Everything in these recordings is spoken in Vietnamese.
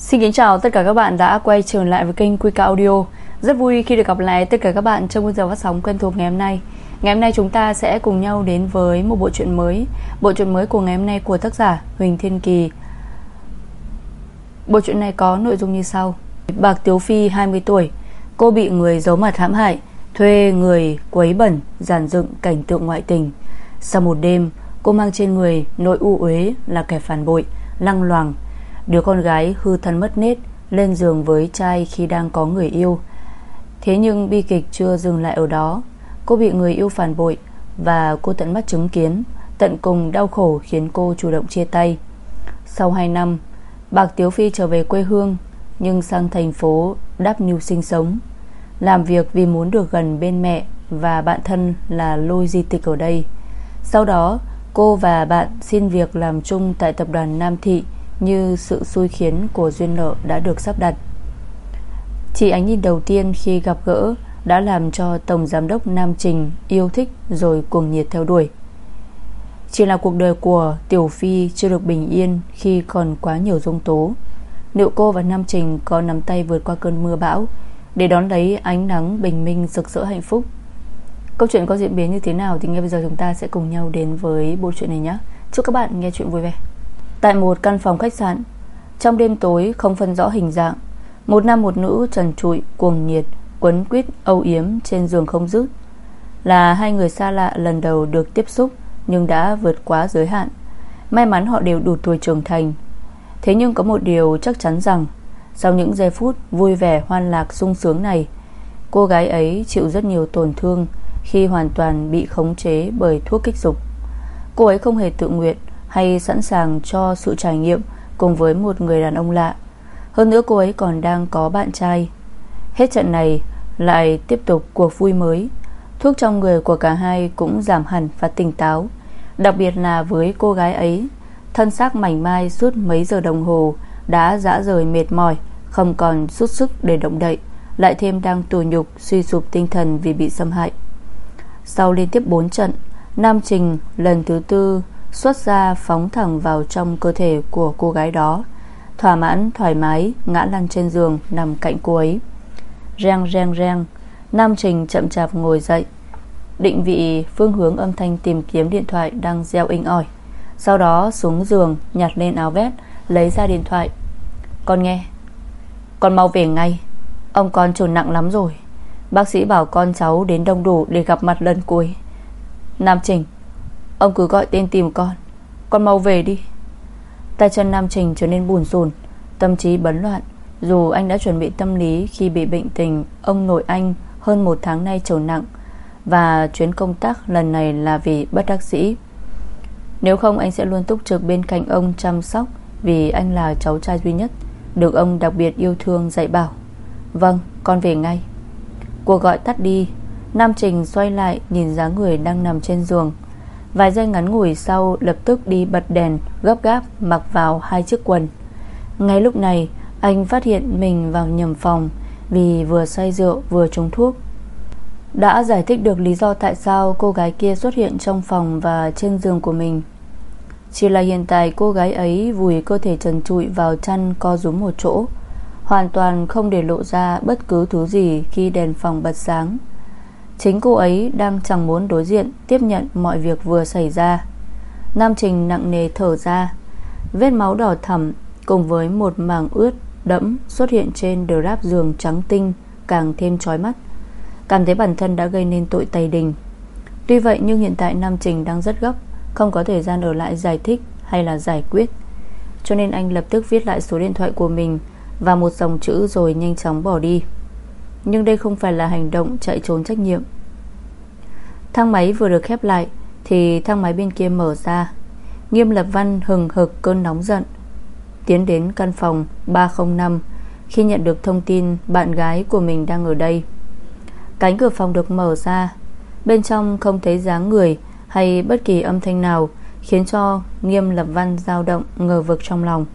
Xin kính chào tất cả các bạn đã quay trở lại với kênh Quy Audio. Rất vui khi được gặp lại tất cả các bạn trong buổi giờ phát sóng quen thuộc ngày hôm nay. Ngày hôm nay chúng ta sẽ cùng nhau đến với một bộ truyện mới. Bộ truyện mới của ngày hôm nay của tác giả Huỳnh Thiên Kỳ. Bộ truyện này có nội dung như sau. Bạc Tiếu Phi 20 tuổi, Cô bị người giấu mặt hãm hại, Thuê người quấy bẩn Giàn dựng cảnh tượng ngoại tình. Sau một đêm, cô mang trên người Nội u uế là kẻ phản bội, Lăng loàng Đứa con gái hư thân mất nết, Lên giường với trai khi đang có người yêu. Thế nhưng bi kịch chưa dừng lại ở đó. Cô bị người yêu phản bội Và cô tận mắt chứng kiến Tận cùng đau khổ khiến cô chủ động chia tay. Sau 2 năm, Bạc Tiếu Phi trở về quê hương, Nhưng sang thành phố Đáp Nhu sinh sống. Làm việc vì muốn được gần bên mẹ Và bạn thân là lôi di tịch ở đây. Sau đó, Cô và bạn xin việc làm chung Tại tập đoàn Nam Thị như sự xui khiến của duyên nợ đã được sắp đặt. Chỉ ánh nhìn đầu tiên khi gặp gỡ Đã làm cho Tổng Giám đốc Nam Trình Yêu thích rồi cuồng nhiệt theo đuổi. Chỉ là cuộc đời của Tiểu Phi chưa được bình yên Khi còn quá nhiều dông tố. Liệu cô và Nam Trình có nắm tay vượt qua cơn mưa bão Để đón lấy ánh nắng bình minh rực rỡ hạnh phúc? Câu chuyện có diễn biến như thế nào Thì ngay bây giờ chúng ta sẽ cùng nhau đến với bộ truyện này nhé. Chúc các bạn nghe chuyện vui vẻ. Tại một căn phòng khách sạn, Trong đêm tối không phân rõ hình dạng, Một nam một nữ trần trụi, cuồng nhiệt, Quấn quýt, âu yếm trên giường không dứt. Là hai người xa lạ lần đầu được tiếp xúc, Nhưng đã vượt quá giới hạn. May mắn họ đều đủ tuổi trưởng thành. Thế nhưng có một điều chắc chắn rằng, Sau những giây phút vui vẻ hoan lạc sung sướng này, Cô gái ấy chịu rất nhiều tổn thương Khi hoàn toàn bị khống chế bởi thuốc kích dục. Cô ấy không hề tự nguyện hay sẵn sàng cho sự trải nghiệm Cùng với một người đàn ông lạ. Hơn nữa cô ấy còn đang có bạn trai. Hết trận này, Lại tiếp tục cuộc vui mới. Thuốc trong người của cả hai cũng giảm hẳn và tỉnh táo. Đặc biệt là với cô gái ấy, Thân xác mảnh mai suốt mấy giờ đồng hồ Đã dã rời mệt mỏi, Không còn chút sức để động đậy, Lại thêm đang tù nhục, Suy sụp tinh thần vì bị xâm hại. Sau liên tiếp 4 trận, Nam Trình lần thứ tư Xuất ra phóng thẳng vào trong cơ thể Của cô gái đó. Thỏa mãn, thoải mái, Ngã lăn trên giường nằm cạnh cô ấy. Reng reng reng. Nam Trình chậm chạp ngồi dậy. Định vị phương hướng âm thanh tìm kiếm điện thoại Đang gieo inh ỏi. Sau đó xuống giường, nhặt lên áo vest Lấy ra điện thoại. Con nghe. Con mau về ngay. Ông con trồn nặng lắm rồi. Bác sĩ bảo con cháu đến đông đủ để gặp mặt lần cuối. Nam Trình. Ông cứ gọi tên tìm con. Con mau về đi. Tay chân Nam Trình trở nên buồn rùn Tâm trí bấn loạn. Dù anh đã chuẩn bị tâm lý khi bị bệnh tình, Ông nội anh hơn một tháng nay trầu nặng. Và chuyến công tác lần này là vì bất đắc sĩ Nếu không, anh sẽ luôn túc trực bên cạnh ông chăm sóc Vì anh là cháu trai duy nhất, Được ông đặc biệt yêu thương, dạy bảo. Vâng con về ngay. Cuộc gọi tắt đi. Nam Trình xoay lại, nhìn dáng người đang nằm trên giường. Vài giây ngắn ngủi sau, Lập tức đi bật đèn, Gấp gáp, mặc vào hai chiếc quần. Ngay lúc này, anh phát hiện mình vào nhầm phòng Vì vừa say rượu, vừa trúng thuốc. Đã giải thích được lý do tại sao cô gái kia xuất hiện trong phòng và trên giường của mình. Chỉ là hiện tại cô gái ấy vùi cơ thể trần trụi vào chăn co rúm một chỗ, Hoàn toàn không để lộ ra bất cứ thứ gì khi đèn phòng bật sáng. Chính cô ấy đang chẳng muốn đối diện, Tiếp nhận mọi việc vừa xảy ra. Nam Trình nặng nề thở ra. Vết máu đỏ thẳm Cùng với một mảng ướt đẫm Xuất hiện trên drap giường trắng tinh Càng thêm chói mắt. Cảm thấy bản thân đã gây nên tội tày đình. Tuy vậy nhưng hiện tại Nam Trình đang rất gấp, Không có thời gian ở lại giải thích Hay là giải quyết. Cho nên anh lập tức viết lại số điện thoại của mình Và một dòng chữ rồi nhanh chóng bỏ đi. Nhưng đây không phải là hành động chạy trốn trách nhiệm. Thang máy vừa được khép lại Thì thang máy bên kia mở ra. Nghiêm Lập Văn hừng hực cơn nóng giận, Tiến đến căn phòng 305 Khi nhận được thông tin Bạn gái của mình đang ở đây. Cánh cửa phòng được mở ra. Bên trong không thấy dáng người Hay bất kỳ âm thanh nào Khiến cho Nghiêm Lập Văn dao động Ngờ vực trong lòng.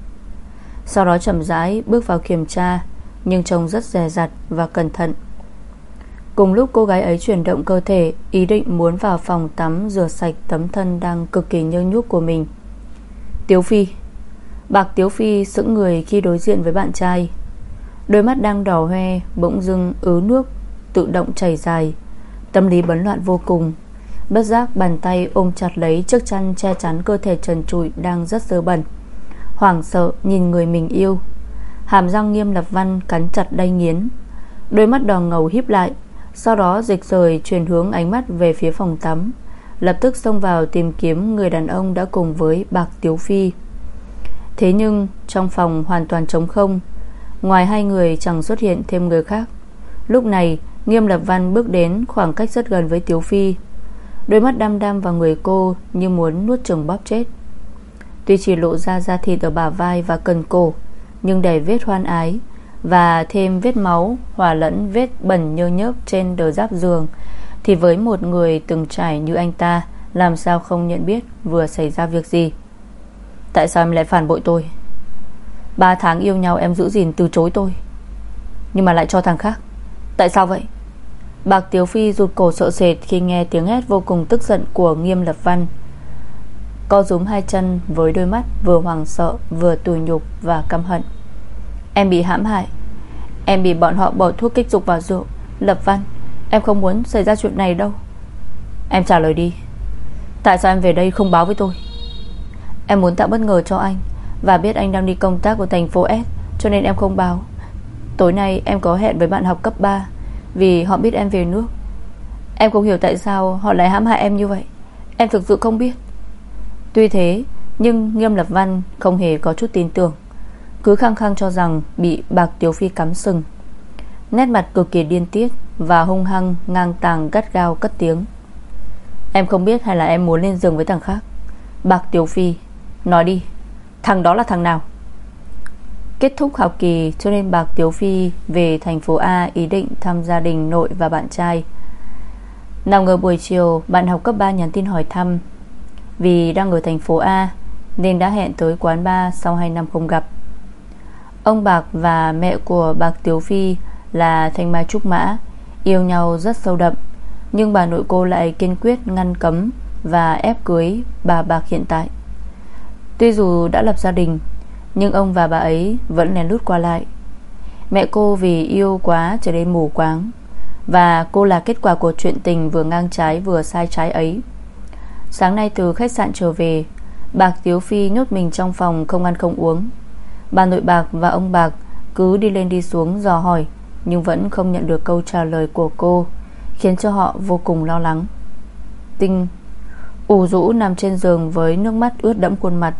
Sau đó chậm rãi bước vào kiểm tra. Nhưng trông rất dè dặt và cẩn thận. Cùng lúc cô gái ấy chuyển động cơ thể, Ý định muốn vào phòng tắm Rửa sạch tấm thân đang cực kỳ nhơ nhúc của mình. Tiếu Phi. Bạc Tiếu Phi sững người khi đối diện với bạn trai. Đôi mắt đang đỏ hoe, Bỗng dưng ứ nước, Tự động chảy dài. Tâm lý bấn loạn vô cùng. Bất giác bàn tay ôm chặt lấy chiếc chăn che chắn cơ thể trần trụi đang rất dơ bẩn. Hoảng sợ nhìn người mình yêu. Hàm răng nghiêm lập văn, cắn chặt đay nghiến. Đôi mắt đỏ ngầu híp lại, Sau đó dịch rời chuyển hướng ánh mắt về phía phòng tắm. Lập tức xông vào tìm kiếm người đàn ông đã cùng với Bạc Tiếu Phi. Thế nhưng, trong phòng hoàn toàn trống không. Ngoài hai người chẳng xuất hiện thêm người khác. Lúc này, Nghiêm Lập Văn bước đến khoảng cách rất gần với Tiếu Phi. Đôi mắt đăm đăm vào người cô Như muốn nuốt chừng bóp chết. Tuy chỉ lộ ra da thịt ở bả vai và cần cổ nhưng đầy vết hoan ái Và thêm vết máu, Hòa lẫn vết bẩn nhơ nhớp trên đờ giáp giường, Thì với một người từng trải như anh ta, Làm sao không nhận biết Vừa xảy ra việc gì? Tại sao em lại phản bội tôi? Ba tháng yêu nhau em giữ gìn từ chối tôi. Nhưng mà lại cho thằng khác. Tại sao vậy? Bạc Tiếu Phi rụt cổ sợ sệt Khi nghe tiếng hét vô cùng tức giận của Nghiêm Lập Văn. Co rúm hai chân với đôi mắt Vừa hoàng sợ, vừa tủi nhục và căm hận. Em bị hãm hại. Em bị bọn họ bỏ thuốc kích dục vào rượu Lập Văn, Em không muốn xảy ra chuyện này đâu. Em trả lời đi. Tại sao em về đây không báo với tôi? Em muốn tạo bất ngờ cho anh Và biết anh đang đi công tác của thành phố S, Cho nên em không báo. Tối nay em có hẹn với bạn học cấp 3 Vì họ biết em về nước. Em không hiểu tại sao họ lại hãm hại em như vậy. Em thực sự không biết. Tuy thế, Nhưng Nghiêm Lập Văn không hề có chút tin tưởng. Cứ khăng khăng cho rằng Bị Bạc Tiếu Phi cắm sừng. Nét mặt cực kỳ điên tiết Và hung hăng ngang tàng gắt gao cất tiếng. Em không biết hay là em muốn lên giường với thằng khác. Bạc Tiếu Phi Nói đi, Thằng đó là thằng nào? Kết thúc học kỳ, cho nên Bạc Tiếu Phi Về thành phố A ý định thăm gia đình nội và bạn trai. Nào ngờ buổi chiều, Bạn học cấp 3 nhắn tin hỏi thăm vì đang ở thành phố A, Nên đã hẹn tới quán bar Sau 2 năm không gặp. Ông Bạc và mẹ của Bạc Tiếu Phi Là Thanh Mai Trúc Mã, Yêu nhau rất sâu đậm, Nhưng bà nội cô lại kiên quyết ngăn cấm Và ép cưới bà Bạc hiện tại. Tuy dù đã lập gia đình, Nhưng ông và bà ấy vẫn lén lút qua lại. Mẹ cô vì yêu quá trở nên mù quáng, Và cô là kết quả của chuyện tình Vừa ngang trái vừa sai trái ấy. Sáng nay từ khách sạn trở về, Bạc Tiếu Phi nhốt mình trong phòng Không ăn không uống. Bà nội bạc và ông bạc Cứ đi lên đi xuống dò hỏi, Nhưng vẫn không nhận được câu trả lời của cô, Khiến cho họ vô cùng lo lắng. Tinh ủ rũ nằm trên giường với nước mắt ướt đẫm khuôn mặt.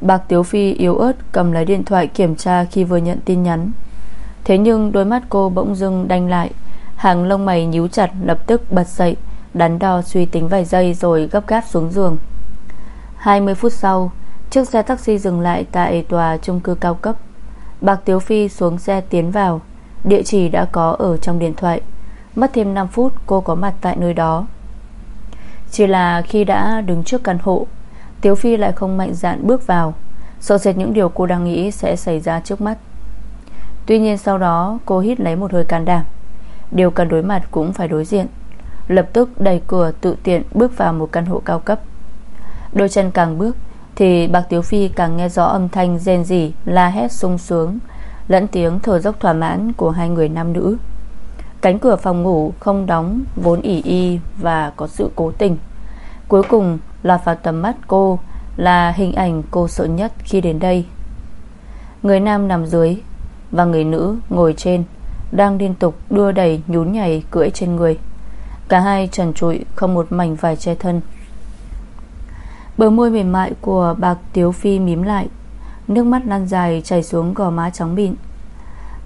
Bạc Tiếu Phi yếu ớt cầm lấy điện thoại kiểm tra khi vừa nhận tin nhắn. Thế nhưng đôi mắt cô bỗng dưng đanh lại, Hàng lông mày nhíu chặt, lập tức bật dậy. Đắn đo suy tính vài giây rồi gấp gáp xuống giường. 20 phút sau, Chiếc xe taxi dừng lại tại tòa chung cư cao cấp. Bạc Tiếu Phi xuống xe tiến vào. Địa chỉ đã có ở trong điện thoại. Mất thêm 5 phút, cô có mặt tại nơi đó. Chỉ là khi đã đứng trước căn hộ, Tiếu Phi lại không mạnh dạn bước vào. Sợ sệt những điều cô đang nghĩ sẽ xảy ra trước mắt. Tuy nhiên sau đó, cô hít lấy một hơi can đảm. Điều cần đối mặt cũng phải đối diện. Lập tức đẩy cửa tự tiện bước vào một căn hộ cao cấp. Đôi chân càng bước Thì bạc Tiếu Phi càng nghe rõ âm thanh rên rỉ, La hét sung sướng, Lẫn tiếng thở dốc thỏa mãn của hai người nam nữ. Cánh cửa phòng ngủ không đóng, Vốn ỉ y và có sự cố tình. Cuối cùng lọt vào tầm mắt cô Là hình ảnh cô sợ nhất khi đến đây. Người nam nằm dưới Và người nữ ngồi trên Đang liên tục đưa đẩy nhún nhảy cưỡi trên người. Cả hai trần trụi, Không một mảnh vải che thân. Bờ môi mềm mại của bạc Tiếu Phi mím lại, Nước mắt lăn dài chảy xuống gò má trắng bịn.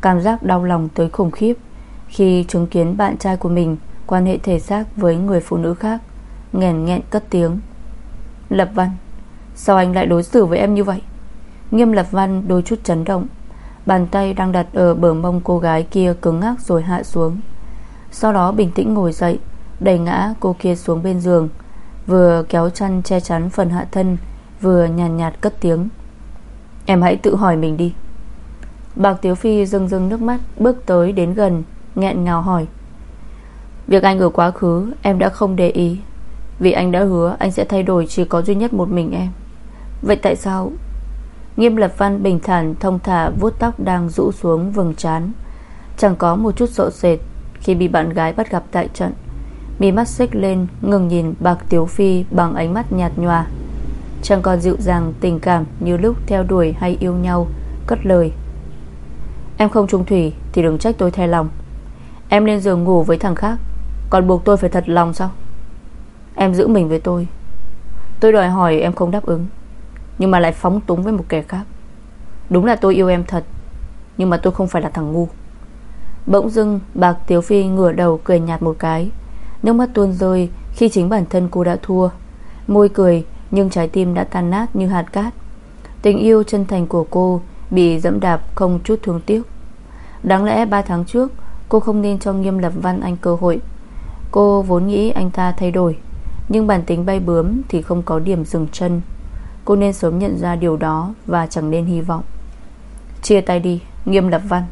Cảm giác đau lòng tới khủng khiếp Khi chứng kiến bạn trai của mình Quan hệ thể xác với người phụ nữ khác, nghèn nghẹn cất tiếng. Lập Văn, Sao anh lại đối xử với em như vậy? Nghiêm Lập Văn đôi chút chấn động, Bàn tay đang đặt ở bờ mông cô gái kia cứng ngắc rồi hạ xuống. Sau đó bình tĩnh ngồi dậy Đẩy ngã cô kia xuống bên giường Vừa kéo chăn che chắn phần hạ thân Vừa nhàn nhạt, nhạt cất tiếng. Em hãy tự hỏi mình đi. Bạc Tiếu Phi rưng rưng nước mắt Bước tới đến gần nghẹn ngào hỏi. Việc anh ở quá khứ Em đã không để ý. Vì anh đã hứa anh sẽ thay đổi Chỉ có duy nhất một mình em. Vậy tại sao? Nghiêm lập văn bình thản thông thả vuốt tóc đang rũ xuống vầng trán. Chẳng có một chút sợ sệt khi bị bạn gái bắt gặp tại trận. Mí mắt xích lên, Ngừng nhìn bạc tiếu phi bằng ánh mắt nhạt nhòa. Chẳng còn dịu dàng tình cảm Như lúc theo đuổi hay yêu nhau, Cất lời. Em không trung thủy thì đừng trách tôi thay lòng. Em lên giường ngủ với thằng khác, Còn buộc tôi phải thật lòng sao? Em giữ mình với tôi. Tôi đòi hỏi em không đáp ứng, Nhưng mà lại phóng túng với một kẻ khác. Đúng là tôi yêu em thật, Nhưng mà tôi không phải là thằng ngu. Bỗng dưng, bạc Tiếu Phi ngửa đầu cười nhạt một cái. Nước mắt tuôn rơi Khi chính bản thân cô đã thua. Môi cười, nhưng trái tim đã tan nát như hạt cát. Tình yêu chân thành của cô Bị dẫm đạp không chút thương tiếc. Đáng lẽ 3 tháng trước, Cô không nên cho Nghiêm Lập Văn Anh cơ hội. Cô vốn nghĩ anh ta thay đổi, Nhưng bản tính bay bướm Thì không có điểm dừng chân. Cô nên sớm nhận ra điều đó Và chẳng nên hy vọng. Chia tay đi, Nghiêm Lập Văn.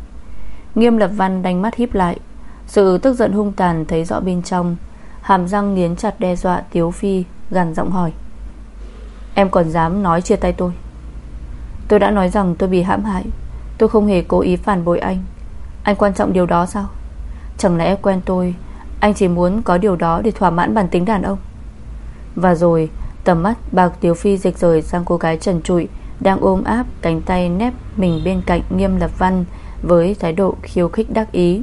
Nghiêm Lập Văn đánh mắt híp lại. Sự tức giận hung tàn thấy rõ bên trong. Hàm răng nghiến chặt đe dọa Tiếu Phi, Gằn giọng hỏi. Em còn dám nói chia tay tôi? Tôi đã nói rằng tôi bị hãm hại. Tôi không hề cố ý phản bội anh. Anh quan trọng điều đó sao? Chẳng lẽ quen tôi, Anh chỉ muốn có điều đó để thỏa mãn bản tính đàn ông? Và rồi, Tầm mắt bạc Tiếu Phi dịch rời sang cô gái trần trụi Đang ôm áp cánh tay nép mình bên cạnh nghiêm lập văn với thái độ khiêu khích đắc ý.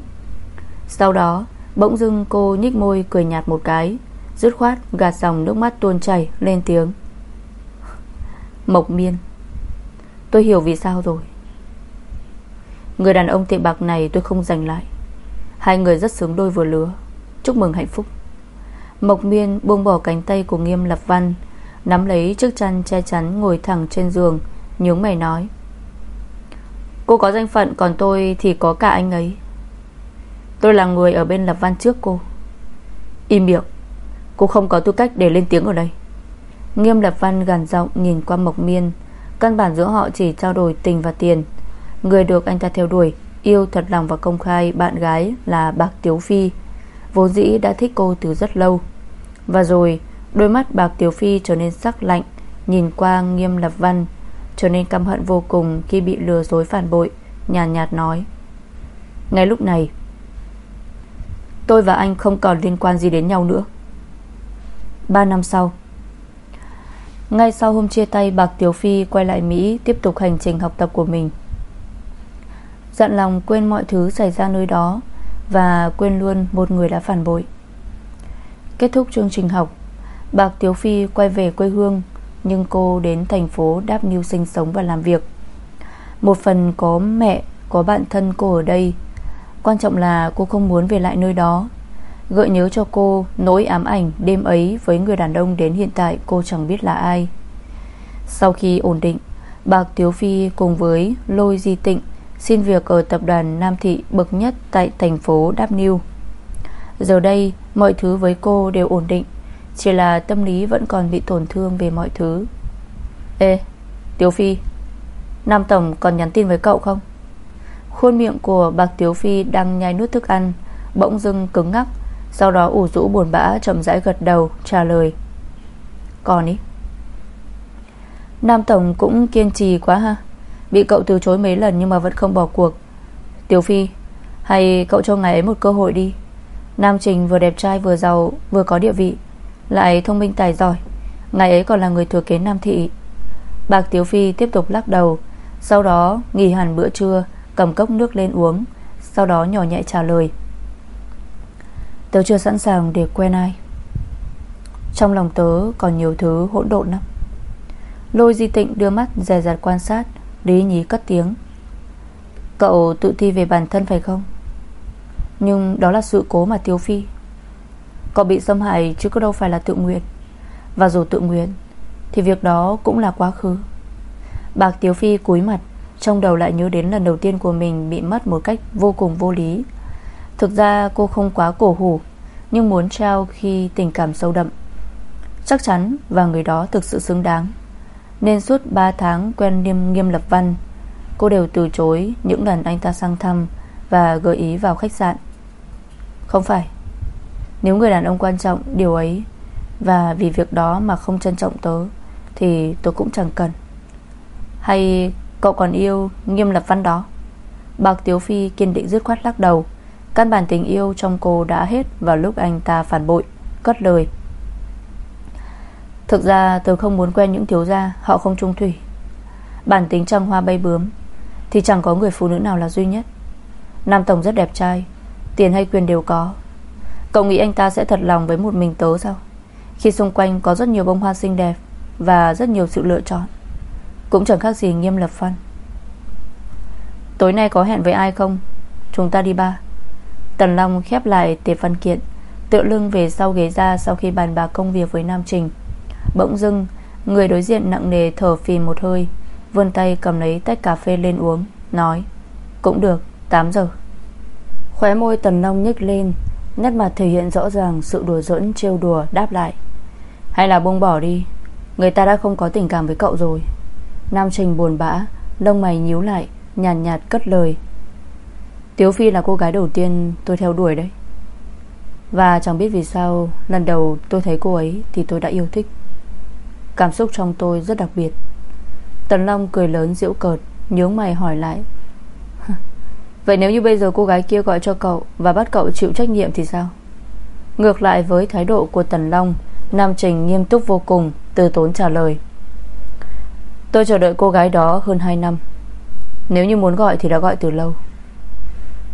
Sau đó, Bỗng dưng cô nhích môi cười nhạt một cái, Dứt khoát gạt dòng nước mắt tuôn chảy Lên tiếng. Mộc miên, Tôi hiểu vì sao rồi. Người đàn ông tiệm bạc này tôi không giành lại. Hai người rất sướng đôi vừa lứa. Chúc mừng hạnh phúc. Mộc miên buông bỏ cánh tay của nghiêm lập văn, Nắm lấy chiếc chăn che chắn Ngồi thẳng trên giường, Nhướng mày nói. Cô có danh phận, còn tôi thì có cả anh ấy. Tôi là người ở bên lập văn trước cô. Im miệng. Cô không có tư cách để lên tiếng ở đây. Nghiêm lập văn gàn giọng nhìn qua Mộc Miên. Căn bản giữa họ chỉ trao đổi tình và tiền. Người được anh ta theo đuổi, Yêu thật lòng và công khai bạn gái là Bạc Tiếu Phi. Vốn dĩ đã thích cô từ rất lâu. Và rồi, Đôi mắt Bạc Tiếu Phi trở nên sắc lạnh, Nhìn qua nghiêm lập văn cho nên căm hận vô cùng Khi bị lừa dối phản bội Nhàn nhạt, nhạt nói. Ngay lúc này Tôi và anh không còn liên quan gì đến nhau nữa. Ba năm sau ngay sau hôm chia tay Bạc Tiểu Phi quay lại Mỹ Tiếp tục hành trình học tập của mình. Dặn lòng quên mọi thứ xảy ra nơi đó Và quên luôn một người đã phản bội. Kết thúc chương trình học Bạc Tiếu Phi quay về quê hương nhưng cô đến thành phố Đáp Nghiêu sinh sống và làm việc. Một phần có mẹ, Có bạn thân cô ở đây. Quan trọng là cô không muốn về lại nơi đó. Gợi nhớ cho cô nỗi ám ảnh đêm ấy với người đàn ông đến hiện tại cô chẳng biết là ai. Sau khi ổn định Bạc Tiếu Phi cùng với Lôi Di Tịnh Xin việc ở tập đoàn Nam Thị bậc nhất tại thành phố Đáp Niu Giờ đây, mọi thứ với cô đều ổn định. Chỉ là tâm lý vẫn còn bị tổn thương về mọi thứ. Ê, Tiếu Phi, Nam Tổng còn nhắn tin với cậu không? Khuôn miệng của Bạc Tiếu Phi đang nhai nuốt thức ăn, Bỗng dưng cứng ngắc, sau đó ủ rũ buồn bã chậm rãi gật đầu, Trả lời. Còn ý. Nam Tổng cũng kiên trì quá ha. Bị cậu từ chối mấy lần nhưng mà vẫn không bỏ cuộc. Tiểu Phi, Hay cậu cho ngài ấy một cơ hội đi. Nam Trình vừa đẹp trai vừa giàu, Vừa có địa vị. Lại thông minh tài giỏi. Ngày ấy còn là người thừa kế Nam Thị. Bạc Tiếu Phi tiếp tục lắc đầu, Sau đó nghỉ hẳn bữa trưa, Cầm cốc nước lên uống, Sau đó nhỏ nhẹ trả lời. Tớ chưa sẵn sàng để quen ai. Trong lòng tớ còn nhiều thứ hỗn độn lắm. Lôi di tịnh đưa mắt dè dặt quan sát, Lý nhí cất tiếng. Cậu tự thi về bản thân phải không? Nhưng đó là sự cố mà Tiếu Phi Cậu bị xâm hại chứ có đâu phải là tự nguyện. Và dù tự nguyện Thì việc đó cũng là quá khứ. Bạc Tiếu Phi cúi mặt Trong đầu lại nhớ đến lần đầu tiên của mình Bị mất một cách vô cùng vô lý. Thực ra cô không quá cổ hủ Nhưng muốn trao khi tình cảm sâu đậm. Chắc chắn Và người đó thực sự xứng đáng. Nên suốt 3 tháng quen nghiêm, nghiêm lập văn Cô đều từ chối Những lần anh ta sang thăm Và gợi ý vào khách sạn. Không phải nếu người đàn ông quan trọng điều ấy, Và vì việc đó mà không trân trọng tớ, Thì tôi cũng chẳng cần. Hay cậu còn yêu Nghiêm Lập Văn đó? Bạc Tiếu Phi kiên định dứt khoát lắc đầu. Căn bản tình yêu trong cô đã hết Vào lúc anh ta phản bội, Cất lời. Thực ra tôi không muốn quen những thiếu gia, Họ không trung thủy. Bản tính trăng hoa bay bướm, Thì chẳng có người phụ nữ nào là duy nhất. Nam Tổng rất đẹp trai, Tiền hay quyền đều có. Cậu nghĩ anh ta sẽ thật lòng với một mình tớ sao? Khi xung quanh có rất nhiều bông hoa xinh đẹp Và rất nhiều sự lựa chọn. Cũng chẳng khác gì nghiêm lập văn Tối nay có hẹn với ai không? Chúng ta đi ba. Tần Long khép lại tệp văn kiện, Tựa lưng về sau ghế ra Sau khi bàn bạc công việc với Nam Trình. Bỗng dưng, Người đối diện nặng nề thở phì một hơi, Vươn tay cầm lấy tách cà phê lên uống, Nói, Cũng được 8 giờ. Khóe môi Tần Long nhếch lên Nét mặt thể hiện rõ ràng sự đùa giỡn trêu đùa đáp lại. Hay là buông bỏ đi. Người ta đã không có tình cảm với cậu rồi. Nam Trình buồn bã Lông mày nhíu lại Nhàn nhạt, nhạt cất lời. Tiếu Phi là cô gái đầu tiên tôi theo đuổi đấy. Và chẳng biết vì sao Lần đầu tôi thấy cô ấy Thì tôi đã yêu thích. Cảm xúc trong tôi rất đặc biệt. Tần Long cười lớn giễu cợt Nhướng mày hỏi lại. Vậy nếu như bây giờ cô gái kia gọi cho cậu Và bắt cậu chịu trách nhiệm thì sao? Ngược lại với thái độ của Tần Long, Nam Trình nghiêm túc vô cùng, Từ tốn trả lời. Tôi chờ đợi cô gái đó hơn 2 năm. Nếu như muốn gọi thì đã gọi từ lâu.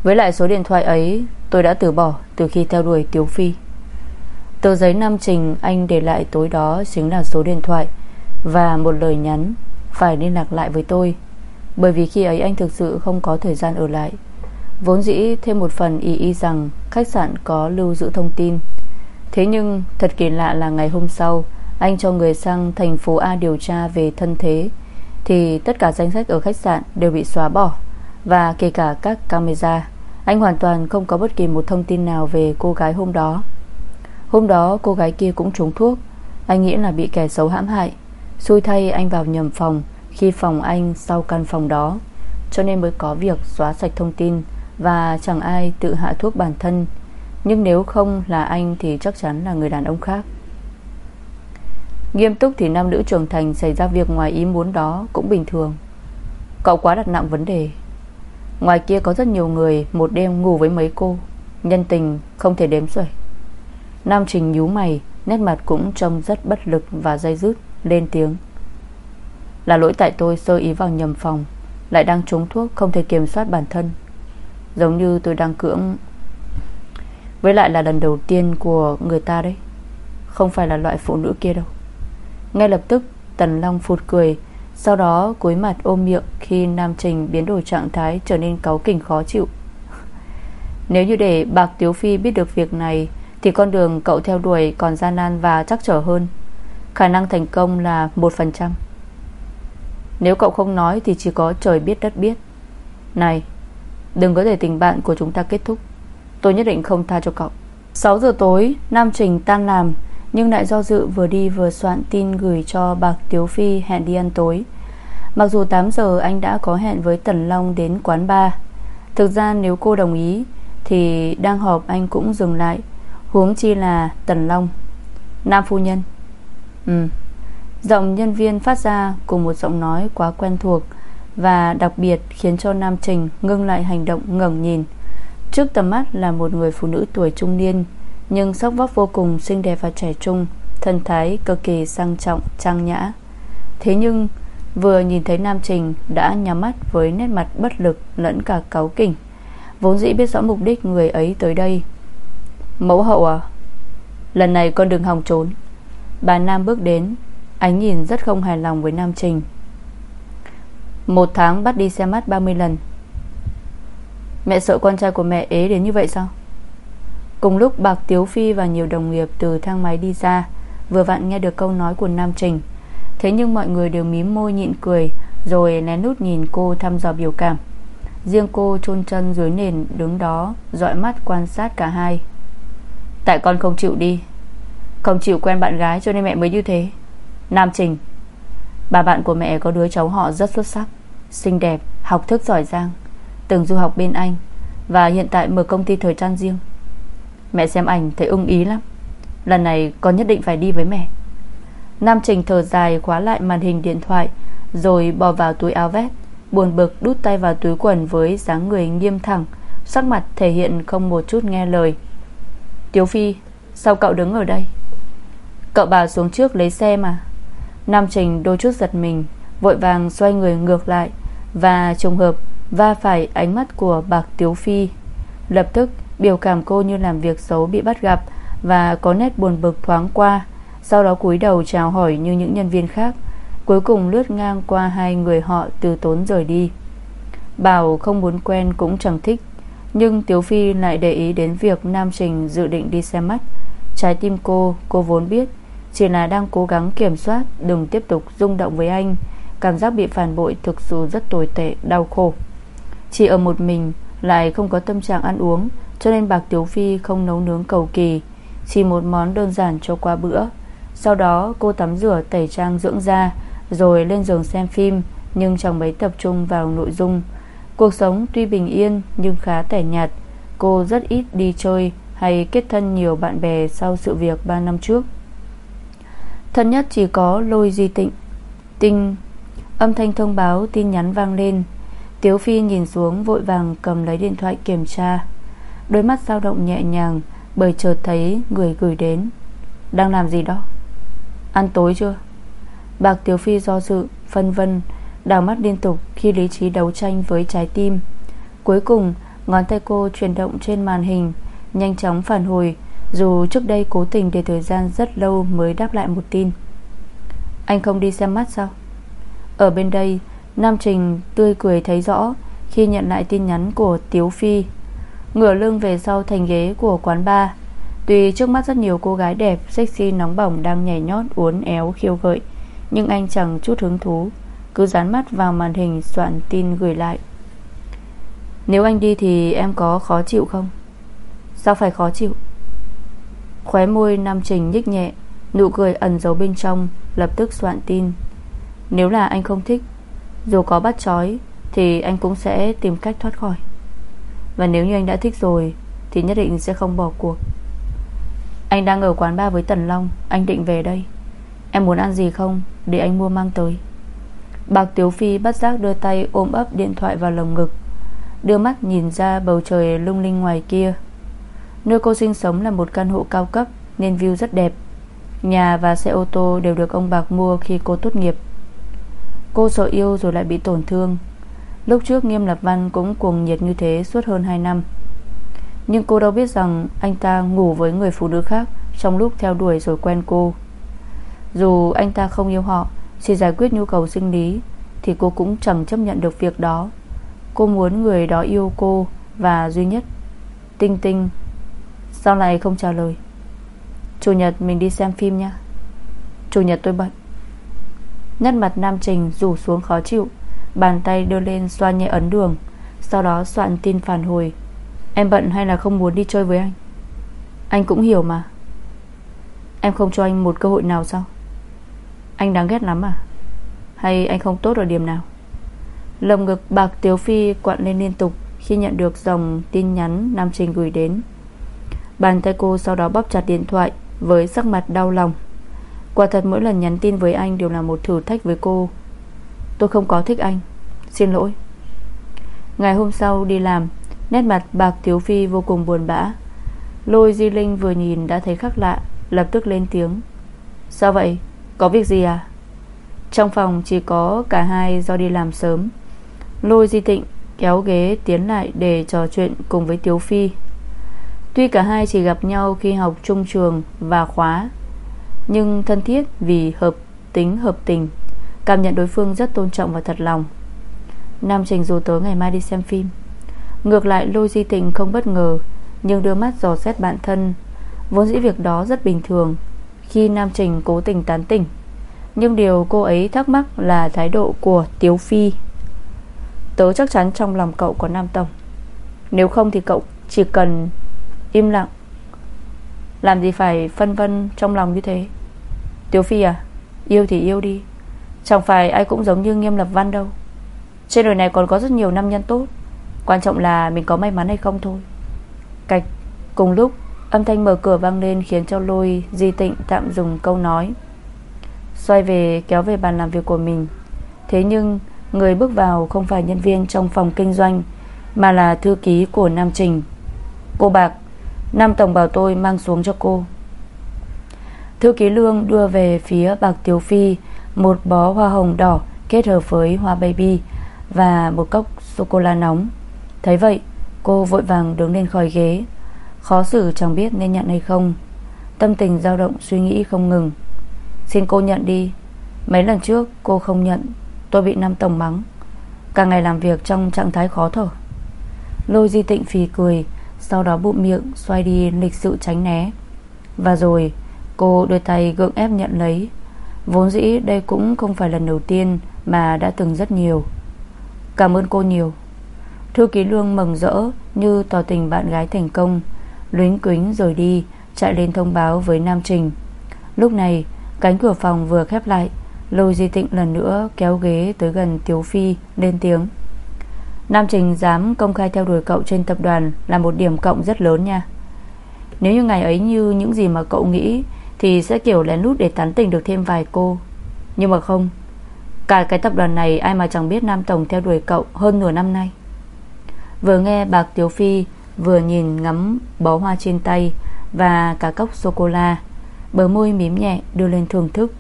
Với lại số điện thoại ấy, Tôi đã từ bỏ từ khi theo đuổi Tiếu Phi. Tờ giấy Nam Trình Anh để lại tối đó Chính là số điện thoại Và một lời nhắn Phải liên lạc lại với tôi bởi vì khi ấy anh thực sự không có thời gian ở lại. Vốn dĩ thêm một phần ý y rằng Khách sạn có lưu giữ thông tin. Thế nhưng, thật kỳ lạ là ngày hôm sau, Anh cho người sang thành phố A điều tra về thân thế, Thì tất cả danh sách ở khách sạn đều bị xóa bỏ. Và kể cả các camera, Anh hoàn toàn không có bất kỳ một thông tin nào về cô gái hôm đó. Hôm đó, cô gái kia cũng trúng thuốc. Anh nghĩ là bị kẻ xấu hãm hại. Xui thay anh vào nhầm phòng khi phòng anh sau căn phòng đó, Cho nên mới có việc xóa sạch thông tin Và chẳng ai tự hạ thuốc bản thân. Nhưng nếu không là anh Thì chắc chắn là người đàn ông khác. Nghiêm túc thì nam nữ trưởng thành Xảy ra việc ngoài ý muốn đó Cũng bình thường. Cậu quá đặt nặng vấn đề. Ngoài kia có rất nhiều người, Một đêm ngủ với mấy cô. Nhân tình không thể đếm xuể. Nam Trình nhú mày, Nét mặt cũng trông rất bất lực và dây dứt, Lên tiếng là lỗi tại tôi sơ ý vào nhầm phòng, Lại đang trúng thuốc không thể kiểm soát bản thân. Giống như tôi đang cưỡng, Với lại là lần đầu tiên của người ta đấy. Không phải là loại phụ nữ kia đâu. Ngay lập tức, Tần Long phụt cười, Sau đó cúi mặt ôm miệng Khi Nam Trình biến đổi trạng thái trở nên cáu kỉnh khó chịu. Nếu như để Bạc Tiếu Phi biết được việc này, Thì con đường cậu theo đuổi còn gian nan và chắc trở hơn. Khả năng thành công là 1% nếu cậu không nói thì chỉ có trời biết đất biết. Này, Đừng có để tình bạn của chúng ta kết thúc. Tôi nhất định không tha cho cậu. 6 giờ tối, Nam Trình tan làm, Nhưng lại do dự vừa đi vừa soạn tin gửi cho Bạc Tiếu Phi hẹn đi ăn tối. Mặc dù 8 giờ anh đã có hẹn với Tần Long đến quán bar, Thực ra nếu cô đồng ý Thì đang họp anh cũng dừng lại, Huống chi là Tần Long, Nam phu nhân. Ừ. Giọng nhân viên phát ra cùng một giọng nói quá quen thuộc Và đặc biệt khiến cho Nam Trình ngưng lại hành động ngẩng nhìn. Trước tầm mắt là một người phụ nữ tuổi trung niên Nhưng sóc vóc vô cùng xinh đẹp và trẻ trung Thân thái cực kỳ sang trọng, trang nhã. Thế nhưng vừa nhìn thấy Nam Trình đã nhắm mắt với nét mặt bất lực lẫn cả cáu kỉnh. Vốn dĩ biết rõ mục đích người ấy tới đây. Mẫu hậu à Lần này con đừng hòng trốn. Bà Nam bước đến Ánh nhìn rất không hài lòng với Nam Trình. Một tháng bắt đi xe mắt 30 lần. Mẹ sợ con trai của mẹ ế đến như vậy sao? Cùng lúc, Bạc Tiếu Phi và nhiều đồng nghiệp từ thang máy đi ra, Vừa vặn nghe được câu nói của Nam Trình. Thế nhưng mọi người đều mím môi nhịn cười, Rồi lén nút nhìn cô thăm dò biểu cảm. Riêng cô chôn chân dưới nền đứng đó dõi mắt quan sát cả hai. Tại con không chịu đi. Không chịu quen bạn gái cho nên mẹ mới như thế. Nam Trình. Bà bạn của mẹ có đứa cháu họ rất xuất sắc Xinh đẹp, học thức giỏi giang Từng du học bên Anh Và hiện tại mở công ty thời trang riêng. Mẹ xem ảnh thấy ưng ý lắm. Lần này con nhất định phải đi với mẹ. Nam Trình thở dài khóa lại màn hình điện thoại Rồi bỏ vào túi áo vest Buồn bực đút tay vào túi quần Với dáng người nghiêm thẳng Sắc mặt thể hiện không một chút nghe lời. Tiếu Phi Sao cậu đứng ở đây? Cậu bảo xuống trước lấy xe mà. Nam Trình đôi chút giật mình Vội vàng xoay người ngược lại Và trùng hợp va phải ánh mắt của bạc Tiếu Phi. Lập tức biểu cảm cô như làm việc xấu bị bắt gặp Và có nét buồn bực thoáng qua Sau đó cúi đầu chào hỏi như những nhân viên khác Cuối cùng lướt ngang qua hai người họ từ tốn rời đi. Bảo không muốn quen cũng chẳng thích Nhưng Tiếu Phi lại để ý đến việc Nam Trình dự định đi xem mắt. Trái tim cô, cô vốn biết chỉ là đang cố gắng kiểm soát, Đừng tiếp tục rung động với anh. Cảm giác bị phản bội thực sự rất tồi tệ, Đau khổ. Chỉ ở một mình, lại không có tâm trạng ăn uống, Cho nên bạc Tiếu Phi không nấu nướng cầu kỳ. Chỉ một món đơn giản cho qua bữa. Sau đó, cô tắm rửa, tẩy trang dưỡng da, Rồi lên giường xem phim, Nhưng chẳng mấy tập trung vào nội dung. Cuộc sống tuy bình yên, Nhưng khá tẻ nhạt. Cô rất ít đi chơi Hay kết thân nhiều bạn bè Sau sự việc 3 năm trước. Thân nhất chỉ có lôi di tịnh. Tinh, Âm thanh thông báo, tin nhắn vang lên. Tiếu Phi nhìn xuống, vội vàng cầm lấy điện thoại kiểm tra. Đôi mắt dao động nhẹ nhàng, Bởi chợt thấy người gửi đến. Đang làm gì đó? Ăn tối chưa? Bạc Tiếu Phi do dự, Phân vân Đào mắt liên tục khi lý trí đấu tranh với trái tim. Cuối cùng, Ngón tay cô chuyển động trên màn hình, Nhanh chóng phản hồi dù trước đây cố tình để thời gian rất lâu Mới đáp lại một tin. Anh không đi xem mắt sao? Ở bên đây, Nam Trình tươi cười thấy rõ Khi nhận lại tin nhắn của Tiếu Phi. Ngửa lưng về sau thành ghế của quán bar. Tuy trước mắt rất nhiều cô gái đẹp, Sexy, nóng bỏng đang nhảy nhót, Uốn éo, khiêu gợi, Nhưng anh chẳng chút hứng thú, Cứ dán mắt vào màn hình soạn tin gửi lại. Nếu anh đi thì em có khó chịu không? Sao phải khó chịu? Khóe môi Nam Trình nhích nhẹ, Nụ cười ẩn giấu bên trong, Lập tức soạn tin. Nếu là anh không thích, dù có bắt chói, Thì anh cũng sẽ tìm cách thoát khỏi. Và nếu như anh đã thích rồi, Thì nhất định sẽ không bỏ cuộc. Anh đang ở quán bar với Tần Long, Anh định về đây. Em muốn ăn gì không, Để anh mua mang tới. Bạc Tiếu Phi bắt giác đưa tay ôm ấp điện thoại vào lồng ngực, Đưa mắt nhìn ra bầu trời lung linh ngoài kia. Nơi cô sinh sống là một căn hộ cao cấp, Nên view rất đẹp. Nhà và xe ô tô đều được ông Bạc mua khi cô tốt nghiệp. Cô sợ yêu rồi lại bị tổn thương. Lúc trước Nghiêm Lập Văn cũng cuồng nhiệt như thế suốt hơn 2 năm. Nhưng cô đâu biết rằng Anh ta ngủ với người phụ nữ khác Trong lúc theo đuổi rồi quen cô. Dù anh ta không yêu họ, Chỉ giải quyết nhu cầu sinh lý, Thì cô cũng chẳng chấp nhận được việc đó. Cô muốn người đó yêu cô Và duy nhất. Tinh tinh sau này không trả lời. Chủ nhật mình đi xem phim nha Chủ nhật tôi bận. Nét mặt Nam Trình rủ xuống khó chịu, Bàn tay đưa lên xoa nhẹ ấn đường, Sau đó soạn tin phản hồi. Em bận hay là không muốn đi chơi với anh? Anh cũng hiểu mà. Em không cho anh một cơ hội nào sao? Anh đáng ghét lắm à? Hay anh không tốt ở điểm nào? Lồng ngực bạc Tiếu Phi quặn lên liên tục Khi nhận được dòng tin nhắn Nam Trình gửi đến. Bàn tay cô sau đó bóp chặt điện thoại Với sắc mặt đau lòng. Quả thật mỗi lần nhắn tin với anh Đều là một thử thách với cô. Tôi không có thích anh. Xin lỗi. Ngày hôm sau đi làm, Nét mặt bạc thiếu Phi vô cùng buồn bã. Lôi Di Linh vừa nhìn đã thấy khác lạ, Lập tức lên tiếng. Sao vậy? Có việc gì à? Trong phòng chỉ có cả hai do đi làm sớm. Lôi Di Tịnh kéo ghế tiến lại để trò chuyện cùng với Tiếu Phi. Tuy cả hai chỉ gặp nhau khi học trung trường và khóa, nhưng thân thiết vì hợp tính hợp tình, Cảm nhận đối phương rất tôn trọng và thật lòng. Nam Trình dù tối ngày mai đi xem phim. Ngược lại lôi di tịnh không bất ngờ, Nhưng đưa mắt dò xét bản thân, Vốn dĩ việc đó rất bình thường Khi Nam Trình cố tình tán tỉnh. Nhưng điều cô ấy thắc mắc là thái độ của Tiếu Phi. Tớ chắc chắn trong lòng cậu có Nam Tổng Nếu không thì cậu chỉ cần im lặng. Làm gì phải phân vân trong lòng như thế? Tiểu Phi à Yêu thì yêu đi. Chẳng phải ai cũng giống như Nghiêm Lập Văn đâu. Trên đời này còn có rất nhiều nam nhân tốt. Quan trọng là mình có may mắn hay không thôi. Cạch, Cùng lúc, âm thanh mở cửa vang lên Khiến cho lôi di tịnh tạm dùng câu nói. Xoay về, kéo về bàn làm việc của mình. Thế nhưng, Người bước vào không phải nhân viên trong phòng kinh doanh, Mà là thư ký của Nam Trình. Cô Bạc Nam Tổng bảo tôi mang xuống cho cô. Thư ký Lương đưa về phía Bạc Tiểu Phi, Một bó hoa hồng đỏ Kết hợp với hoa baby Và một cốc sô-cô-la nóng. Thấy vậy, cô vội vàng đứng lên khỏi ghế. Khó xử chẳng biết nên nhận hay không. Tâm tình dao động, suy nghĩ không ngừng. Xin cô nhận đi. Mấy lần trước, cô không nhận. Tôi bị Nam Tổng mắng. Cả ngày làm việc trong trạng thái khó thở. Lôi di tịnh phì cười sau đó bụng miệng, xoay đi lịch sự tránh né. Và rồi, Cô đưa tay gượng ép nhận lấy. Vốn dĩ đây cũng không phải lần đầu tiên Mà đã từng rất nhiều. Cảm ơn cô nhiều. Thư ký lương mừng rỡ Như tỏ tình bạn gái thành công, Luyến quính rồi đi, Chạy lên thông báo với Nam Trình. Lúc này, cánh cửa phòng vừa khép lại Lôi Di Tịnh lần nữa kéo ghế tới gần Tiếu Phi, lên tiếng. Nam Trình dám công khai theo đuổi cậu trên tập đoàn Là một điểm cộng rất lớn nha. Nếu như ngày ấy như những gì mà cậu nghĩ, Thì sẽ kiểu lén lút để tán tình được thêm vài cô. Nhưng mà không, Cả cái tập đoàn này ai mà chẳng biết Nam Tổng theo đuổi cậu hơn nửa năm nay. Vừa nghe bạc Tiếu Phi, Vừa nhìn ngắm bó hoa trên tay Và cả cốc sô-cô-la, Bờ môi mím nhẹ đưa lên thưởng thức.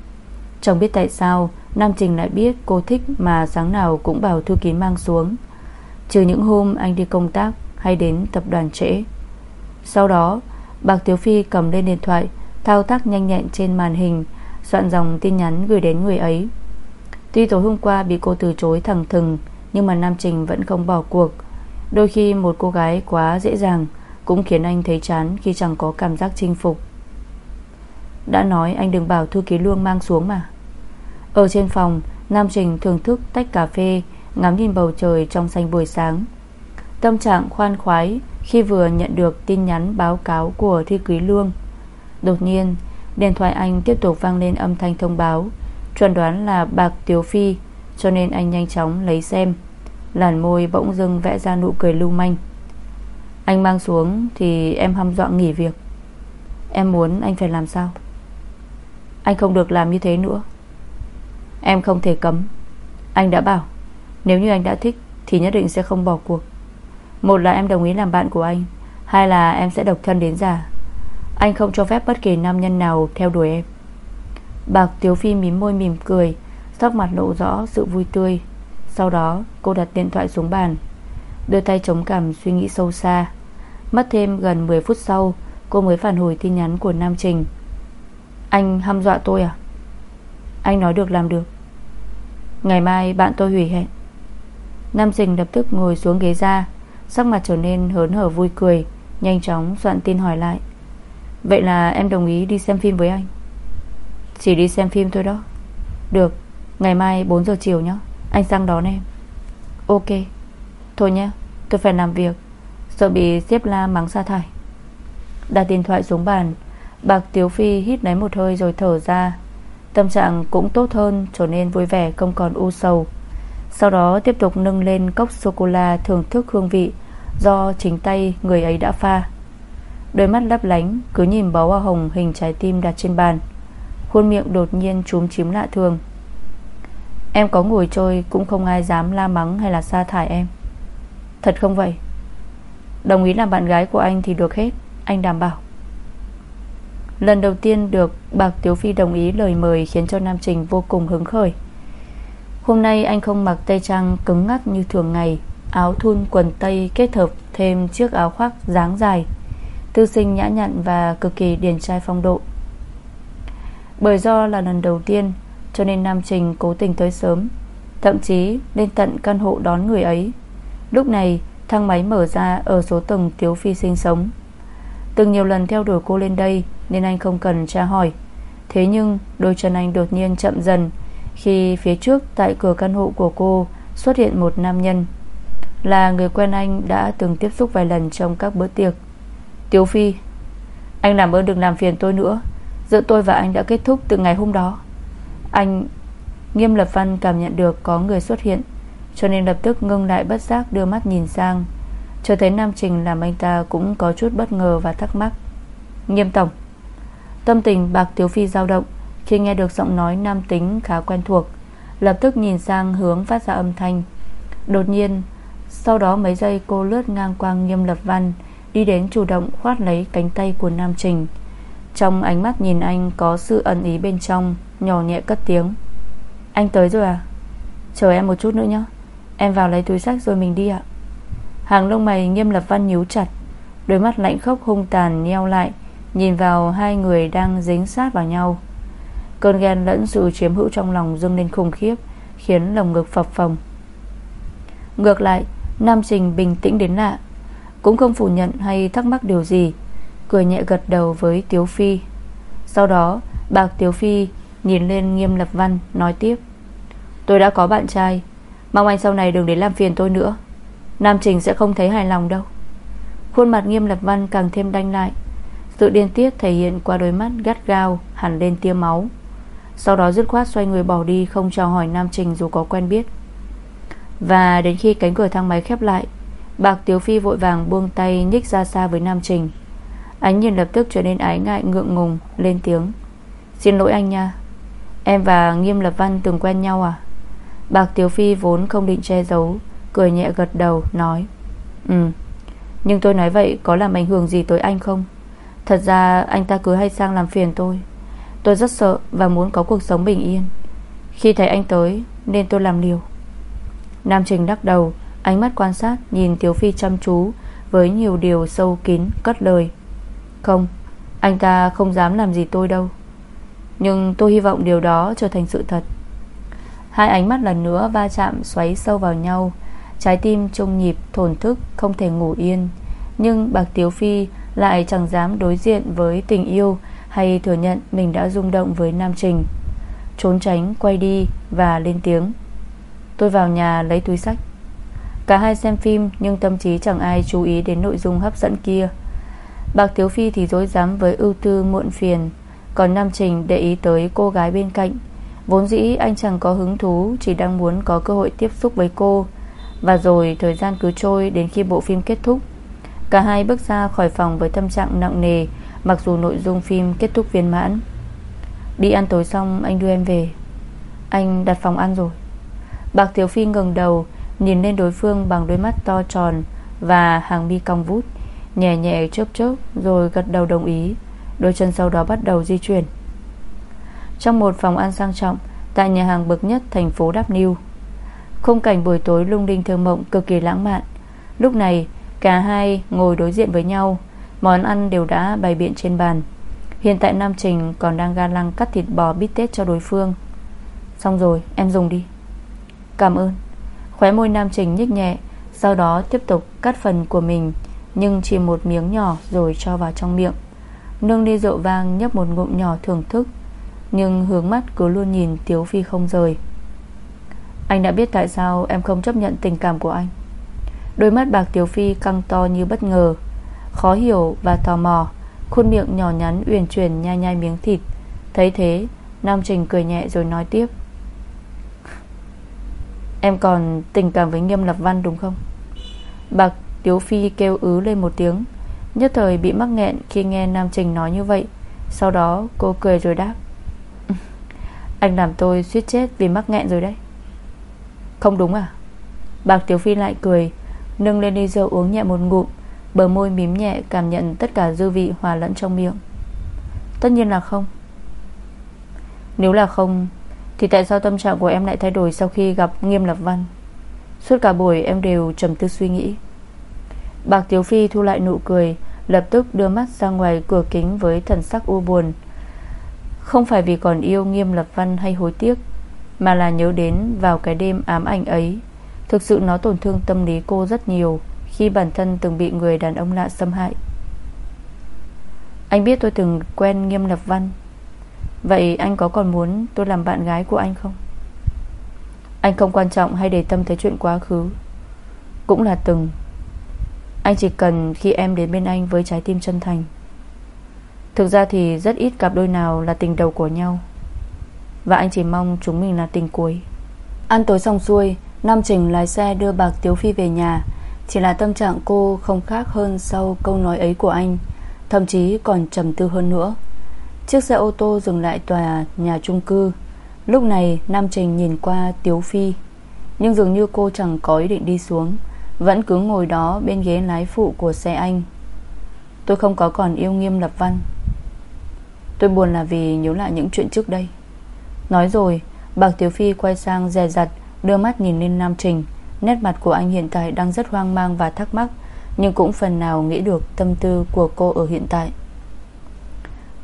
Chẳng biết tại sao, Nam Trình lại biết cô thích mà sáng nào cũng bảo thư ký mang xuống. Trừ những hôm anh đi công tác Hay đến tập đoàn trễ. Sau đó, Bạc Tiếu Phi cầm lên điện thoại, Thao tác nhanh nhẹn trên màn hình, Soạn dòng tin nhắn gửi đến người ấy. Tuy tối hôm qua bị cô từ chối thẳng thừng, Nhưng mà Nam Trình vẫn không bỏ cuộc. Đôi khi một cô gái quá dễ dàng Cũng khiến anh thấy chán Khi chẳng có cảm giác chinh phục. Đã nói anh đừng bảo thư ký luông mang xuống mà. Ở trên phòng, Nam Trình thưởng thức tách cà phê Ngắm nhìn bầu trời trong xanh buổi sáng. Tâm trạng khoan khoái Khi vừa nhận được tin nhắn báo cáo Của thư ký lương Đột nhiên, điện thoại anh tiếp tục vang lên âm thanh thông báo, Chuẩn đoán là bạc Tiếu Phi, Cho nên anh nhanh chóng lấy xem. Làn môi bỗng dưng vẽ ra nụ cười lưu manh. Anh mang xuống Thì em hăm dọa nghỉ việc. Em muốn anh phải làm sao? Anh không được làm như thế nữa. Em không thể cấm. Anh đã bảo. Nếu như anh đã thích, Thì nhất định sẽ không bỏ cuộc. Một là em đồng ý làm bạn của anh, Hai là em sẽ độc thân đến già. Anh không cho phép bất kỳ nam nhân nào theo đuổi em. Bạc Tiếu Phi mím môi mỉm cười, Sắc mặt lộ rõ sự vui tươi. Sau đó, cô đặt điện thoại xuống bàn, Đưa tay chống cằm suy nghĩ sâu xa. Mất thêm gần 10 phút sau, Cô mới phản hồi tin nhắn của Nam Trình. Anh hăm dọa tôi à? Anh nói được làm được. Ngày mai bạn tôi hủy hẹn. Nam Trình lập tức ngồi xuống ghế ra, Sắc mặt trở nên hớn hở vui cười, Nhanh chóng soạn tin hỏi lại. Vậy là em đồng ý đi xem phim với anh? Chỉ đi xem phim thôi đó. Được, Ngày mai 4 giờ chiều nhé Anh sang đón em. Ok, Thôi nhé Tôi phải làm việc, Sợ bị xếp la mắng sa thải. Đặt điện thoại xuống bàn, Bạc Tiếu Phi hít lấy một hơi rồi thở ra. Tâm trạng cũng tốt hơn, Trở nên vui vẻ, không còn u sầu. Sau đó tiếp tục nâng lên cốc sô-cô-la Thưởng thức hương vị Do chính tay người ấy đã pha. Đôi mắt lấp lánh, Cứ nhìn bó hoa hồng hình trái tim đặt trên bàn. Khuôn miệng đột nhiên trúm chím lạ thường. Em có ngồi trôi Cũng không ai dám la mắng hay là sa thải em. Thật không vậy? Đồng ý làm bạn gái của anh thì được hết, Anh đảm bảo. Lần đầu tiên được Bạc Tiếu Phi đồng ý lời mời Khiến cho Nam Trình vô cùng hứng khởi. Hôm nay anh không mặc tây trang cứng ngắc như thường ngày, Áo thun quần tây kết hợp thêm chiếc áo khoác dáng dài. Tư sinh nhã nhặn và cực kỳ điển trai phong độ. Bởi do là lần đầu tiên, Cho nên Nam Trình cố tình tới sớm, Thậm chí lên tận căn hộ đón người ấy. Lúc này, thang máy mở ra Ở số tầng Tiếu Phi sinh sống. Từng nhiều lần theo đuổi cô lên đây, Nên anh không cần tra hỏi. Thế nhưng, đôi chân anh đột nhiên chậm dần khi phía trước tại cửa căn hộ của cô Xuất hiện một nam nhân. Là người quen anh đã từng tiếp xúc vài lần Trong các bữa tiệc. Tiếu Phi, Anh làm ơn đừng làm phiền tôi nữa. Giữa tôi và anh đã kết thúc từ ngày hôm đó. Anh Nghiêm Lập Văn cảm nhận được có người xuất hiện, Cho nên lập tức ngưng lại bất giác đưa mắt nhìn sang. Chờ thấy Nam Trình làm anh ta cũng có chút bất ngờ và thắc mắc. Nghiêm tổng, Tâm tình bạc Tiếu Phi dao động. Khi nghe được giọng nói nam tính khá quen thuộc, Lập tức nhìn sang hướng phát ra âm thanh. Đột nhiên, Sau đó mấy giây cô lướt ngang qua nghiêm lập văn, Đi đến chủ động khoát lấy cánh tay của Nam Trình. Trong ánh mắt nhìn anh Có sự ẩn ý bên trong, Nhỏ nhẹ cất tiếng. Anh tới rồi à? Chờ em một chút nữa nhé Em vào lấy túi sách rồi mình đi ạ. Hàng lông mày nghiêm lập văn nhíu chặt, Đôi mắt lạnh khốc hung tàn nheo lại, Nhìn vào hai người đang dính sát vào nhau. Cơn ghen lẫn sự chiếm hữu trong lòng dâng lên khủng khiếp, Khiến lồng ngực phập phồng. Ngược lại, Nam Trình bình tĩnh đến lạ, Cũng không phủ nhận hay thắc mắc điều gì, Cười nhẹ gật đầu với Tiếu Phi. Sau đó, Bạc Tiếu Phi nhìn lên nghiêm lập văn, Nói tiếp. Tôi đã có bạn trai, Mong anh sau này đừng đến làm phiền tôi nữa. Nam Trình sẽ không thấy hài lòng đâu. Khuôn mặt nghiêm lập văn càng thêm đanh lại, Sự điên tiết thể hiện qua đôi mắt gắt gao, Hẳn lên tia máu. Sau đó dứt khoát xoay người bỏ đi, Không chào hỏi Nam Trình dù có quen biết. Và đến khi cánh cửa thang máy khép lại, Bạc Tiếu Phi vội vàng buông tay Nhích ra xa với Nam Trình. Ánh nhìn lập tức trở nên ái ngại, ngượng ngùng, Lên tiếng. Xin lỗi anh nha, Em và Nghiêm Lập Văn từng quen nhau à? Bạc Tiếu Phi vốn không định che giấu, Cười nhẹ gật đầu, nói. Ừ Nhưng tôi nói vậy có làm ảnh hưởng gì tới anh không? Thật ra anh ta cứ hay sang làm phiền tôi. Tôi rất sợ Và muốn có cuộc sống bình yên. Khi thấy anh tới, nên tôi làm liều. Nam Trình đắc đầu, Ánh mắt quan sát nhìn Tiếu Phi chăm chú Với nhiều điều sâu kín, cất lời. Không, Anh ta không dám làm gì tôi đâu. Nhưng tôi hy vọng điều đó trở thành sự thật. Hai ánh mắt lần nữa va chạm xoáy sâu vào nhau. Trái tim trung nhịp, thổn thức, Không thể ngủ yên. Nhưng Bạc Tiếu Phi lại chẳng dám đối diện Với tình yêu hay thừa nhận mình đã rung động với Nam Trình. Trốn tránh, quay đi Và lên tiếng. Tôi vào nhà lấy túi sách. Cả hai xem phim nhưng tâm trí chẳng ai chú ý đến nội dung hấp dẫn kia. Bạc Tiếu Phi thì dối dám với ưu tư muộn phiền, Còn Nam Trình để ý tới cô gái bên cạnh. Vốn dĩ anh chẳng có hứng thú, Chỉ đang muốn có cơ hội tiếp xúc với cô. Và rồi thời gian cứ trôi Đến khi bộ phim kết thúc. Cả hai bước ra khỏi phòng với tâm trạng nặng nề Mặc dù nội dung phim kết thúc viên mãn. Đi ăn tối xong, anh đưa em về. Anh đặt phòng ăn rồi. Bạc Tiểu Phi ngừng đầu, Nhìn lên đối phương bằng đôi mắt to tròn Và hàng mi cong vút, Nhẹ nhẹ chớp chớp Rồi gật đầu đồng ý. Đôi chân sau đó bắt đầu di chuyển. Trong một phòng ăn sang trọng, Tại nhà hàng bậc nhất thành phố Đáp Niu, Khung cảnh buổi tối lung linh thơ mộng Cực kỳ lãng mạn. Lúc này, cả hai ngồi đối diện với nhau. Món ăn đều đã bày biện trên bàn. Hiện tại Nam Trình còn đang ga lăng cắt thịt bò bít tết cho đối phương. Xong rồi, em dùng đi. Cảm ơn. Khóe môi Nam Trình nhích nhẹ, Sau đó tiếp tục cắt phần của mình, Nhưng chỉ một miếng nhỏ rồi cho vào trong miệng. Nương đi rượu vang nhấp một ngụm nhỏ thưởng thức, nhưng hướng mắt cứ luôn nhìn Tiếu Phi không rời. Anh đã biết tại sao em không chấp nhận tình cảm của anh. Đôi mắt bạc Tiếu Phi căng to như bất ngờ. Khó hiểu và tò mò. Khuôn miệng nhỏ nhắn uyển chuyển nhai nhai miếng thịt. Thấy thế, Nam Trình cười nhẹ rồi nói tiếp. Em còn tình cảm với Nghiêm Lập Văn đúng không? Bạc Tiếu Phi kêu ứ lên một tiếng. Nhất thời bị mắc nghẹn khi nghe Nam Trình nói như vậy. Sau đó, cô cười rồi đáp. Anh làm tôi suýt chết vì mắc nghẹn rồi đấy. Không đúng à? Bạc Tiểu Phi lại cười, Nâng lên ly rượu uống nhẹ một ngụm. Bờ môi mím nhẹ cảm nhận tất cả dư vị hòa lẫn trong miệng. Tất nhiên là không. Nếu là không, Thì tại sao tâm trạng của em lại thay đổi Sau khi gặp Nghiêm Lập Văn? Suốt cả buổi em đều trầm tư suy nghĩ. Bạc Tiểu Phi thu lại nụ cười, Lập tức đưa mắt ra ngoài cửa kính Với thần sắc u buồn. Không phải vì còn yêu nghiêm lập văn hay hối tiếc, Mà là nhớ đến vào cái đêm ám ảnh ấy. Thực sự nó tổn thương tâm lý cô rất nhiều. Khi bản thân từng bị người đàn ông lạ xâm hại. Anh biết tôi từng quen nghiêm lập văn. Vậy anh có còn muốn tôi làm bạn gái của anh không? Anh không quan trọng hay để tâm tới chuyện quá khứ. Cũng là từng. Anh chỉ cần khi em đến bên anh với trái tim chân thành. Thực ra thì rất ít cặp đôi nào là tình đầu của nhau. Và anh chỉ mong chúng mình là tình cuối. Ăn tối xong xuôi, Nam Trình lái xe đưa bạc Tiếu Phi về nhà. Chỉ là tâm trạng cô không khác hơn Sau câu nói ấy của anh, Thậm chí còn trầm tư hơn nữa. Chiếc xe ô tô dừng lại tòa nhà chung cư. Lúc này, Nam Trình nhìn qua Tiếu Phi, Nhưng dường như cô chẳng có ý định đi xuống, Vẫn cứ ngồi đó bên ghế lái phụ của xe anh. Tôi không có còn yêu nghiêm lập văn. Tôi buồn là vì nhớ lại những chuyện trước đây. Nói rồi, Bạc Tiếu Phi quay sang dè dặt, Đưa mắt nhìn lên Nam Trình. Nét mặt của anh hiện tại đang rất hoang mang và thắc mắc, Nhưng cũng phần nào nghĩ được tâm tư của cô ở hiện tại.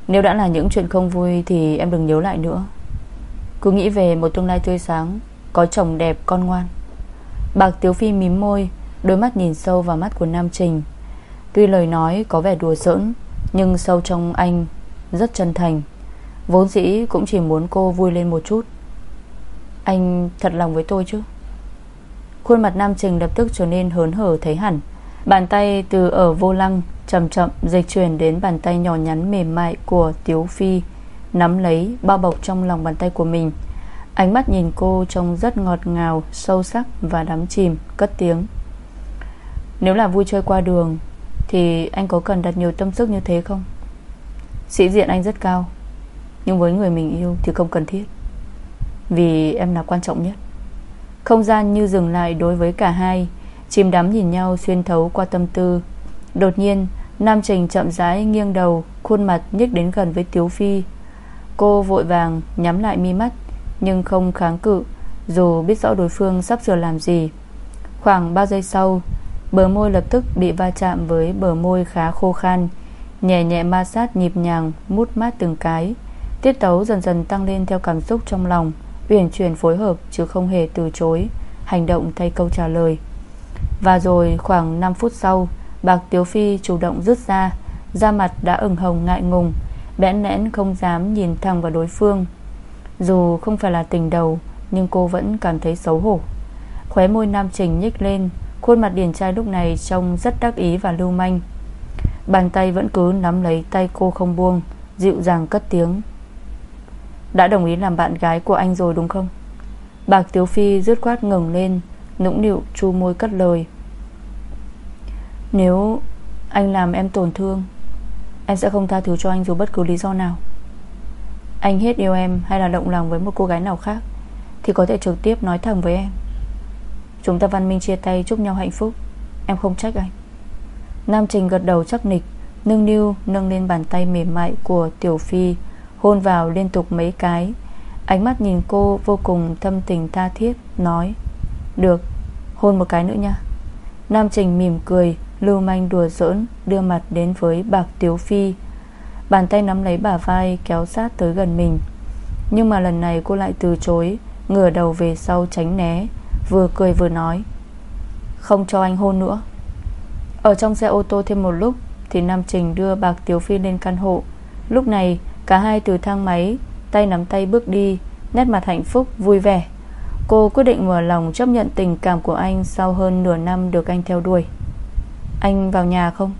Nếu đã là những chuyện không vui Thì em đừng nhớ lại nữa. Cứ nghĩ về một tương lai tươi sáng, Có chồng đẹp, con ngoan. Bạc Tiếu Phi mím môi, Đôi mắt nhìn sâu vào mắt của Nam Trình. Tuy lời nói có vẻ đùa giỡn, Nhưng sâu trong anh Rất chân thành. Vốn dĩ cũng chỉ muốn cô vui lên một chút. Anh thật lòng với tôi chứ? Khuôn mặt Nam Trình lập tức trở nên hớn hở thấy hẳn. Bàn tay từ ở vô lăng Chậm chậm dịch chuyển đến bàn tay nhỏ nhắn mềm mại của Tiếu Phi, Nắm lấy, bao bọc trong lòng bàn tay của mình. Ánh mắt nhìn cô trông rất ngọt ngào, Sâu sắc và đắm chìm, Cất tiếng. Nếu là vui chơi qua đường, Thì anh có cần đặt nhiều tâm sức như thế không? Sĩ diện anh rất cao, Nhưng với người mình yêu thì không cần thiết, Vì em là quan trọng nhất không gian như dừng lại đối với cả hai. Chìm đắm nhìn nhau xuyên thấu qua tâm tư. Đột nhiên, Nam Trình chậm rãi nghiêng đầu, Khuôn mặt nhích đến gần với Tiếu Phi. Cô vội vàng nhắm lại mi mắt, Nhưng không kháng cự, Dù biết rõ đối phương sắp sửa làm gì. Khoảng 3 giây sau, Bờ môi lập tức bị va chạm với bờ môi khá khô khan, Nhẹ nhẹ ma sát nhịp nhàng, Mút mát từng cái. Tiết tấu dần dần tăng lên theo cảm xúc trong lòng. Uyển chuyển phối hợp chứ không hề từ chối, Hành động thay câu trả lời. Và rồi khoảng 5 phút sau, Bạc Tiếu Phi chủ động rút ra, Da mặt đã ửng hồng ngại ngùng, Bẽn nẽn không dám nhìn thẳng vào đối phương. Dù không phải là tình đầu, Nhưng cô vẫn cảm thấy xấu hổ. Khóe môi nam trình nhích lên, Khuôn mặt điển trai lúc này trông rất đắc ý và lưu manh. Bàn tay vẫn cứ nắm lấy tay cô không buông, Dịu dàng cất tiếng đã đồng ý làm bạn gái của anh rồi đúng không? Bạc Tiếu Phi rứt khoát ngừng lên, Nũng nịu chu môi cất lời. Nếu anh làm em tổn thương, Em sẽ không tha thứ cho anh dù bất cứ lý do nào. Anh hết yêu em Hay là động lòng với một cô gái nào khác, Thì có thể trực tiếp nói thẳng với em. Chúng ta văn minh chia tay chúc nhau hạnh phúc, Em không trách anh. Nam Trình gật đầu chắc nịch, Nâng niu, nâng lên bàn tay mềm mại của Tiểu Phi. Hôn vào liên tục mấy cái. Ánh mắt nhìn cô vô cùng thâm tình tha thiết, Nói, Được, hôn một cái nữa nha. Nam Trình mỉm cười, Lưu manh đùa giỡn, Đưa mặt đến với bạc Tiếu Phi. Bàn tay nắm lấy bả vai, kéo sát tới gần mình. Nhưng mà lần này cô lại từ chối, Ngửa đầu về sau tránh né, Vừa cười vừa nói, Không cho anh hôn nữa. Ở trong xe ô tô thêm một lúc, Thì Nam Trình đưa bạc Tiếu Phi lên căn hộ. Lúc này Cả hai từ thang máy, Tay nắm tay bước đi, Nét mặt hạnh phúc, vui vẻ. Cô quyết định mở lòng chấp nhận tình cảm của anh Sau hơn nửa năm được anh theo đuổi. Anh vào nhà không?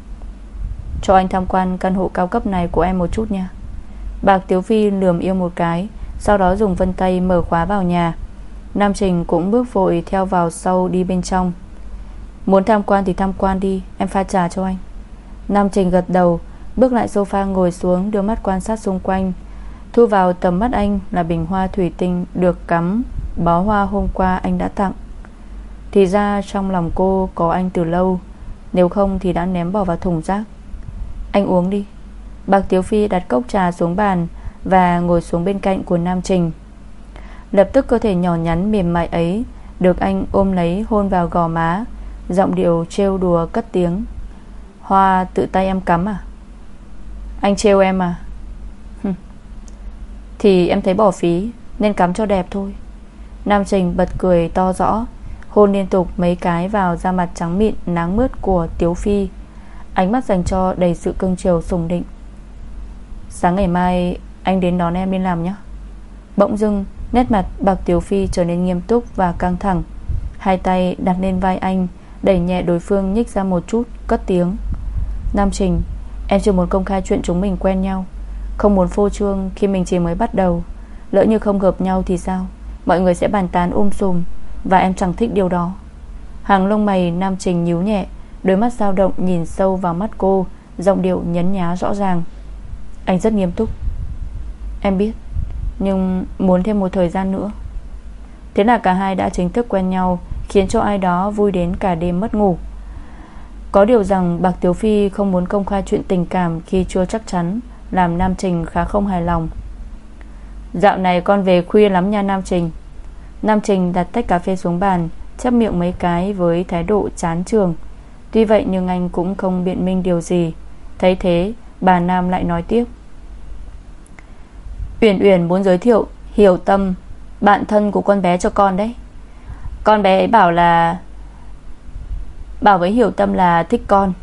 Cho anh tham quan căn hộ cao cấp này của em một chút nha. Bạc Tiếu Phi lườm yêu một cái, Sau đó dùng vân tay mở khóa vào nhà. Nam Trình cũng bước vội theo vào sau đi bên trong. Muốn tham quan thì tham quan đi, Em pha trà cho anh. Nam Trình gật đầu Bước lại sofa ngồi xuống, Đưa mắt quan sát xung quanh. Thu vào tầm mắt anh là bình hoa thủy tinh Được cắm bó hoa hôm qua anh đã tặng. Thì ra trong lòng cô có anh từ lâu, Nếu không thì đã ném bỏ vào thùng rác. Anh uống đi. Bạc Tiếu Phi đặt cốc trà xuống bàn Và ngồi xuống bên cạnh của Nam Trình. Lập tức cơ thể nhỏ nhắn mềm mại ấy Được anh ôm lấy hôn vào gò má, Giọng điệu trêu đùa cất tiếng. Hoa tự tay em cắm à? Anh trêu em à? Thì em thấy bỏ phí, Nên cắm cho đẹp thôi. Nam Trình bật cười to rõ, Hôn liên tục mấy cái vào da mặt trắng mịn, Nắng mướt của Tiếu Phi. Ánh mắt dành cho đầy sự cưng chiều sùng định. Sáng ngày mai, Anh đến đón em đi làm nhé. Bỗng dưng, Nét mặt bạc Tiếu Phi trở nên nghiêm túc và căng thẳng. Hai tay đặt lên vai anh, Đẩy nhẹ đối phương nhích ra một chút, Cất tiếng. Nam Trình Em chưa muốn công khai chuyện chúng mình quen nhau. Không muốn phô trương khi mình chỉ mới bắt đầu. Lỡ như không hợp nhau thì sao? Mọi người sẽ bàn tán um sùm, Và em chẳng thích điều đó. Hàng lông mày Nam Trình nhíu nhẹ, Đôi mắt dao động nhìn sâu vào mắt cô, Giọng điệu nhấn nhá rõ ràng. Anh rất nghiêm túc. Em biết, Nhưng muốn thêm một thời gian nữa. Thế là cả hai đã chính thức quen nhau, Khiến cho ai đó vui đến cả đêm mất ngủ. Có điều rằng Bạc Tiếu Phi không muốn công khai chuyện tình cảm Khi chưa chắc chắn, Làm Nam Trình khá không hài lòng. Dạo này con về khuya lắm nha Nam Trình. Nam Trình đặt tách cà phê xuống bàn Chấp miệng mấy cái với thái độ chán trường Tuy vậy nhưng anh cũng không biện minh điều gì. Thấy thế, Bà Nam lại nói tiếp. Uyển Uyển muốn giới thiệu, Hiểu Tâm, Bạn thân của con bé cho con đấy. Con bé ấy bảo là Bảo với Hiểu Tâm là thích con.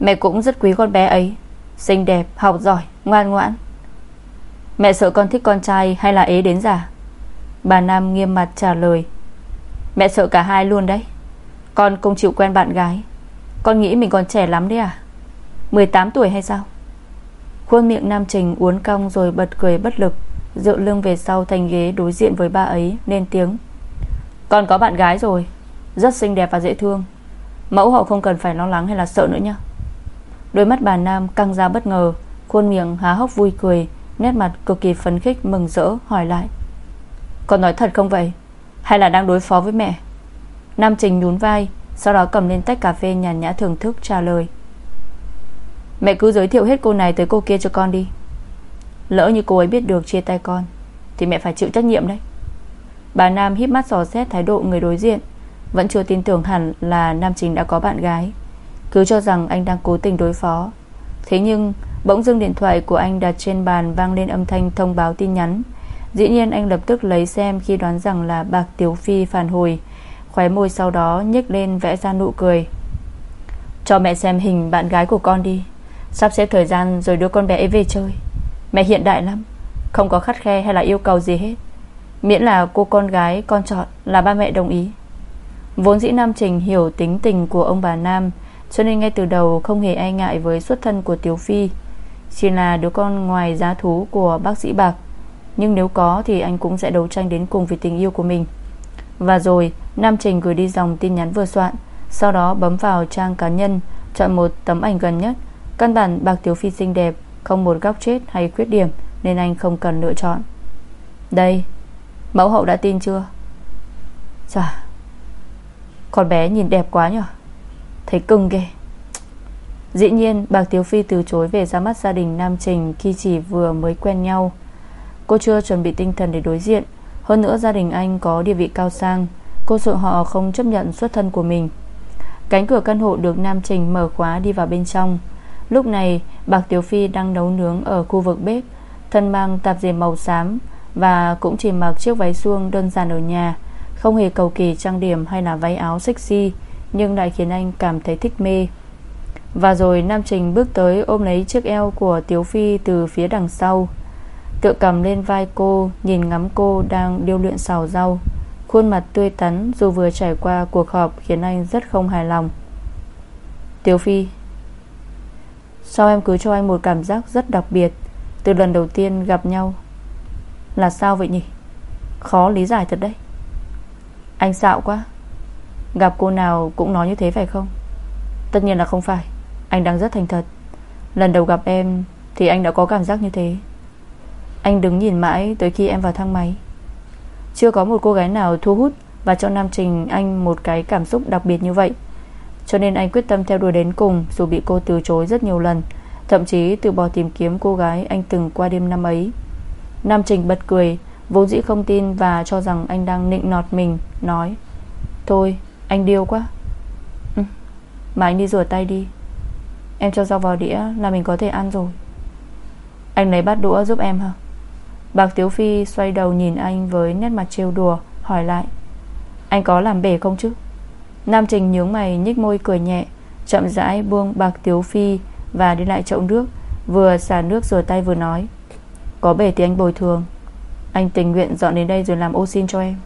Mẹ cũng rất quý con bé ấy. Xinh đẹp, học giỏi, ngoan ngoãn. Mẹ sợ con thích con trai hay là ế đến giả Bà Nam nghiêm mặt trả lời. Mẹ sợ cả hai luôn đấy. Con không chịu quen bạn gái. Con nghĩ mình còn trẻ lắm đấy à? 18 tuổi hay sao? Khuôn miệng Nam Trình uốn cong rồi bật cười bất lực Dựa lưng về sau thành ghế đối diện với ba ấy Nên tiếng. Con có bạn gái rồi. Rất xinh đẹp và dễ thương. Mẫu hậu không cần phải lo lắng hay là sợ nữa nhé Đôi mắt bà Nam căng ra bất ngờ, Khuôn miệng há hốc vui cười, Nét mặt cực kỳ phấn khích, mừng rỡ, hỏi lại. Con nói thật không vậy? Hay là đang đối phó với mẹ? Nam Trình nhún vai, Sau đó cầm lên tách cà phê nhàn nhã thưởng thức trả lời. Mẹ cứ giới thiệu hết cô này tới cô kia cho con đi. Lỡ như cô ấy biết được chia tay con, Thì mẹ phải chịu trách nhiệm đấy. Bà Nam híp mắt dò xét thái độ người đối diện. Vẫn chưa tin tưởng hẳn là Nam chính đã có bạn gái. Cứ cho rằng anh đang cố tình đối phó. Thế nhưng, Bỗng dưng điện thoại của anh đặt trên bàn Vang lên âm thanh thông báo tin nhắn. Dĩ nhiên anh lập tức lấy xem Khi đoán rằng là Bạc Tiếu Phi phản hồi. Khóe môi sau đó nhếch lên vẽ ra nụ cười. Cho mẹ xem hình bạn gái của con đi. Sắp xếp thời gian rồi đưa con bé ấy về chơi. Mẹ hiện đại lắm. Không có khắt khe hay là yêu cầu gì hết. Miễn là cô con gái con chọn Là ba mẹ đồng ý. Vốn dĩ Nam Trình hiểu tính tình của ông bà Nam, Cho nên ngay từ đầu không hề e ngại Với xuất thân của Tiếu Phi. Chỉ là đứa con ngoài giá thú của bác sĩ Bạc. Nhưng nếu có thì anh cũng sẽ đấu tranh đến cùng Vì tình yêu của mình. Và rồi, Nam Trình gửi đi dòng tin nhắn vừa soạn, Sau đó bấm vào trang cá nhân, Chọn một tấm ảnh gần nhất. Căn bản Bạc Tiểu Phi xinh đẹp, Không một góc chết hay khuyết điểm, Nên anh không cần lựa chọn. Đây, Mẫu hậu đã tin chưa? Chà con bé nhìn đẹp quá nhở, Thấy cưng ghê. Dĩ nhiên Bạc Tiếu Phi từ chối về ra mắt gia đình Nam Trình Khi chỉ vừa mới quen nhau. Cô chưa chuẩn bị tinh thần để đối diện. Hơn nữa gia đình anh có địa vị cao sang. Cô sợ họ không chấp nhận xuất thân của mình. Cánh cửa căn hộ được Nam Trình mở khóa đi vào bên trong. Lúc này Bạc Tiểu Phi đang nấu nướng ở khu vực bếp. Thân mang tạp dề màu xám Và cũng chỉ mặc chiếc váy suông đơn giản ở nhà. Không hề cầu kỳ trang điểm hay là váy áo sexy, Nhưng lại khiến anh cảm thấy thích mê. Và rồi Nam Trình bước tới ôm lấy chiếc eo của Tiếu Phi từ phía đằng sau. Tự cầm lên vai cô, Nhìn ngắm cô đang điêu luyện xào rau. Khuôn mặt tươi tắn Dù vừa trải qua cuộc họp Khiến anh rất không hài lòng. Tiếu Phi, Sao em cứ cho anh một cảm giác rất đặc biệt Từ lần đầu tiên gặp nhau? Là sao vậy nhỉ? Khó lý giải thật đấy. Anh xạo quá. Gặp cô nào cũng nói như thế phải không? Tất nhiên là không phải. Anh đang rất thành thật. Lần đầu gặp em Thì anh đã có cảm giác như thế. Anh đứng nhìn mãi tới khi em vào thang máy. Chưa có một cô gái nào thu hút Và cho Nam Trình anh một cái cảm xúc đặc biệt như vậy. Cho nên anh quyết tâm theo đuổi đến cùng Dù bị cô từ chối rất nhiều lần, Thậm chí từ bỏ tìm kiếm cô gái Anh từng qua đêm năm ấy. Nam Trình bật cười Vốn dĩ không tin và cho rằng anh đang nịnh nọt mình Nói Thôi anh điêu quá. Ừ, Mà anh đi rửa tay đi. Em cho rau vào đĩa là mình có thể ăn rồi. Anh lấy bát đũa giúp em hả? Bạc Tiếu Phi xoay đầu nhìn anh Với nét mặt trêu đùa Hỏi lại Anh có làm bể không chứ? Nam Trình nhướng mày nhích môi cười nhẹ Chậm rãi buông bạc tiếu phi Và đi lại chậu nước Vừa xả nước rửa tay vừa nói Có bể thì anh bồi thường. Anh tình nguyện dọn đến đây rồi làm ô xin cho em.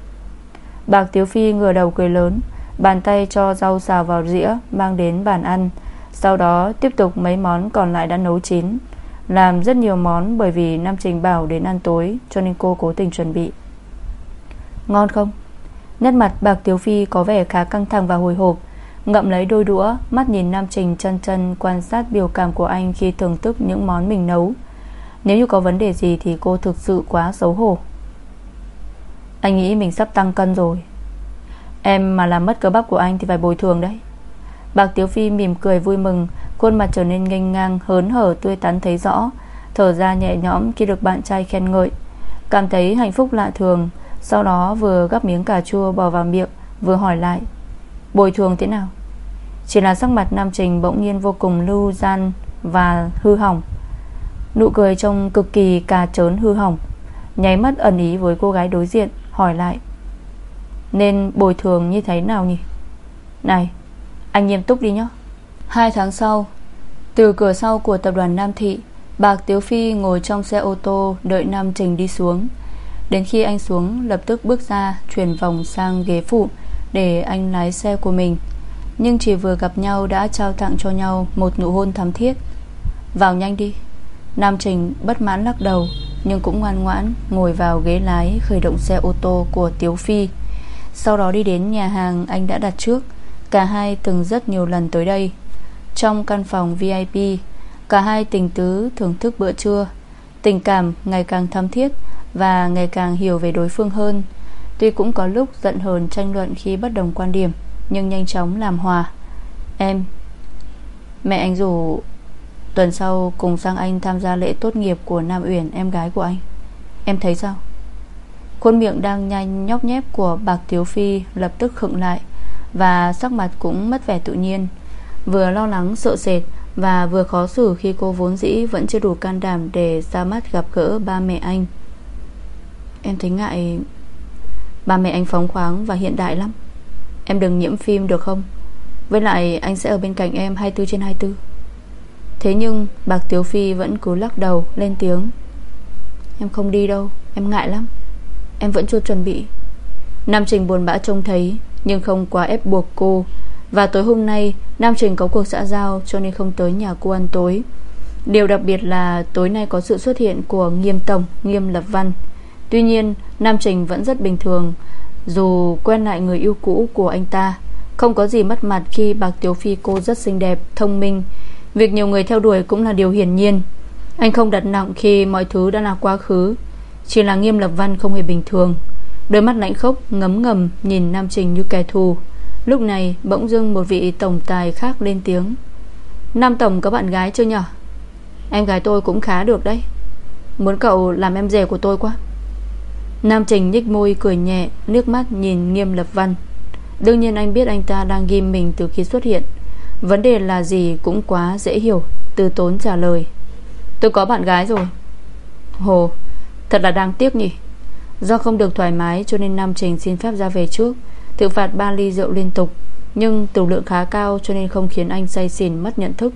Bạc Tiếu Phi ngửa đầu cười lớn, Bàn tay cho rau xào vào dĩa Mang đến bàn ăn. Sau đó tiếp tục mấy món còn lại đã nấu chín. Làm rất nhiều món Bởi vì Nam Trình bảo đến ăn tối, Cho nên cô cố tình chuẩn bị. Ngon không? Nét mặt bạc Tiếu Phi có vẻ khá căng thẳng và hồi hộp. Ngậm lấy đôi đũa, Mắt nhìn Nam Trình chân chân quan sát biểu cảm của anh Khi thưởng thức những món mình nấu. Nếu như có vấn đề gì Thì cô thực sự quá xấu hổ. Anh nghĩ mình sắp tăng cân rồi. Em mà làm mất cơ bắp của anh Thì phải bồi thường đấy. Bạc Tiếu Phi mỉm cười vui mừng, Khuôn mặt trở nên nghênh ngang, hớn hở, tươi tắn thấy rõ. Thở ra nhẹ nhõm khi được bạn trai khen ngợi. Cảm thấy hạnh phúc lạ thường. Sau đó vừa gắp miếng cà chua bỏ vào miệng, Vừa hỏi lại, Bồi thường thế nào? Chỉ là sắc mặt Nam Trình bỗng nhiên vô cùng lưu gian Và hư hỏng. Nụ cười trông cực kỳ cà trớn hư hỏng. Nháy mắt ẩn ý với cô gái đối diện, Hỏi lại. Nên bồi thường như thế nào nhỉ? Này, Anh nghiêm túc đi nhé Hai tháng sau, Từ cửa sau của tập đoàn Nam Thị Bạc Tiếu Phi ngồi trong xe ô tô Đợi Nam Trình đi xuống. Đến khi anh xuống, lập tức bước ra, Chuyển vòng sang ghế phụ Để anh lái xe của mình. Nhưng chỉ vừa gặp nhau đã trao tặng cho nhau Một nụ hôn thắm thiết. Vào nhanh đi. Nam Trình bất mãn lắc đầu, Nhưng cũng ngoan ngoãn ngồi vào ghế lái Khởi động xe ô tô của Tiếu Phi. Sau đó đi đến nhà hàng anh đã đặt trước, Cả hai từng rất nhiều lần tới đây. Trong căn phòng VIP Cả hai tình tứ thưởng thức bữa trưa. Tình cảm ngày càng thắm thiết Và ngày càng hiểu về đối phương hơn. Tuy cũng có lúc giận hờn tranh luận khi bất đồng quan điểm, Nhưng nhanh chóng làm hòa. Em, Mẹ anh rủ Tuần sau, cùng sang anh tham gia lễ tốt nghiệp Của Nam Uyển, em gái của anh. Em thấy sao? Khuôn miệng đang nhanh nhóc nhép của Bạc Tiếu Phi Lập tức khựng lại Và sắc mặt cũng mất vẻ tự nhiên. Vừa lo lắng, sợ sệt Và vừa khó xử khi cô vốn dĩ Vẫn chưa đủ can đảm để ra mắt gặp gỡ ba mẹ anh. Em thấy ngại. Ba mẹ anh phóng khoáng và hiện đại lắm. Em đừng nhiễm phim được không? Với lại anh sẽ ở bên cạnh em 24 trên 24 Thế nhưng Bạc Tiếu Phi vẫn cứ lắc đầu Lên tiếng. Em không đi đâu Em ngại lắm. Em vẫn chưa chuẩn bị. Nam Trình buồn bã trông thấy Nhưng không quá ép buộc cô. Và tối hôm nay Nam Trình có cuộc xã giao Cho nên không tới nhà cô ăn tối. Điều đặc biệt là tối nay có sự xuất hiện Của Nghiêm Tổng, Nghiêm Lập Văn. Tuy nhiên Nam Trình vẫn rất bình thường Dù quen lại người yêu cũ của anh ta. Không có gì mất mặt khi Bạc Tiếu Phi cô rất xinh đẹp, thông minh Việc nhiều người theo đuổi cũng là điều hiển nhiên. Anh không đặt nặng khi mọi thứ đã là quá khứ, Chỉ là nghiêm lập văn không hề bình thường. Đôi mắt lạnh khốc, ngấm ngầm Nhìn Nam Trình như kẻ thù. Lúc này, bỗng dưng một vị tổng tài khác lên tiếng. Nam Tổng, có bạn gái chưa nhở? Em gái tôi cũng khá được đấy. Muốn cậu làm em rể của tôi quá. Nam Trình nhích môi cười nhẹ, Nước mắt nhìn nghiêm lập văn. Đương nhiên anh biết anh ta đang ghim mình từ khi xuất hiện. Vấn đề là gì cũng quá dễ hiểu. Từ tốn trả lời. Tôi có bạn gái rồi. Hồ, Thật là đáng tiếc nhỉ. Do không được thoải mái cho nên Nam Trình xin phép ra về trước. Tự phạt 3 ly rượu liên tục. Nhưng tử lượng khá cao cho nên không khiến anh say xỉn mất nhận thức.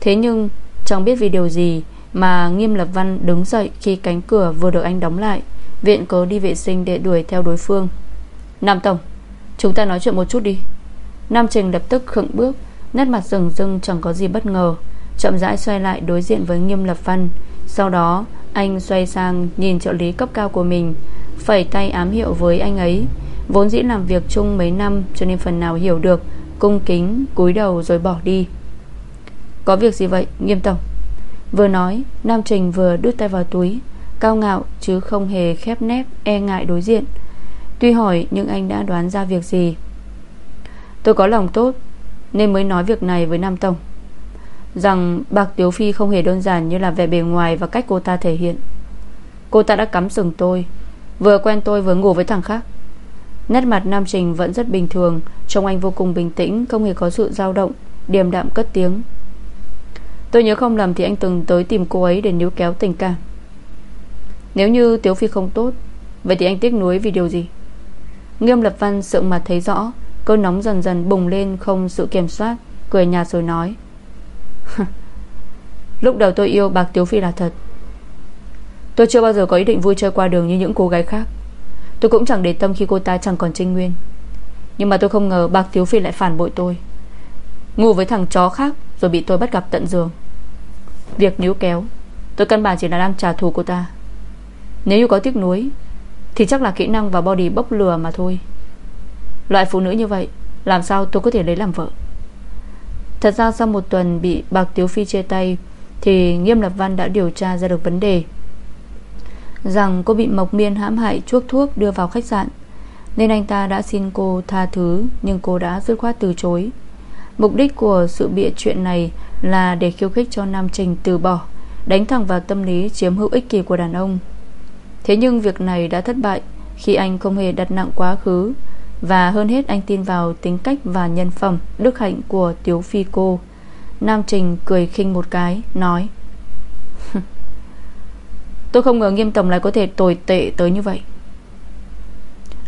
Thế nhưng, Chẳng biết vì điều gì Mà Nghiêm Lập Văn đứng dậy khi cánh cửa vừa được anh đóng lại. Viện cớ đi vệ sinh để đuổi theo đối phương. Nam Tổng, Chúng ta nói chuyện một chút đi. Nam Trình lập tức khựng bước. Nét mặt rừng rưng chẳng có gì bất ngờ. Chậm rãi xoay lại đối diện với Nghiêm Lập Văn. Sau đó, anh xoay sang Nhìn trợ lý cấp cao của mình, Phẩy tay ám hiệu với anh ấy. Vốn dĩ làm việc chung mấy năm, Cho nên phần nào hiểu được, Cung kính, cúi đầu rồi bỏ đi. Có việc gì vậy, Nghiêm Tổng? Vừa nói, Nam Trình vừa đút tay vào túi. Cao ngạo, chứ không hề khép nép E ngại đối diện. Tuy hỏi, nhưng anh đã đoán ra việc gì? Tôi có lòng tốt nên mới nói việc này với Nam Tông. Rằng Bạc Tiếu Phi không hề đơn giản Như là vẻ bề ngoài và cách cô ta thể hiện. Cô ta đã cắm sừng tôi, Vừa quen tôi vừa ngủ với thằng khác. Nét mặt Nam Trình vẫn rất bình thường, Trông anh vô cùng bình tĩnh, Không hề có sự dao động, Điềm đạm cất tiếng. Tôi nhớ không lầm thì anh từng tới tìm cô ấy Để níu kéo tình cảm. Nếu như Tiếu Phi không tốt, Vậy thì anh tiếc nuối vì điều gì? Nghiêm Lập Văn sượng mặt thấy rõ Cơn nóng dần dần bùng lên không sự kiểm soát, Cười nhạt rồi nói. Lúc đầu tôi yêu Bạc Tiếu Phi là thật. Tôi chưa bao giờ có ý định vui chơi qua đường Như những cô gái khác. Tôi cũng chẳng để tâm khi cô ta chẳng còn trinh nguyên. Nhưng mà tôi không ngờ Bạc Tiếu Phi lại phản bội tôi. Ngủ với thằng chó khác Rồi bị tôi bắt gặp tận giường. Việc níu kéo, Tôi căn bản chỉ là đang trả thù cô ta. Nếu như có tiếc nuối, Thì chắc là kỹ năng và body bốc lừa mà thôi. Loại phụ nữ như vậy, Làm sao tôi có thể lấy làm vợ? Thật ra sau một tuần bị Bạc Tiếu Phi chia tay, Thì Nghiêm Lập Văn đã điều tra ra được vấn đề. Rằng cô bị Mộc Miên hãm hại chuốc thuốc đưa vào khách sạn, Nên anh ta đã xin cô tha thứ, Nhưng cô đã dứt khoát từ chối. Mục đích của sự bịa chuyện này Là để khiêu khích cho Nam Trình từ bỏ, Đánh thẳng vào tâm lý chiếm hữu ích kỳ của đàn ông. Thế nhưng việc này đã thất bại Khi anh không hề đặt nặng quá khứ và hơn hết anh tin vào tính cách và nhân phẩm, Đức hạnh của Tiếu Phi cô. Nam Trình cười khinh một cái, Nói Tôi không ngờ nghiêm tổng lại có thể tồi tệ tới như vậy.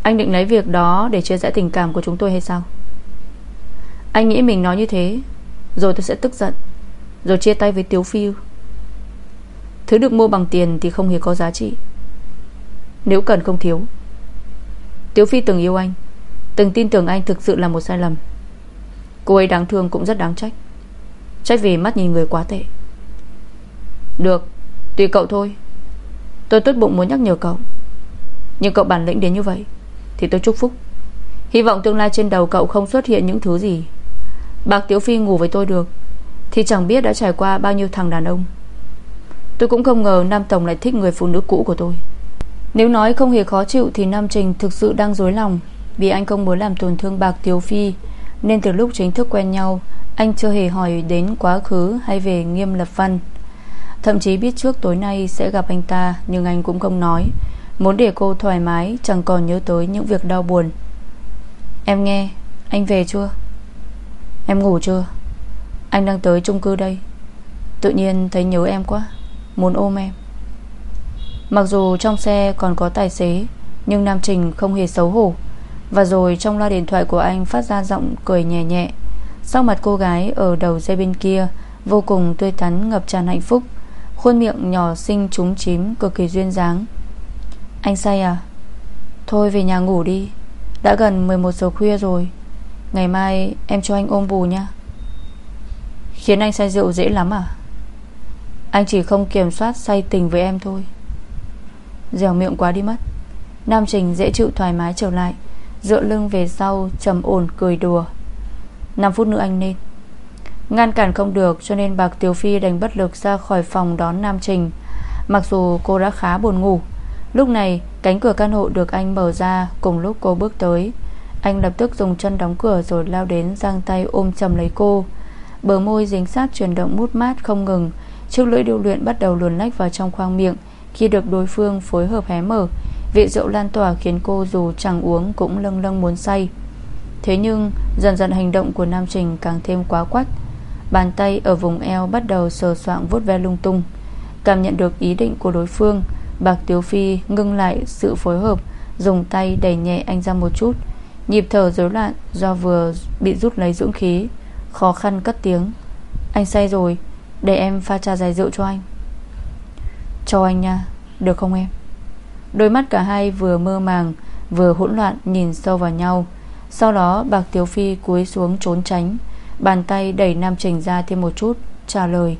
Anh định lấy việc đó Để chia rẽ tình cảm của chúng tôi hay sao? Anh nghĩ mình nói như thế, Rồi tôi sẽ tức giận, Rồi chia tay với Tiếu Phi. Thứ được mua bằng tiền thì không hề có giá trị. Nếu cần không thiếu. Tiếu Phi từng yêu anh. Từng tin tưởng anh thực sự là một sai lầm. Cô ấy đáng thương cũng rất đáng trách. Trách vì mắt nhìn người quá tệ. Được, Tùy cậu thôi. Tôi tốt bụng muốn nhắc nhở cậu. Nhưng cậu bản lĩnh đến như vậy, Thì tôi chúc phúc. Hy vọng tương lai trên đầu cậu không xuất hiện những thứ gì. Bạc Tiếu Phi ngủ với tôi được, Thì chẳng biết đã trải qua bao nhiêu thằng đàn ông. Tôi cũng không ngờ Nam Tổng lại thích người phụ nữ cũ của tôi. Nếu nói không hề khó chịu Thì Nam Trình thực sự đang dối lòng. Vì anh không muốn làm tổn thương Bạc Tiếu Phi, Nên từ lúc chính thức quen nhau, Anh chưa hề hỏi đến quá khứ Hay về nghiêm lập văn. Thậm chí biết trước tối nay sẽ gặp anh ta, Nhưng anh cũng không nói. Muốn để cô thoải mái, Chẳng còn nhớ tới những việc đau buồn. Em nghe, Anh về chưa? Em ngủ chưa? Anh đang tới chung cư đây. Tự nhiên thấy nhớ em quá, Muốn ôm em. Mặc dù trong xe còn có tài xế, Nhưng Nam Trình không hề xấu hổ. Và rồi trong loa điện thoại của anh Phát ra giọng cười nhẹ nhẹ. Sau mặt cô gái ở đầu dây bên kia, Vô cùng tươi tắn, ngập tràn hạnh phúc. Khuôn miệng nhỏ xinh trúng chím, Cực kỳ duyên dáng. Anh say à? Thôi về nhà ngủ đi. Đã gần 11 giờ khuya rồi. Ngày mai em cho anh ôm bù nha. Khiến anh say rượu dễ lắm à? Anh chỉ không kiểm soát say tình với em thôi. Dẻo miệng quá đi mất. Nam Trình dễ chịu thoải mái trở lại. Dựa lưng về sau, trầm ổn cười đùa. 5 phút nữa anh nên. Ngăn cản không được, cho nên bạc Tiểu Phi đành bất lực ra khỏi phòng đón Nam Trình. Mặc dù cô đã khá buồn ngủ, Lúc này cánh cửa căn hộ được anh mở ra Cùng lúc cô bước tới. Anh lập tức dùng chân đóng cửa rồi lao đến Giang tay ôm chầm lấy cô. Bờ môi dính sát chuyển động mút mát không ngừng, Chiếc lưỡi điêu luyện bắt đầu luồn lách vào trong khoang miệng. Khi được đối phương phối hợp hé mở Vị rượu lan tỏa khiến cô dù chẳng uống Cũng lâng lâng muốn say. Thế nhưng, dần dần hành động của Nam Trình càng thêm quá quắt. Bàn tay ở vùng eo bắt đầu sờ soạng vuốt ve lung tung. Cảm nhận được ý định của đối phương, Bạc Tiếu Phi ngưng lại sự phối hợp, Dùng tay đẩy nhẹ anh ra một chút. Nhịp thở rối loạn Do vừa bị rút lấy dưỡng khí, Khó khăn cất tiếng. Anh say rồi, Để em pha trà dài rượu cho anh. Cho anh nha, Được không em? Đôi mắt cả hai vừa mơ màng, Vừa hỗn loạn nhìn sâu vào nhau. Sau đó, Bạc Tiếu Phi cúi xuống trốn tránh. Bàn tay đẩy Nam Trình ra thêm một chút, Trả lời.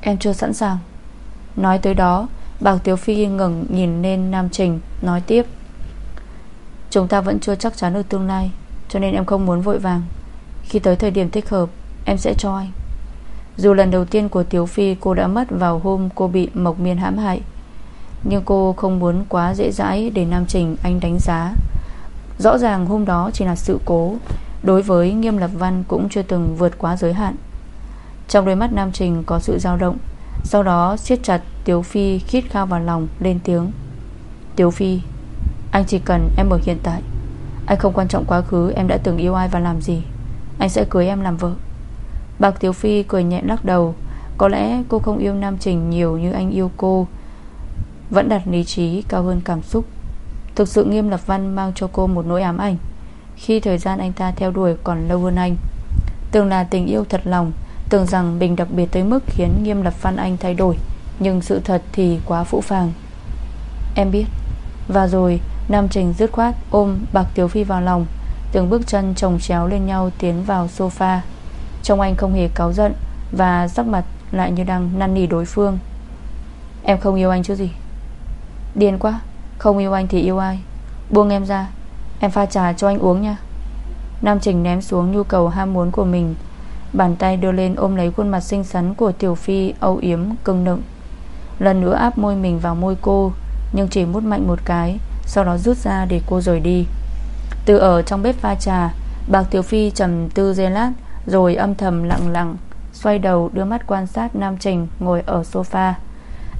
Em chưa sẵn sàng. Nói tới đó, Bạc Tiếu Phi ngừng nhìn lên Nam Trình, Nói tiếp. Chúng ta vẫn chưa chắc chắn được tương lai, Cho nên em không muốn vội vàng. Khi tới thời điểm thích hợp, Em sẽ cho anh. Dù lần đầu tiên của Tiếu Phi cô đã mất vào hôm cô bị Mộc Miên hãm hại nhưng cô không muốn quá dễ dãi Để Nam Trình anh đánh giá. Rõ ràng hôm đó chỉ là sự cố. Đối với Nghiêm Lập Văn cũng chưa từng vượt quá giới hạn. Trong đôi mắt Nam Trình có sự dao động. Sau đó siết chặt Tiếu Phi, khít khao vào lòng, Lên tiếng. Tiếu Phi, Anh chỉ cần em ở hiện tại. Anh không quan trọng quá khứ, em đã từng yêu ai và làm gì. Anh sẽ cưới em làm vợ. Bạc Tiếu Phi cười nhẹ lắc đầu. Có lẽ cô không yêu Nam Trình nhiều như anh yêu cô. Vẫn đặt lý trí cao hơn cảm xúc. Thực sự Nghiêm Lập Văn mang cho cô một nỗi ám ảnh. Khi thời gian anh ta theo đuổi còn lâu hơn anh. Tưởng là tình yêu thật lòng, Tưởng rằng mình đặc biệt tới mức Khiến nghiêm lập văn anh thay đổi, Nhưng sự thật thì quá phũ phàng. Em biết. Và rồi, Nam Trình dứt khoát ôm Bạc Tiếu Phi vào lòng, Từng bước chân chồng chéo lên nhau Tiến vào sofa. Trông anh không hề cáu giận Và sắc mặt lại như đang năn nỉ đối phương. Em không yêu anh chứ gì? Điên quá. Không yêu anh thì yêu ai? Buông em ra. Em pha trà cho anh uống nha. Nam Trình ném xuống nhu cầu ham muốn của mình. Bàn tay đưa lên ôm lấy khuôn mặt xinh xắn của Tiểu Phi âu yếm cưng nựng Lần nữa áp môi mình vào môi cô, Nhưng chỉ mút mạnh một cái, Sau đó rút ra để cô rời đi. Từ ở trong bếp pha trà, Bạc Tiểu Phi trầm tư giây lát, Rồi âm thầm lặng lặng, Xoay đầu đưa mắt quan sát Nam Trình Ngồi ở sofa.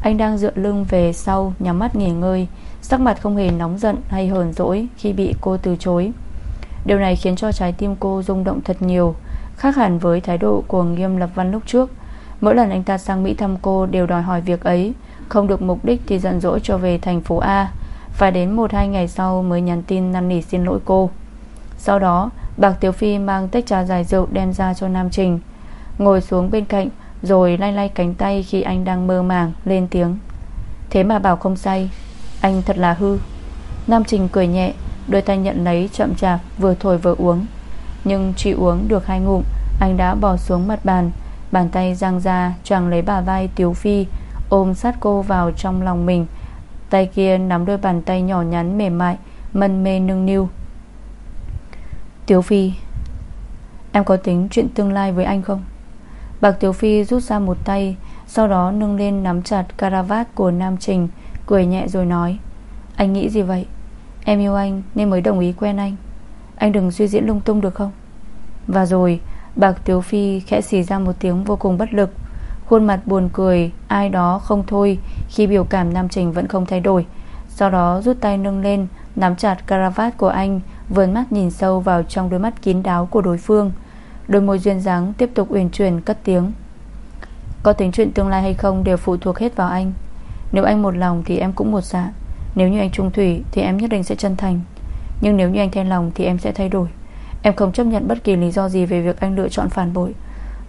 Anh đang dựa lưng về sau, Nhắm mắt nghỉ ngơi. Sắc mặt không hề nóng giận hay hờn dỗi Khi bị cô từ chối. Điều này khiến cho trái tim cô rung động thật nhiều, Khác hẳn với thái độ của Nghiêm Lập Văn lúc trước. Mỗi lần anh ta sang Mỹ thăm cô Đều đòi hỏi việc ấy. Không được mục đích thì giận dỗi cho về thành phố A Phải đến 1-2 ngày sau mới nhắn tin năn nỉ xin lỗi cô. Sau đó, Bạc Tiểu Phi mang tách trà dài rượu đem ra cho Nam Trình. Ngồi xuống bên cạnh rồi lay lay cánh tay khi anh đang mơ màng, Lên tiếng. Thế mà bảo không say Anh thật là hư. Nam Trình cười nhẹ, Đôi tay nhận lấy chậm chạp, vừa thổi vừa uống. Nhưng chỉ uống được hai ngụm, Anh đã bỏ xuống mặt bàn. Bàn tay giang ra, choàng lấy bà vai Tiếu Phi, Ôm sát cô vào trong lòng mình. Tay kia nắm đôi bàn tay nhỏ nhắn mềm mại, Mân mê nâng niu. Tiếu Phi, Em có tính chuyện tương lai với anh không? Bạc tiểu Phi rút ra một tay, Sau đó nâng lên nắm chặt caravat của Nam Trình, Cười nhẹ rồi nói, Anh nghĩ gì vậy? Em yêu anh nên mới đồng ý quen anh. Anh đừng suy diễn lung tung được không? Và rồi, Bạc Tiếu Phi khẽ xì ra một tiếng vô cùng bất lực. Khuôn mặt buồn cười, Ai đó không thôi Khi biểu cảm Nam Trình vẫn không thay đổi. Sau đó rút tay nâng lên, Nắm chặt caravat của anh Vườn mắt nhìn sâu vào trong đôi mắt kín đáo của đối phương. Đôi môi duyên dáng tiếp tục uyển chuyển cất tiếng. Có tính chuyện tương lai hay không Đều phụ thuộc hết vào anh. Nếu anh một lòng thì em cũng một dạ. Nếu như anh trung thủy thì em nhất định sẽ chân thành. Nhưng nếu như anh thay lòng thì em sẽ thay đổi. Em không chấp nhận bất kỳ lý do gì Về việc anh lựa chọn phản bội.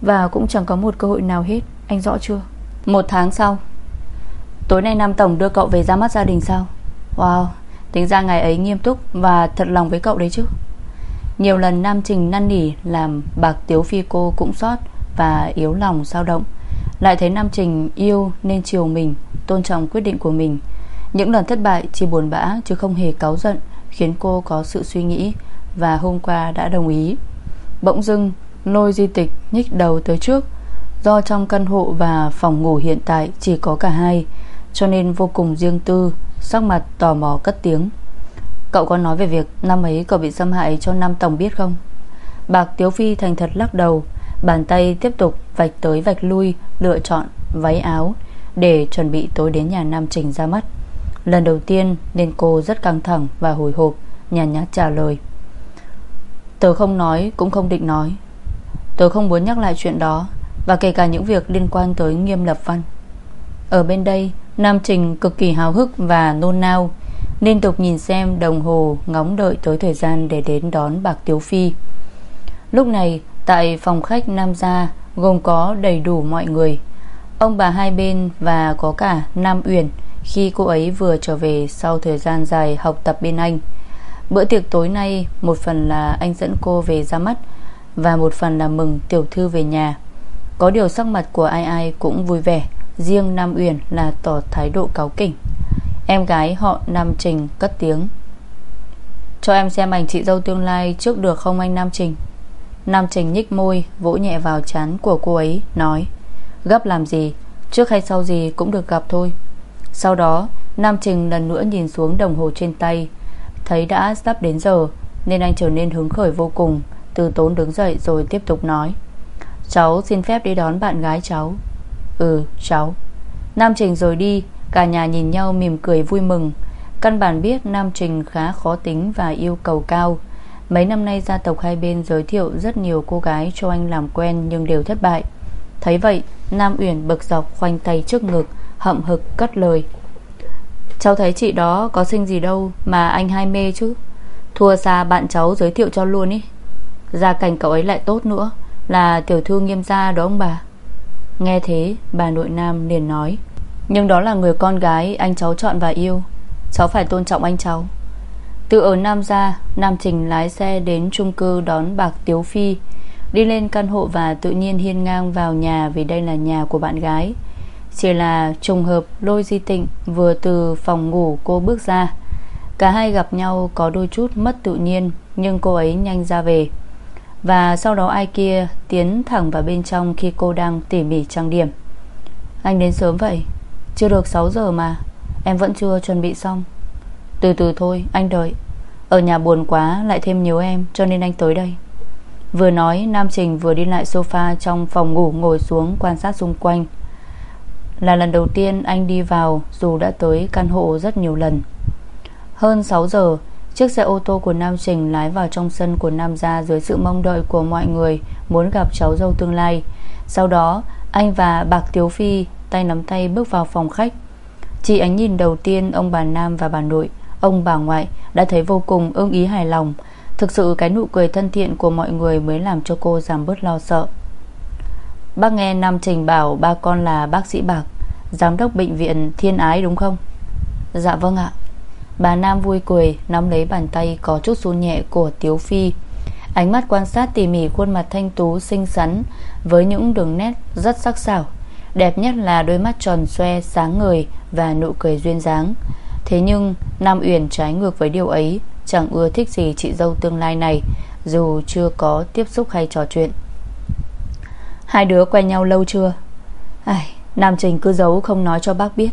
Và cũng chẳng có một cơ hội nào hết. Anh rõ chưa? Một tháng sau. Tối nay Nam Tổng đưa cậu về ra mắt gia đình sao? Wow, Tính ra ngày ấy nghiêm túc Và thật lòng với cậu đấy chứ. Nhiều lần Nam Trình năn nỉ Làm bạc tiếu phi cô cũng sót Và yếu lòng sao động. Lại thấy Nam Trình yêu nên chiều mình, Tôn trọng quyết định của mình. Những lần thất bại chỉ buồn bã Chứ không hề cáu giận, Khiến cô có sự suy nghĩ Và hôm qua đã đồng ý. Bỗng dưng, Lôi di tịch nhích đầu tới trước. Do trong căn hộ và phòng ngủ hiện tại Chỉ có cả hai, Cho nên vô cùng riêng tư, Sắc mặt tò mò cất tiếng. Cậu có nói về việc năm ấy cậu bị xâm hại cho Nam Tổng biết không? Bạc Tiếu Phi thành thật lắc đầu, Bàn tay tiếp tục vạch tới vạch lui, Lựa chọn váy áo Để chuẩn bị tối đến nhà Nam Trình ra mắt. Lần đầu tiên nên cô rất căng thẳng và hồi hộp, Nhàn nhát trả lời. Tớ không nói, cũng không định nói. Tớ không muốn nhắc lại chuyện đó, Và kể cả những việc liên quan tới nghiêm lập văn. Ở bên đây, Nam Trình cực kỳ hào hức và nôn nao. Liên tục nhìn xem đồng hồ, Ngóng đợi tới thời gian để đến đón Bạc Tiếu Phi. Lúc này, Tại phòng khách Nam Gia, Gồm có đầy đủ mọi người. Ông bà hai bên và có cả Nam Uyển Khi cô ấy vừa trở về Sau thời gian dài học tập bên anh. Bữa tiệc tối nay, Một phần là anh dẫn cô về ra mắt Và một phần là mừng tiểu thư về nhà. Có điều sắc mặt của ai ai cũng vui vẻ, Riêng Nam Uyển là tỏ thái độ cáo kỉnh. Em gái họ Nam Trình cất tiếng. Cho em xem ảnh chị dâu tương lai Trước được không anh Nam Trình? Nam Trình nhích môi, Vỗ nhẹ vào chán của cô ấy, Nói, Gấp làm gì? Trước hay sau gì cũng được gặp thôi. Sau đó, Nam Trình lần nữa nhìn xuống đồng hồ trên tay. Thấy đã sắp đến giờ, Nên anh trở nên hứng khởi vô cùng, Từ tốn đứng dậy rồi tiếp tục nói, Cháu xin phép đi đón bạn gái cháu. Ừ cháu. Nam Trình rồi đi Cả nhà nhìn nhau mỉm cười vui mừng. Căn bản biết Nam Trình khá khó tính Và yêu cầu cao. Mấy năm nay gia tộc hai bên giới thiệu Rất nhiều cô gái cho anh làm quen Nhưng đều thất bại. Thấy vậy, Nam Uyển bực dọc khoanh tay trước ngực, Hậm hực cất lời. Cháu thấy chị đó có sinh gì đâu Mà anh hai mê chứ. Thua xa bạn cháu giới thiệu cho luôn ý. Gia cảnh cậu ấy lại tốt nữa, Là tiểu thư nghiêm gia đó ông bà. Nghe thế, bà nội nam liền nói. Nhưng đó là người con gái anh cháu chọn và yêu. Cháu phải tôn trọng anh cháu. Từ ở Nam ra Nam Trình lái xe đến chung cư đón bạc Tiếu Phi. Đi lên căn hộ và tự nhiên hiên ngang vào nhà Vì đây là nhà của bạn gái. Chỉ là trùng hợp lôi di tịnh Vừa từ phòng ngủ cô bước ra. Cả hai gặp nhau có đôi chút mất tự nhiên, Nhưng cô ấy nhanh ra về. Và sau đó ai kia tiến thẳng vào bên trong Khi cô đang tỉ mỉ trang điểm. Anh đến sớm vậy? Chưa được 6 giờ mà Em vẫn chưa chuẩn bị xong. Từ từ thôi anh đợi. Ở nhà buồn quá lại thêm nhiều em Cho nên anh tới đây. Vừa nói Nam Trình vừa đi lại sofa Trong phòng ngủ ngồi xuống quan sát xung quanh. Là lần đầu tiên anh đi vào Dù đã tới căn hộ rất nhiều lần. Hơn 6 giờ Chiếc xe ô tô của Nam Trình lái vào trong sân của Nam gia dưới sự mong đợi của mọi người muốn gặp cháu dâu tương lai. Sau đó, anh và Bạc Tiếu Phi tay nắm tay bước vào phòng khách. Chỉ ánh nhìn đầu tiên ông bà Nam và bà nội, ông bà ngoại đã thấy vô cùng ưng ý hài lòng. Thực sự cái nụ cười thân thiện của mọi người mới làm cho cô giảm bớt lo sợ. Bác nghe Nam Trình bảo ba con là bác sĩ Bạc, giám đốc bệnh viện Thiên Ái đúng không? Dạ vâng ạ. Bà Nam vui cười Nắm lấy bàn tay có chút run nhẹ của Tiếu Phi Ánh mắt quan sát tỉ mỉ khuôn mặt thanh tú xinh xắn Với những đường nét rất sắc sảo Đẹp nhất là đôi mắt tròn xoe sáng ngời Và nụ cười duyên dáng. Thế nhưng Nam Uyển trái ngược với điều ấy Chẳng ưa thích gì chị dâu tương lai này Dù chưa có tiếp xúc hay trò chuyện. Hai đứa quen nhau lâu chưa? Ai, Nam Trình cứ giấu không nói cho bác biết.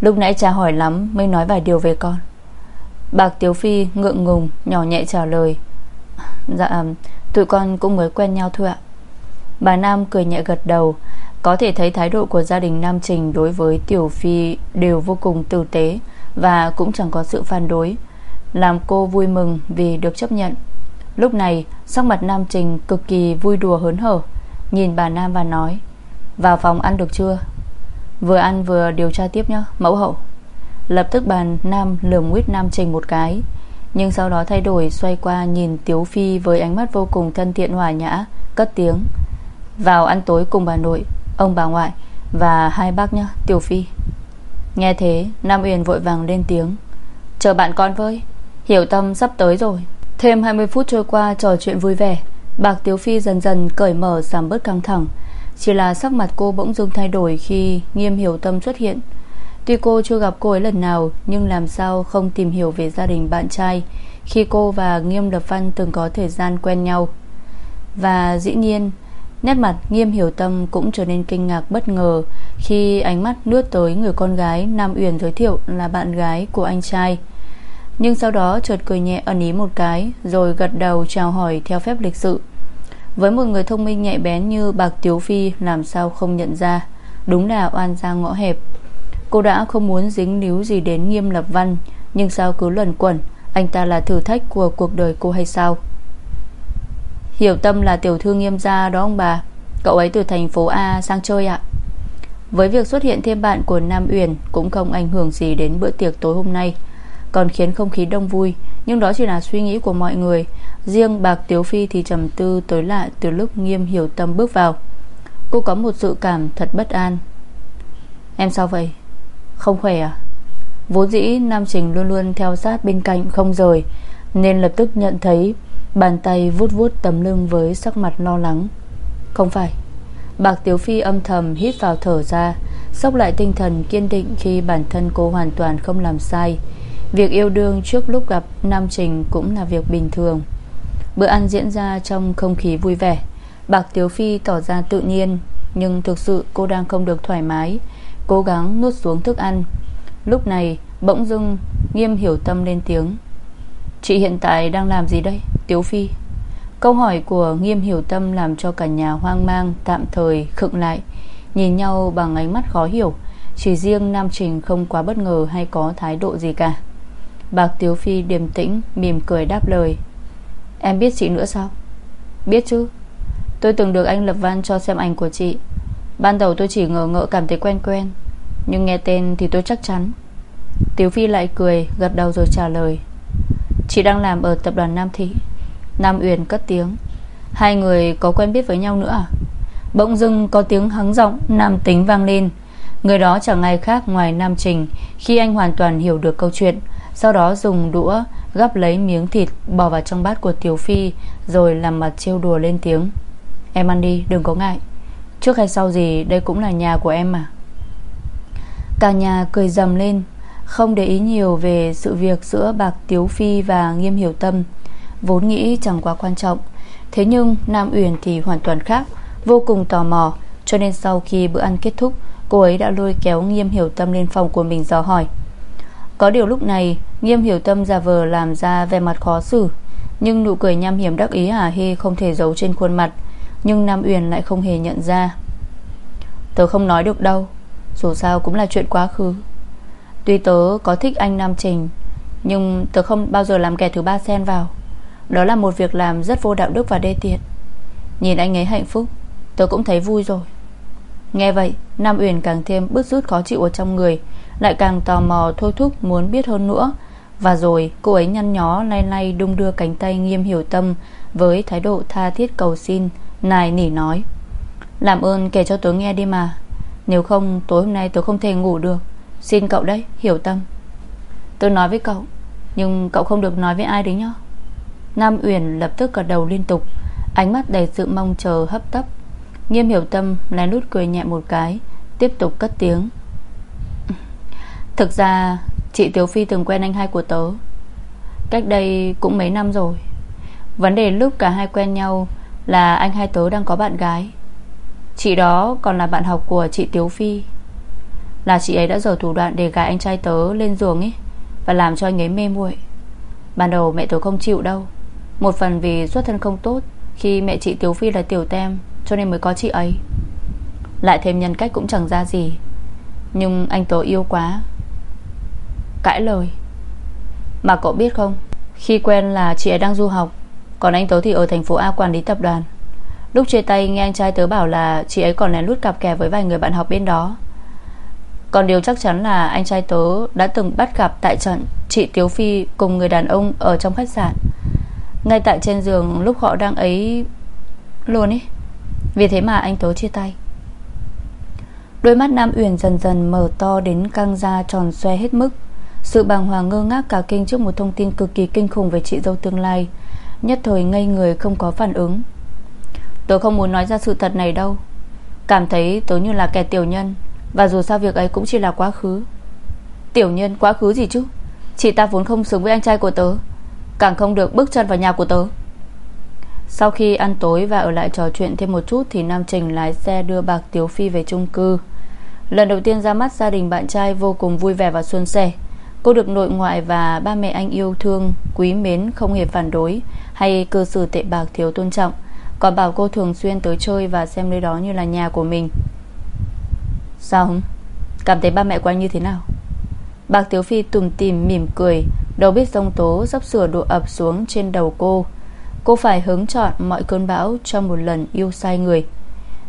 Lúc nãy cha hỏi lắm Mới nói vài điều về con. Bạc Tiếu Phi ngượng ngùng Nhỏ nhẹ trả lời. Dạ tụi con cũng mới quen nhau thôi ạ. Bà Nam cười nhẹ gật đầu. Có thể thấy thái độ của gia đình Nam Trình Đối với Tiểu Phi đều vô cùng tử tế Và cũng chẳng có sự phản đối, Làm cô vui mừng Vì được chấp nhận. Lúc này, sắc mặt Nam Trình cực kỳ vui đùa hớn hở, Nhìn bà Nam và nói, Vào phòng ăn được chưa? Vừa ăn vừa điều tra tiếp nhé Mẫu hậu. Lập tức bà Nam lườm nguyết Nam Trình một cái, Nhưng sau đó thay đổi, Xoay qua nhìn Tiếu Phi với ánh mắt vô cùng thân thiện hòa nhã, Cất tiếng, Vào ăn tối cùng bà nội. Ông bà ngoại Và hai bác nhá, Tiểu Phi. Nghe thế, Nam Uyển vội vàng lên tiếng. Chờ bạn con với, Hiểu tâm sắp tới rồi. Thêm 20 phút trôi qua, trò chuyện vui vẻ. Bạc Tiếu Phi dần dần cởi mở, giảm bớt căng thẳng. Chỉ là sắc mặt cô bỗng dưng thay đổi Khi nghiêm hiểu tâm xuất hiện. Tuy cô chưa gặp cô ấy lần nào, Nhưng làm sao không tìm hiểu về gia đình bạn trai Khi cô và Nghiêm Lập Văn Từng có thời gian quen nhau. Và dĩ nhiên Nét mặt Nghiêm Hiểu Tâm cũng trở nên kinh ngạc bất ngờ Khi ánh mắt lướt tới người con gái Nam Uyển giới thiệu là bạn gái của anh trai. Nhưng sau đó chợt cười nhẹ ẩn ý một cái, Rồi gật đầu chào hỏi theo phép lịch sự. Với một người thông minh nhạy bén như Bạc Tiếu Phi, Làm sao không nhận ra? Đúng là oan ra ngõ hẹp. Cô đã không muốn dính níu gì đến nghiêm lập văn, Nhưng sao cứ luẩn quẩn, Anh ta là thử thách của cuộc đời cô hay sao? Hiểu tâm là tiểu thư nghiêm gia đó ông bà. Cậu ấy từ thành phố A sang chơi ạ. Với việc xuất hiện thêm bạn của Nam Uyển Cũng không ảnh hưởng gì đến bữa tiệc tối hôm nay, Còn khiến không khí đông vui. Nhưng đó chỉ là suy nghĩ của mọi người. Riêng Bạc Tiếu Phi thì trầm tư tối lại Từ lúc nghiêm hiểu tâm bước vào. Cô có một sự cảm thật bất an. Em sao vậy? Không khỏe à? Vốn dĩ Nam Trình luôn luôn theo sát bên cạnh không rời, Nên lập tức nhận thấy Bàn tay vuốt vuốt tấm lưng với sắc mặt lo lắng. Không phải. Bạc Tiếu Phi âm thầm hít vào thở ra, Sốc lại tinh thần kiên định Khi bản thân cô hoàn toàn không làm sai. Việc yêu đương trước lúc gặp Nam Trình cũng là việc bình thường. Bữa ăn diễn ra trong không khí vui vẻ. Bạc Tiếu Phi tỏ ra tự nhiên, Nhưng thực sự cô đang không được thoải mái, Cố gắng nuốt xuống thức ăn. Lúc này, bỗng dưng, Nghiêm hiểu tâm lên tiếng. Chị hiện tại đang làm gì đây, Tiếu Phi? Câu hỏi của Nghiêm hiểu tâm làm cho cả nhà hoang mang, Tạm thời, khựng lại. Nhìn nhau bằng ánh mắt khó hiểu, Chỉ riêng Nam Trình không quá bất ngờ Hay có thái độ gì cả. Bạc Tiếu Phi điềm tĩnh, Mỉm cười đáp lời. Em biết chị nữa sao? Biết chứ. Tôi từng được anh Lập Văn cho xem ảnh của chị. Ban đầu tôi chỉ ngờ ngợ cảm thấy quen quen, Nhưng nghe tên thì tôi chắc chắn. Tiếu Phi lại cười, Gật đầu rồi trả lời. Chị đang làm ở tập đoàn Nam Thị. Nam Uyển cất tiếng. Hai người có quen biết với nhau nữa à? Bỗng dưng có tiếng hắng giọng Nam tính vang lên. Người đó chẳng ai khác ngoài Nam Trình, Khi anh hoàn toàn hiểu được câu chuyện, Sau đó dùng đũa Gắp lấy miếng thịt bỏ vào trong bát của Tiểu Phi, Rồi làm mặt trêu đùa lên tiếng. Em ăn đi, đừng có ngại. Trước hay sau gì, đây cũng là nhà của em mà. Cả nhà cười dầm lên. Không để ý nhiều về sự việc giữa Bạc Tiếu Phi và Nghiêm Hiểu Tâm, Vốn nghĩ chẳng quá quan trọng. Thế nhưng Nam Uyển thì hoàn toàn khác, Vô cùng tò mò, Cho nên sau khi bữa ăn kết thúc, Cô ấy đã lôi kéo Nghiêm Hiểu Tâm lên phòng của mình dò hỏi. Có điều lúc này, Nghiêm Hiểu Tâm giả vờ làm ra vẻ mặt khó xử, Nhưng nụ cười nham hiểm đắc ý hả hê Không thể giấu trên khuôn mặt, Nhưng Nam Uyển lại không hề nhận ra. Tớ không nói được đâu, Dù sao cũng là chuyện quá khứ. Tuy tớ có thích anh Nam Trình, Nhưng tớ không bao giờ làm kẻ thứ ba xen vào. Đó là một việc làm rất vô đạo đức và đê tiện. Nhìn anh ấy hạnh phúc, Tớ cũng thấy vui rồi. Nghe vậy, Nam Uyển càng thêm bứt rút khó chịu ở trong người, Lại càng tò mò thôi thúc muốn biết hơn nữa. Và rồi, cô ấy nhăn nhó, Lay lay đung đưa cánh tay nghiêm hiểu tâm Với thái độ tha thiết cầu xin, Nài nỉ nói. Làm ơn kể cho tớ nghe đi mà, Nếu không, tối hôm nay tớ không thể ngủ được. Xin cậu đấy, hiểu tâm. Tôi nói với cậu, Nhưng cậu không được nói với ai đấy nhá. Nam Uyển lập tức gật đầu liên tục, Ánh mắt đầy sự mong chờ hấp tấp. Nghiêm hiểu tâm lén lút cười nhẹ một cái, Tiếp tục cất tiếng. Thực ra, Chị Tiếu Phi từng quen anh hai của tớ. Cách đây cũng mấy năm rồi. Vấn đề lúc cả hai quen nhau Là anh hai tớ đang có bạn gái. Chị đó còn là bạn học của chị Tiếu Phi. Là chị ấy đã dở thủ đoạn để gài anh trai tớ lên giường ấy, Và làm cho anh ấy mê muội. Ban đầu mẹ tớ không chịu đâu. Một phần vì xuất thân không tốt, Khi mẹ chị Tiếu Phi là tiểu tem, Cho nên mới có chị ấy. Lại thêm nhân cách cũng chẳng ra gì, Nhưng anh tớ yêu quá. Cãi lời. Mà cậu biết không, Khi quen là chị ấy đang du học, Còn anh tớ thì ở thành phố A quản lý tập đoàn. Lúc chia tay, nghe anh trai tớ bảo là Chị ấy còn lén lút cặp kè với vài người bạn học bên đó. Còn điều chắc chắn là Anh trai tớ đã từng bắt gặp Tại trận chị Tiếu Phi cùng người đàn ông Ở trong khách sạn. Ngay tại trên giường lúc họ đang ấy Luôn ý. Vì thế mà anh tớ chia tay. Đôi mắt Nam Uyển dần dần mở to đến căng ra tròn xoe hết mức. Sự bàng hoàng ngơ ngác cả kinh trước một thông tin cực kỳ kinh khủng về chị dâu tương lai, Nhất thời ngây người không có phản ứng. Tớ không muốn nói ra sự thật này đâu. Cảm thấy tớ như là kẻ tiểu nhân. Và dù sao việc ấy cũng chỉ là quá khứ. Tiểu nhân, quá khứ gì chứ? Chị ta vốn không xứng với anh trai của tớ, Càng không được bước chân vào nhà của tớ. Sau khi ăn tối và ở lại trò chuyện thêm một chút Thì Nam Trình lái xe đưa Bạc Tiếu Phi về chung cư. Lần đầu tiên ra mắt gia đình bạn trai vô cùng vui vẻ và xuân sẻ. Cô được nội ngoại và ba mẹ anh yêu thương, Quý mến, không hề phản đối Hay cư xử tệ bạc thiếu tôn trọng, Còn bảo cô thường xuyên tới chơi Và xem nơi đó như là nhà của mình. Sao không? Cảm thấy ba mẹ của anh như thế nào? Bạc Tiếu Phi tùm tìm mỉm cười, Đầu biết dông tố sắp sửa đổ ập xuống trên đầu cô. Cô phải hứng chọn mọi cơn bão Trong một lần yêu sai người.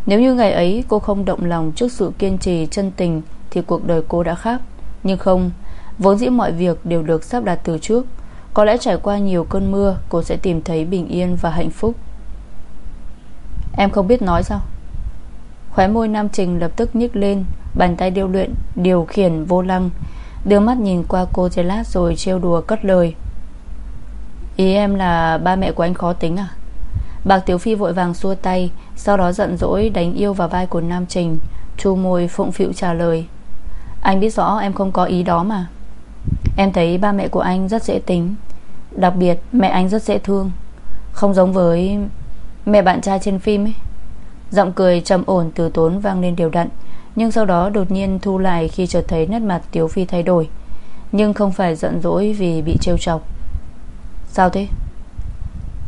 Nếu như ngày ấy cô không động lòng Trước sự kiên trì chân tình Thì cuộc đời cô đã khác. Nhưng không, Vốn dĩ mọi việc đều được sắp đặt từ trước. Có lẽ trải qua nhiều cơn mưa, Cô sẽ tìm thấy bình yên và hạnh phúc. Em không biết nói sao. Khóe môi Nam Trình lập tức nhích lên, Bàn tay điêu luyện, Điều khiển vô lăng. Đưa mắt nhìn qua cô giây lát rồi trêu đùa cất lời. Ý em là ba mẹ của anh khó tính à? Bạc Tiểu Phi vội vàng xua tay, Sau đó giận dỗi đánh yêu vào vai của Nam Trình, Chu môi phụng phịu trả lời. Anh biết rõ em không có ý đó mà. Em thấy ba mẹ của anh rất dễ tính. Đặc biệt, mẹ anh rất dễ thương. Không giống với Mẹ bạn trai trên phim ấy. Giọng cười trầm ổn từ tốn vang lên đều đặn, Nhưng sau đó đột nhiên thu lại Khi chợt thấy nét mặt Tiếu Phi thay đổi. Nhưng không phải giận dỗi vì bị trêu chọc. Sao thế?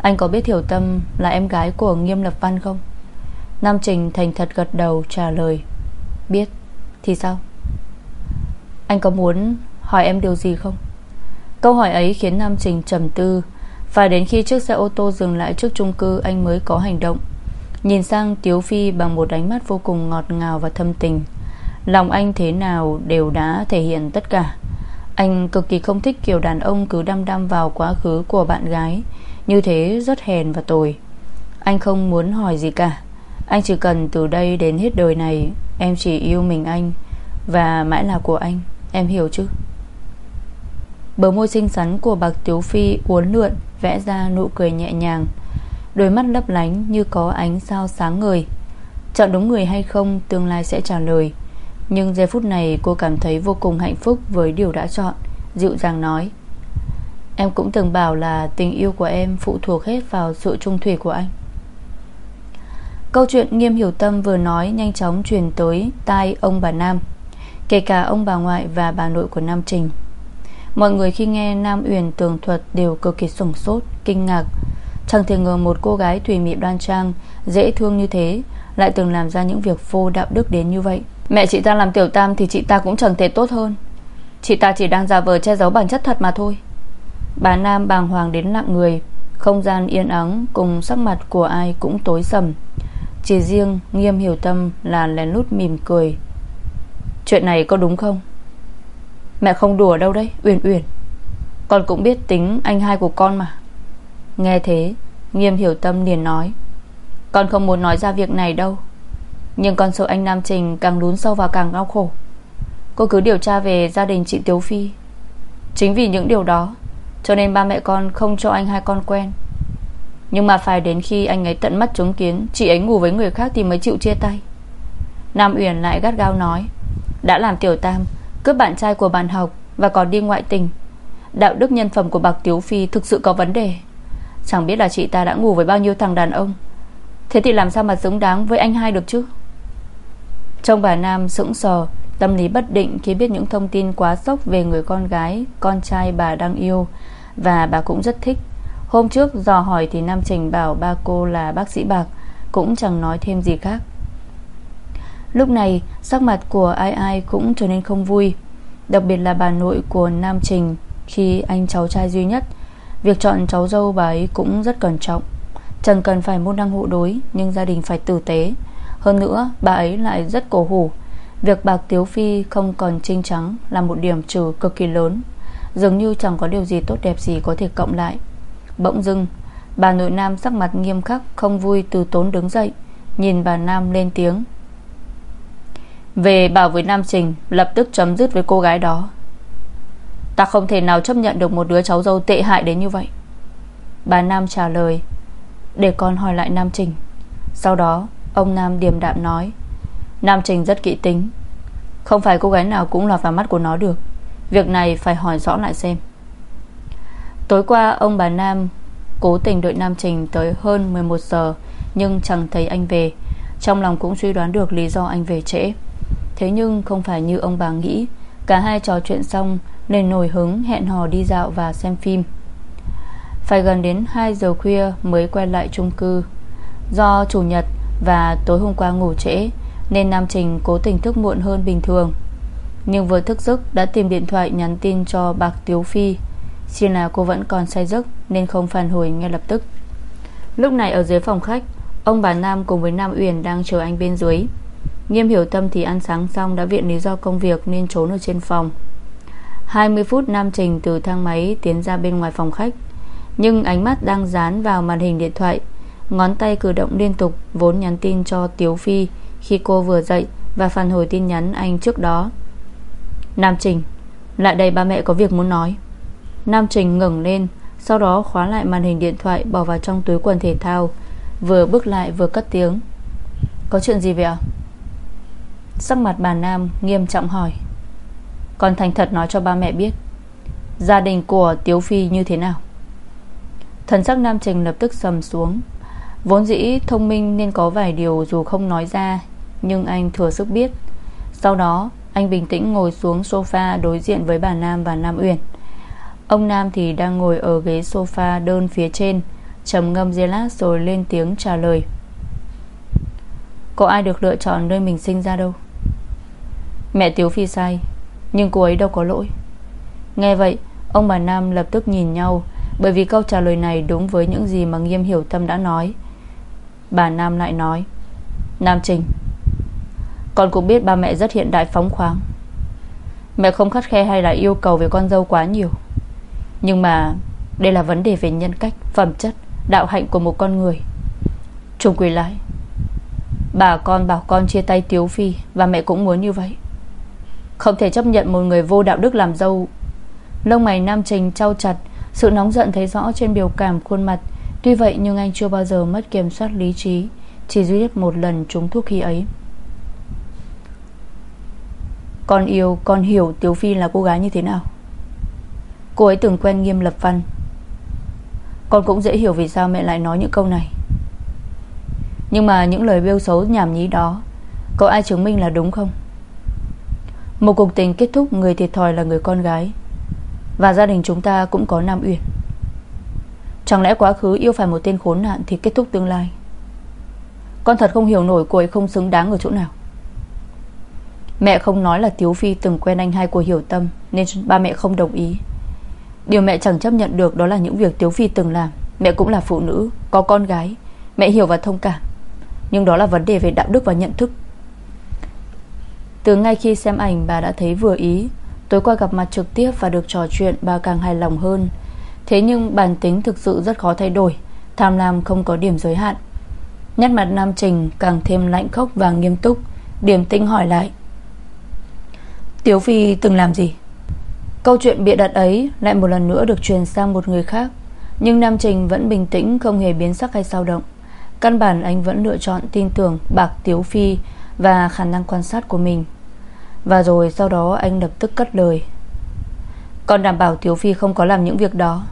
Anh có biết Hiểu Tâm Là em gái của Nghiêm Lập Văn không? Nam Trình thành thật gật đầu trả lời. Biết, Thì sao? Anh có muốn hỏi em điều gì không? Câu hỏi ấy khiến Nam Trình trầm tư. Phải đến khi chiếc xe ô tô dừng lại trước chung cư, Anh mới có hành động. Nhìn sang Tiếu Phi bằng một ánh mắt vô cùng ngọt ngào và thâm tình. Lòng anh thế nào đều đã thể hiện tất cả. Anh cực kỳ không thích kiểu đàn ông cứ đăm đăm vào quá khứ của bạn gái. Như thế rất hèn và tồi. Anh không muốn hỏi gì cả. Anh chỉ cần từ đây đến hết đời này, Em chỉ yêu mình anh. Và mãi là của anh, Em hiểu chứ? Bờ môi xinh xắn của bạc Tiếu Phi uốn lượn, Vẽ ra nụ cười nhẹ nhàng. Đôi mắt lấp lánh như có ánh sao sáng ngời. Chọn đúng người hay không Tương lai sẽ trả lời. Nhưng giây phút này cô cảm thấy vô cùng hạnh phúc Với điều đã chọn Dịu dàng nói. Em cũng từng bảo là tình yêu của em Phụ thuộc hết vào sự trung thủy của anh. Câu chuyện nghiêm hiểu tâm vừa nói Nhanh chóng truyền tới tai ông bà Nam Kể cả ông bà ngoại và bà nội của Nam Trình. Mọi người khi nghe Nam Uyển tường thuật Đều cực kỳ sửng sốt, kinh ngạc. Chẳng thể ngờ một cô gái thủy mị đoan trang, Dễ thương như thế, Lại từng làm ra những việc vô đạo đức đến như vậy. Mẹ chị ta làm tiểu tam Thì chị ta cũng chẳng thể tốt hơn. Chị ta chỉ đang giả vờ che giấu bản chất thật mà thôi. Bà Nam bàng hoàng đến lặng người, Không gian yên ắng Cùng sắc mặt của ai cũng tối sầm. Chỉ riêng nghiêm hiểu tâm Là lén lút mỉm cười. Chuyện này có đúng không? Mẹ không đùa đâu đấy, Uyển Uyển. Con cũng biết tính anh hai của con mà. Nghe thế, Nghiêm hiểu tâm liền nói, Con không muốn nói ra việc này đâu, Nhưng con sợ anh Nam Trình càng lún sâu vào càng đau khổ. Cô cứ điều tra về gia đình chị Tiếu Phi. Chính vì những điều đó, Cho nên ba mẹ con không cho anh hai con quen. Nhưng mà phải đến khi anh ấy tận mắt chứng kiến Chị ấy ngủ với người khác thì mới chịu chia tay. Nam Uyển lại gắt gao nói, Đã làm tiểu tam, Cướp bạn trai của bạn học Và còn đi ngoại tình. Đạo đức nhân phẩm của bạc Tiếu Phi thực sự có vấn đề. Chẳng biết là chị ta đã ngủ với bao nhiêu thằng đàn ông. Thế thì làm sao mà xứng đáng với anh hai được chứ? Trông bà Nam sững sờ, Tâm lý bất định khi biết những thông tin quá sốc Về người con gái, Con trai bà đang yêu. Và bà cũng rất thích. Hôm trước dò hỏi thì Nam Trình bảo ba cô là bác sĩ bạc, Cũng chẳng nói thêm gì khác. Lúc này, sắc mặt của ai ai cũng trở nên không vui. Đặc biệt là bà nội của Nam Trình, Khi anh cháu trai duy nhất Việc chọn cháu dâu bà ấy cũng rất cẩn trọng. Chẳng cần phải môn đăng hộ đối, Nhưng gia đình phải tử tế. Hơn nữa, bà ấy lại rất cổ hủ. Việc bạc Tiếu Phi không còn trinh trắng Là một điểm trừ cực kỳ lớn. Dường như chẳng có điều gì tốt đẹp gì có thể cộng lại. Bỗng dưng, Bà nội Nam sắc mặt nghiêm khắc, Không vui từ tốn đứng dậy, Nhìn bà Nam lên tiếng. Về bảo với Nam Trình, Lập tức chấm dứt với cô gái đó. Ta không thể nào chấp nhận được một đứa cháu dâu tệ hại đến như vậy. Bà Nam trả lời, Để con hỏi lại Nam Trình. Sau đó, ông Nam điềm đạm nói, Nam Trình rất kỹ tính. Không phải cô gái nào cũng lọt vào mắt của nó được. Việc này phải hỏi rõ lại xem. Tối qua, ông bà Nam Cố tình đợi Nam Trình tới hơn 11 giờ, Nhưng chẳng thấy anh về. Trong lòng cũng suy đoán được lý do anh về trễ. Thế nhưng không phải như ông bà nghĩ. Cả hai trò chuyện xong nên nổi hứng hẹn hò đi dạo và xem phim. Phải gần đến 2 giờ khuya Mới quay lại chung cư. Do chủ nhật và tối hôm qua ngủ trễ, Nên Nam Trình cố tình thức muộn hơn bình thường. Nhưng vừa thức giấc Đã tìm điện thoại nhắn tin cho Bạc Tiếu Phi. Xin là cô vẫn còn say giấc Nên không phản hồi ngay lập tức. Lúc này ở dưới phòng khách, Ông bà Nam cùng với Nam Uyển đang chờ anh bên dưới. Nghiêm hiểu tâm thì ăn sáng xong Đã viện lý do công việc nên trốn ở trên phòng. 20 phút Nam Trình từ thang máy Tiến ra bên ngoài phòng khách. Nhưng ánh mắt đang dán vào màn hình điện thoại. Ngón tay cử động liên tục, Vốn nhắn tin cho Tiếu Phi Khi cô vừa dậy Và phản hồi tin nhắn anh trước đó. Nam Trình, Lại đây ba mẹ có việc muốn nói. Nam Trình ngẩng lên, Sau đó khóa lại màn hình điện thoại Bỏ vào trong túi quần thể thao, Vừa bước lại vừa cất tiếng. Có chuyện gì vậy ạ? Sắc mặt bà Nam nghiêm trọng hỏi. Con thành thật nói cho ba mẹ biết, Gia đình của Tiếu Phi như thế nào. Thần sắc Nam Trình lập tức sầm xuống. Vốn dĩ thông minh nên có vài điều dù không nói ra, Nhưng anh thừa sức biết. Sau đó, anh bình tĩnh ngồi xuống sofa Đối diện với bà Nam và Nam Uyển. Ông Nam thì đang ngồi ở ghế sofa đơn phía trên, trầm ngâm dây lát rồi lên tiếng trả lời. Có ai được lựa chọn nơi mình sinh ra đâu? Mẹ Tiếu Phi sai. Nhưng cô ấy đâu có lỗi. Nghe vậy Ông bà Nam lập tức nhìn nhau Bởi vì câu trả lời này đúng với những gì mà Nghiêm Hiểu Tâm đã nói. Bà Nam lại nói Nam Trình Con cũng biết ba mẹ rất hiện đại phóng khoáng. Mẹ không khắt khe hay là yêu cầu về con dâu quá nhiều. Nhưng mà Đây là vấn đề về nhân cách, phẩm chất Đạo hạnh của một con người. Trung quỳ lại Bà con bảo con chia tay Tiếu Phi Và mẹ cũng muốn như vậy. Không thể chấp nhận một người vô đạo đức làm dâu. Lông mày Nam Trình trao chặt, Sự nóng giận thấy rõ trên biểu cảm khuôn mặt. Tuy vậy nhưng anh chưa bao giờ mất kiểm soát lý trí, Chỉ duy nhất một lần trúng thuốc khi ấy. Con yêu, Con hiểu Tiếu Phi là cô gái như thế nào. Cô ấy từng quen nghiêm lập văn. Con cũng dễ hiểu vì sao mẹ lại nói những câu này. Nhưng mà những lời bêu xấu nhảm nhí đó, Có ai chứng minh là đúng không? Một cuộc tình kết thúc Người thiệt thòi là người con gái. Và gia đình chúng ta cũng có Nam Uyển. Chẳng lẽ quá khứ yêu phải một tên khốn nạn Thì kết thúc tương lai? Con thật không hiểu nổi cô ấy không xứng đáng ở chỗ nào. Mẹ không nói là Tiếu Phi từng quen anh hai của Hiểu Tâm Nên ba mẹ không đồng ý. Điều mẹ chẳng chấp nhận được Đó là những việc Tiếu Phi từng làm. Mẹ cũng là phụ nữ, có con gái. Mẹ hiểu và thông cảm. Nhưng đó là vấn đề về đạo đức và nhận thức. Từ ngay khi xem ảnh, bà đã thấy vừa ý. Tối qua gặp mặt trực tiếp và được trò chuyện, Bà càng hài lòng hơn. Thế nhưng bản tính thực sự rất khó thay đổi. Tham lam không có điểm giới hạn. Nét mặt Nam Trình càng thêm lạnh khốc và nghiêm túc. Điểm tinh hỏi lại. Tiếu Phi từng làm gì? Câu chuyện bịa đặt ấy Lại một lần nữa được truyền sang một người khác. Nhưng Nam Trình vẫn bình tĩnh, Không hề biến sắc hay sao động. Căn bản anh vẫn lựa chọn tin tưởng Bạc Tiếu Phi Và khả năng quan sát của mình. Và rồi sau đó anh lập tức cất lời. Con đảm bảo Tiếu Phi không có làm những việc đó,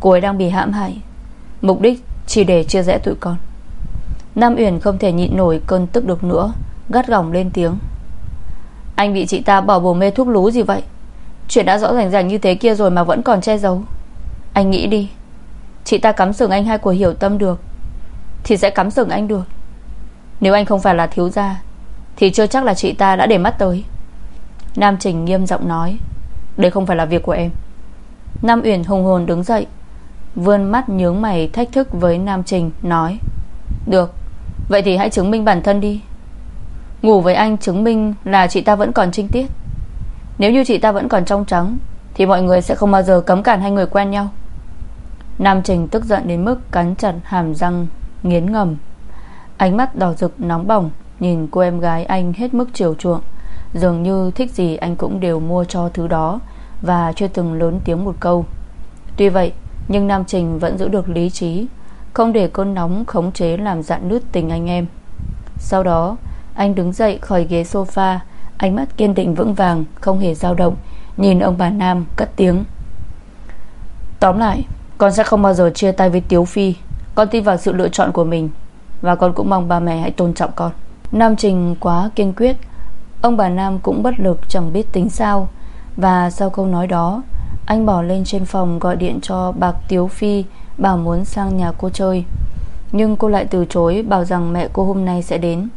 Cô ấy đang bị hãm hại. Mục đích chỉ để chia rẽ tụi con. Nam Uyển không thể nhịn nổi cơn tức được nữa, Gắt gỏng lên tiếng. Anh bị chị ta bỏ bồ mê thuốc lú gì vậy? Chuyện đã rõ ràng ràng như thế kia rồi Mà vẫn còn che giấu. Anh nghĩ đi. Chị ta cắm sừng anh hai của hiểu tâm được, Thì sẽ cắm sừng anh được. Nếu anh không phải là thiếu gia, Thì chưa chắc là chị ta đã để mắt tới. Nam Trình nghiêm giọng nói. Đây không phải là việc của em. Nam Uyển hùng hồn đứng dậy, Vươn mắt nhướng mày thách thức với Nam Trình, Nói. Được, Vậy thì hãy chứng minh bản thân đi. Ngủ với anh chứng minh là chị ta vẫn còn trinh tiết. Nếu như chị ta vẫn còn trong trắng, Thì mọi người sẽ không bao giờ cấm cản hai người quen nhau. Nam Trình tức giận đến mức Cắn chặt hàm răng, Nghiến ngầm. Ánh mắt đỏ rực nóng bỏng, Nhìn cô em gái anh hết mức chiều chuộng. Dường như thích gì anh cũng đều mua cho thứ đó, Và chưa từng lớn tiếng một câu. Tuy vậy, Nhưng Nam Trình vẫn giữ được lý trí, Không để cơn nóng khống chế làm dạn nứt tình anh em. Sau đó, Anh đứng dậy khỏi ghế sofa, Ánh mắt kiên định vững vàng, Không hề dao động, Nhìn ông bà Nam cất tiếng. Tóm lại, Con sẽ không bao giờ chia tay với Tiếu Phi. Con tin vào sự lựa chọn của mình, Và con cũng mong ba mẹ hãy tôn trọng con. Nam Trình quá kiên quyết Ông bà Nam cũng bất lực chẳng biết tính sao. Và sau câu nói đó, Anh bỏ lên trên phòng gọi điện cho Bạc Tiếu Phi, Bảo muốn sang nhà cô chơi. Nhưng cô lại từ chối, Bảo rằng mẹ cô hôm nay sẽ đến.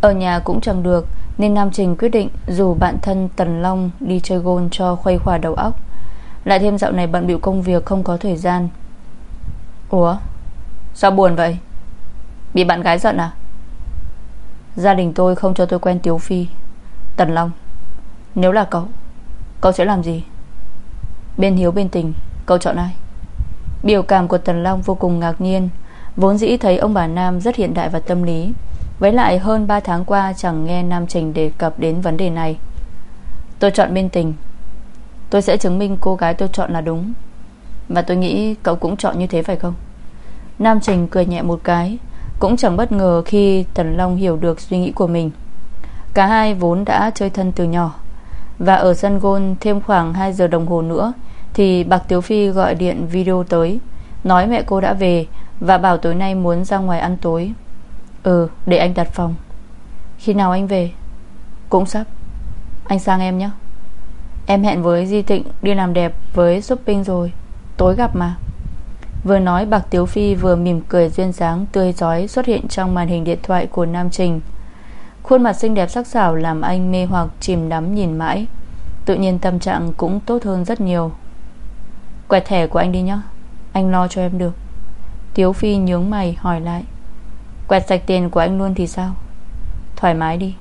Ở nhà cũng chẳng được, Nên Nam Trình quyết định Dù bạn thân Tần Long đi chơi gôn cho khuây khỏa đầu óc. Lại thêm dạo này bận bịu công việc Không có thời gian. Ủa? Sao buồn vậy? Bị bạn gái giận à? Gia đình tôi không cho tôi quen Tiếu Phi. Tần Long, Nếu là cậu Cậu sẽ làm gì? Bên hiếu, bên tình, Cậu chọn ai? Biểu cảm của Tần Long vô cùng ngạc nhiên, Vốn dĩ thấy ông bà Nam rất hiện đại và tâm lý. Với lại hơn 3 tháng qua Chẳng nghe Nam Trình đề cập đến vấn đề này. Tôi chọn bên tình. Tôi sẽ chứng minh cô gái tôi chọn là đúng. Và tôi nghĩ cậu cũng chọn như thế phải không? Nam Trình cười nhẹ một cái, Cũng chẳng bất ngờ khi Tần Long hiểu được suy nghĩ của mình. Cả hai vốn đã chơi thân từ nhỏ. Và ở sân gôn thêm khoảng 2 giờ đồng hồ nữa, Thì Bạc Tiếu Phi gọi điện video tới, Nói mẹ cô đã về Và bảo tối nay muốn ra ngoài ăn tối. Ừ để anh đặt phòng. Khi nào anh về? Cũng sắp. Anh sang em nhé. Em hẹn với Di Tịnh đi làm đẹp với shopping rồi. Tối gặp mà. Vừa nói Bạc Tiếu Phi vừa mỉm cười duyên dáng Tươi giói xuất hiện trong màn hình điện thoại của Nam Trình. Khuôn mặt xinh đẹp sắc sảo Làm anh mê hoặc chìm đắm nhìn mãi. Tự nhiên tâm trạng cũng tốt hơn rất nhiều. Quẹt thẻ của anh đi nhé Anh lo cho em được. Tiếu Phi nhướng mày hỏi lại. Quẹt sạch tiền của anh luôn thì sao? Thoải mái đi.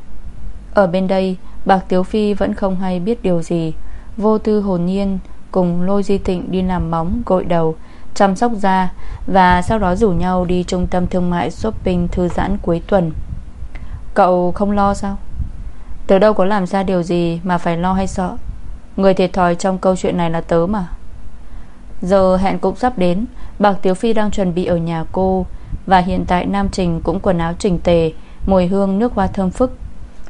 Ở bên đây, Bạc Tiếu Phi vẫn không hay biết điều gì. Vô tư hồn nhiên Cùng lôi di tịnh đi làm móng, Gội đầu, Chăm sóc da Và sau đó rủ nhau đi trung tâm thương mại shopping thư giãn cuối tuần. Cậu không lo sao? Tớ đâu có làm ra điều gì Mà phải lo hay sợ. Người thiệt thòi trong câu chuyện này là tớ mà. Giờ hẹn cũng sắp đến, Bạc Tiếu Phi đang chuẩn bị ở nhà cô, Và hiện tại Nam Trình cũng quần áo chỉnh tề, Mùi hương nước hoa thơm phức.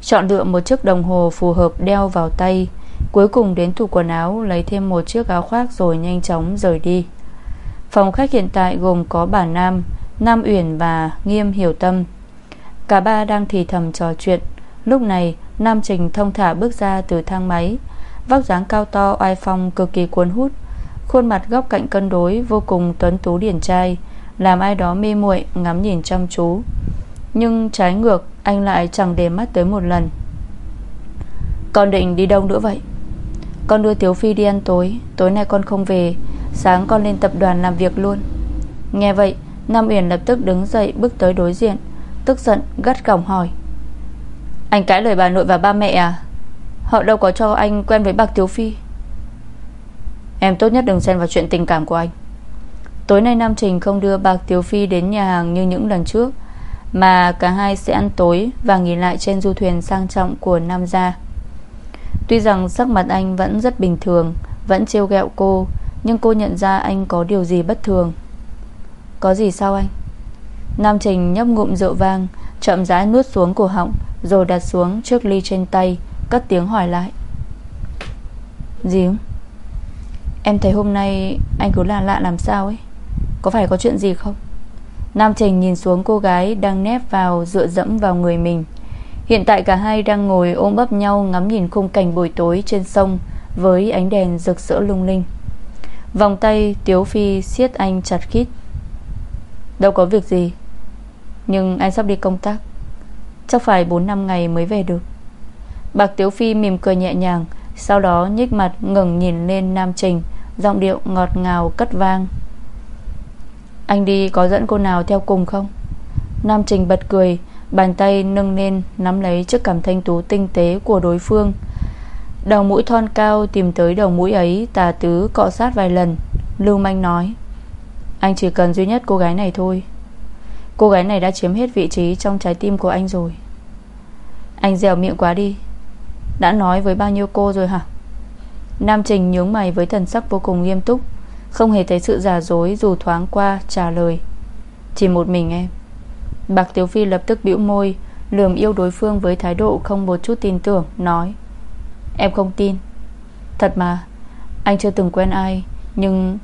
Chọn lựa một chiếc đồng hồ phù hợp đeo vào tay, Cuối cùng đến tủ quần áo Lấy thêm một chiếc áo khoác rồi nhanh chóng rời đi. Phòng khách hiện tại gồm có bà Nam Nam Uyển và Nghiêm Hiểu Tâm. Cả ba đang thì thầm trò chuyện. Lúc này, Nam Trình thông thả bước ra từ thang máy. Vóc dáng cao to, oai phong cực kỳ cuốn hút. Khuôn mặt góc cạnh cân đối Vô cùng tuấn tú điển trai, Làm ai đó mê muội, ngắm nhìn chăm chú. Nhưng trái ngược, Anh lại chẳng để mắt tới một lần. Con định đi đâu nữa vậy? Con đưa Tiếu Phi đi ăn tối. Tối nay con không về. Sáng con lên tập đoàn làm việc luôn. Nghe vậy, Nam Uyển lập tức đứng dậy bước tới đối diện. Tức giận, gắt gỏng hỏi. Anh cãi lời bà nội và ba mẹ à? Họ đâu có cho anh quen với bạc Tiếu Phi. Em tốt nhất đừng xen vào chuyện tình cảm của anh. Tối nay Nam Trình không đưa bạc Tiếu Phi đến nhà hàng như những lần trước, Mà cả hai sẽ ăn tối Và nghỉ lại trên du thuyền sang trọng của Nam Gia. Tuy rằng sắc mặt anh vẫn rất bình thường, Vẫn trêu ghẹo cô, Nhưng cô nhận ra anh có điều gì bất thường. Có gì sao anh? Nam Trình nhấp ngụm rượu vang, Chậm rãi nuốt xuống cổ họng, Rồi đặt xuống trước ly trên tay, Cất tiếng hỏi lại. Gì không Em thấy hôm nay anh cứ lạ lạ làm sao ấy? Có phải có chuyện gì không? Nam Trình nhìn xuống cô gái Đang nép vào dựa dẫm vào người mình. Hiện tại cả hai đang ngồi ôm ấp nhau Ngắm nhìn khung cảnh buổi tối trên sông Với ánh đèn rực rỡ lung linh. Vòng tay Tiếu Phi siết anh chặt khít. Đâu có việc gì nhưng anh sắp đi công tác? Chắc phải 4 năm ngày mới về được. Bạc Tiếu Phi mỉm cười nhẹ nhàng, Sau đó nhích mặt ngừng nhìn lên Nam Trình, Giọng điệu ngọt ngào cất vang. Anh đi có dẫn cô nào theo cùng không? Nam Trình bật cười, Bàn tay nâng lên Nắm lấy chiếc cảm thanh tú tinh tế của đối phương. Đầu mũi thon cao Tìm tới đầu mũi ấy Tà tứ cọ sát vài lần, Lưu manh nói, Anh chỉ cần duy nhất cô gái này thôi. Cô gái này đã chiếm hết vị trí Trong trái tim của anh rồi. Anh dẻo miệng quá đi. Đã nói với bao nhiêu cô rồi hả? Nam Trình nhướng mày với thần sắc vô cùng nghiêm túc, Không hề thấy sự giả dối Dù thoáng qua trả lời. Chỉ một mình em. Bạc Tiếu Phi lập tức bĩu môi, Lườm yêu đối phương với thái độ không một chút tin tưởng, Nói, Em không tin. Thật mà, Anh chưa từng quen ai, Nhưng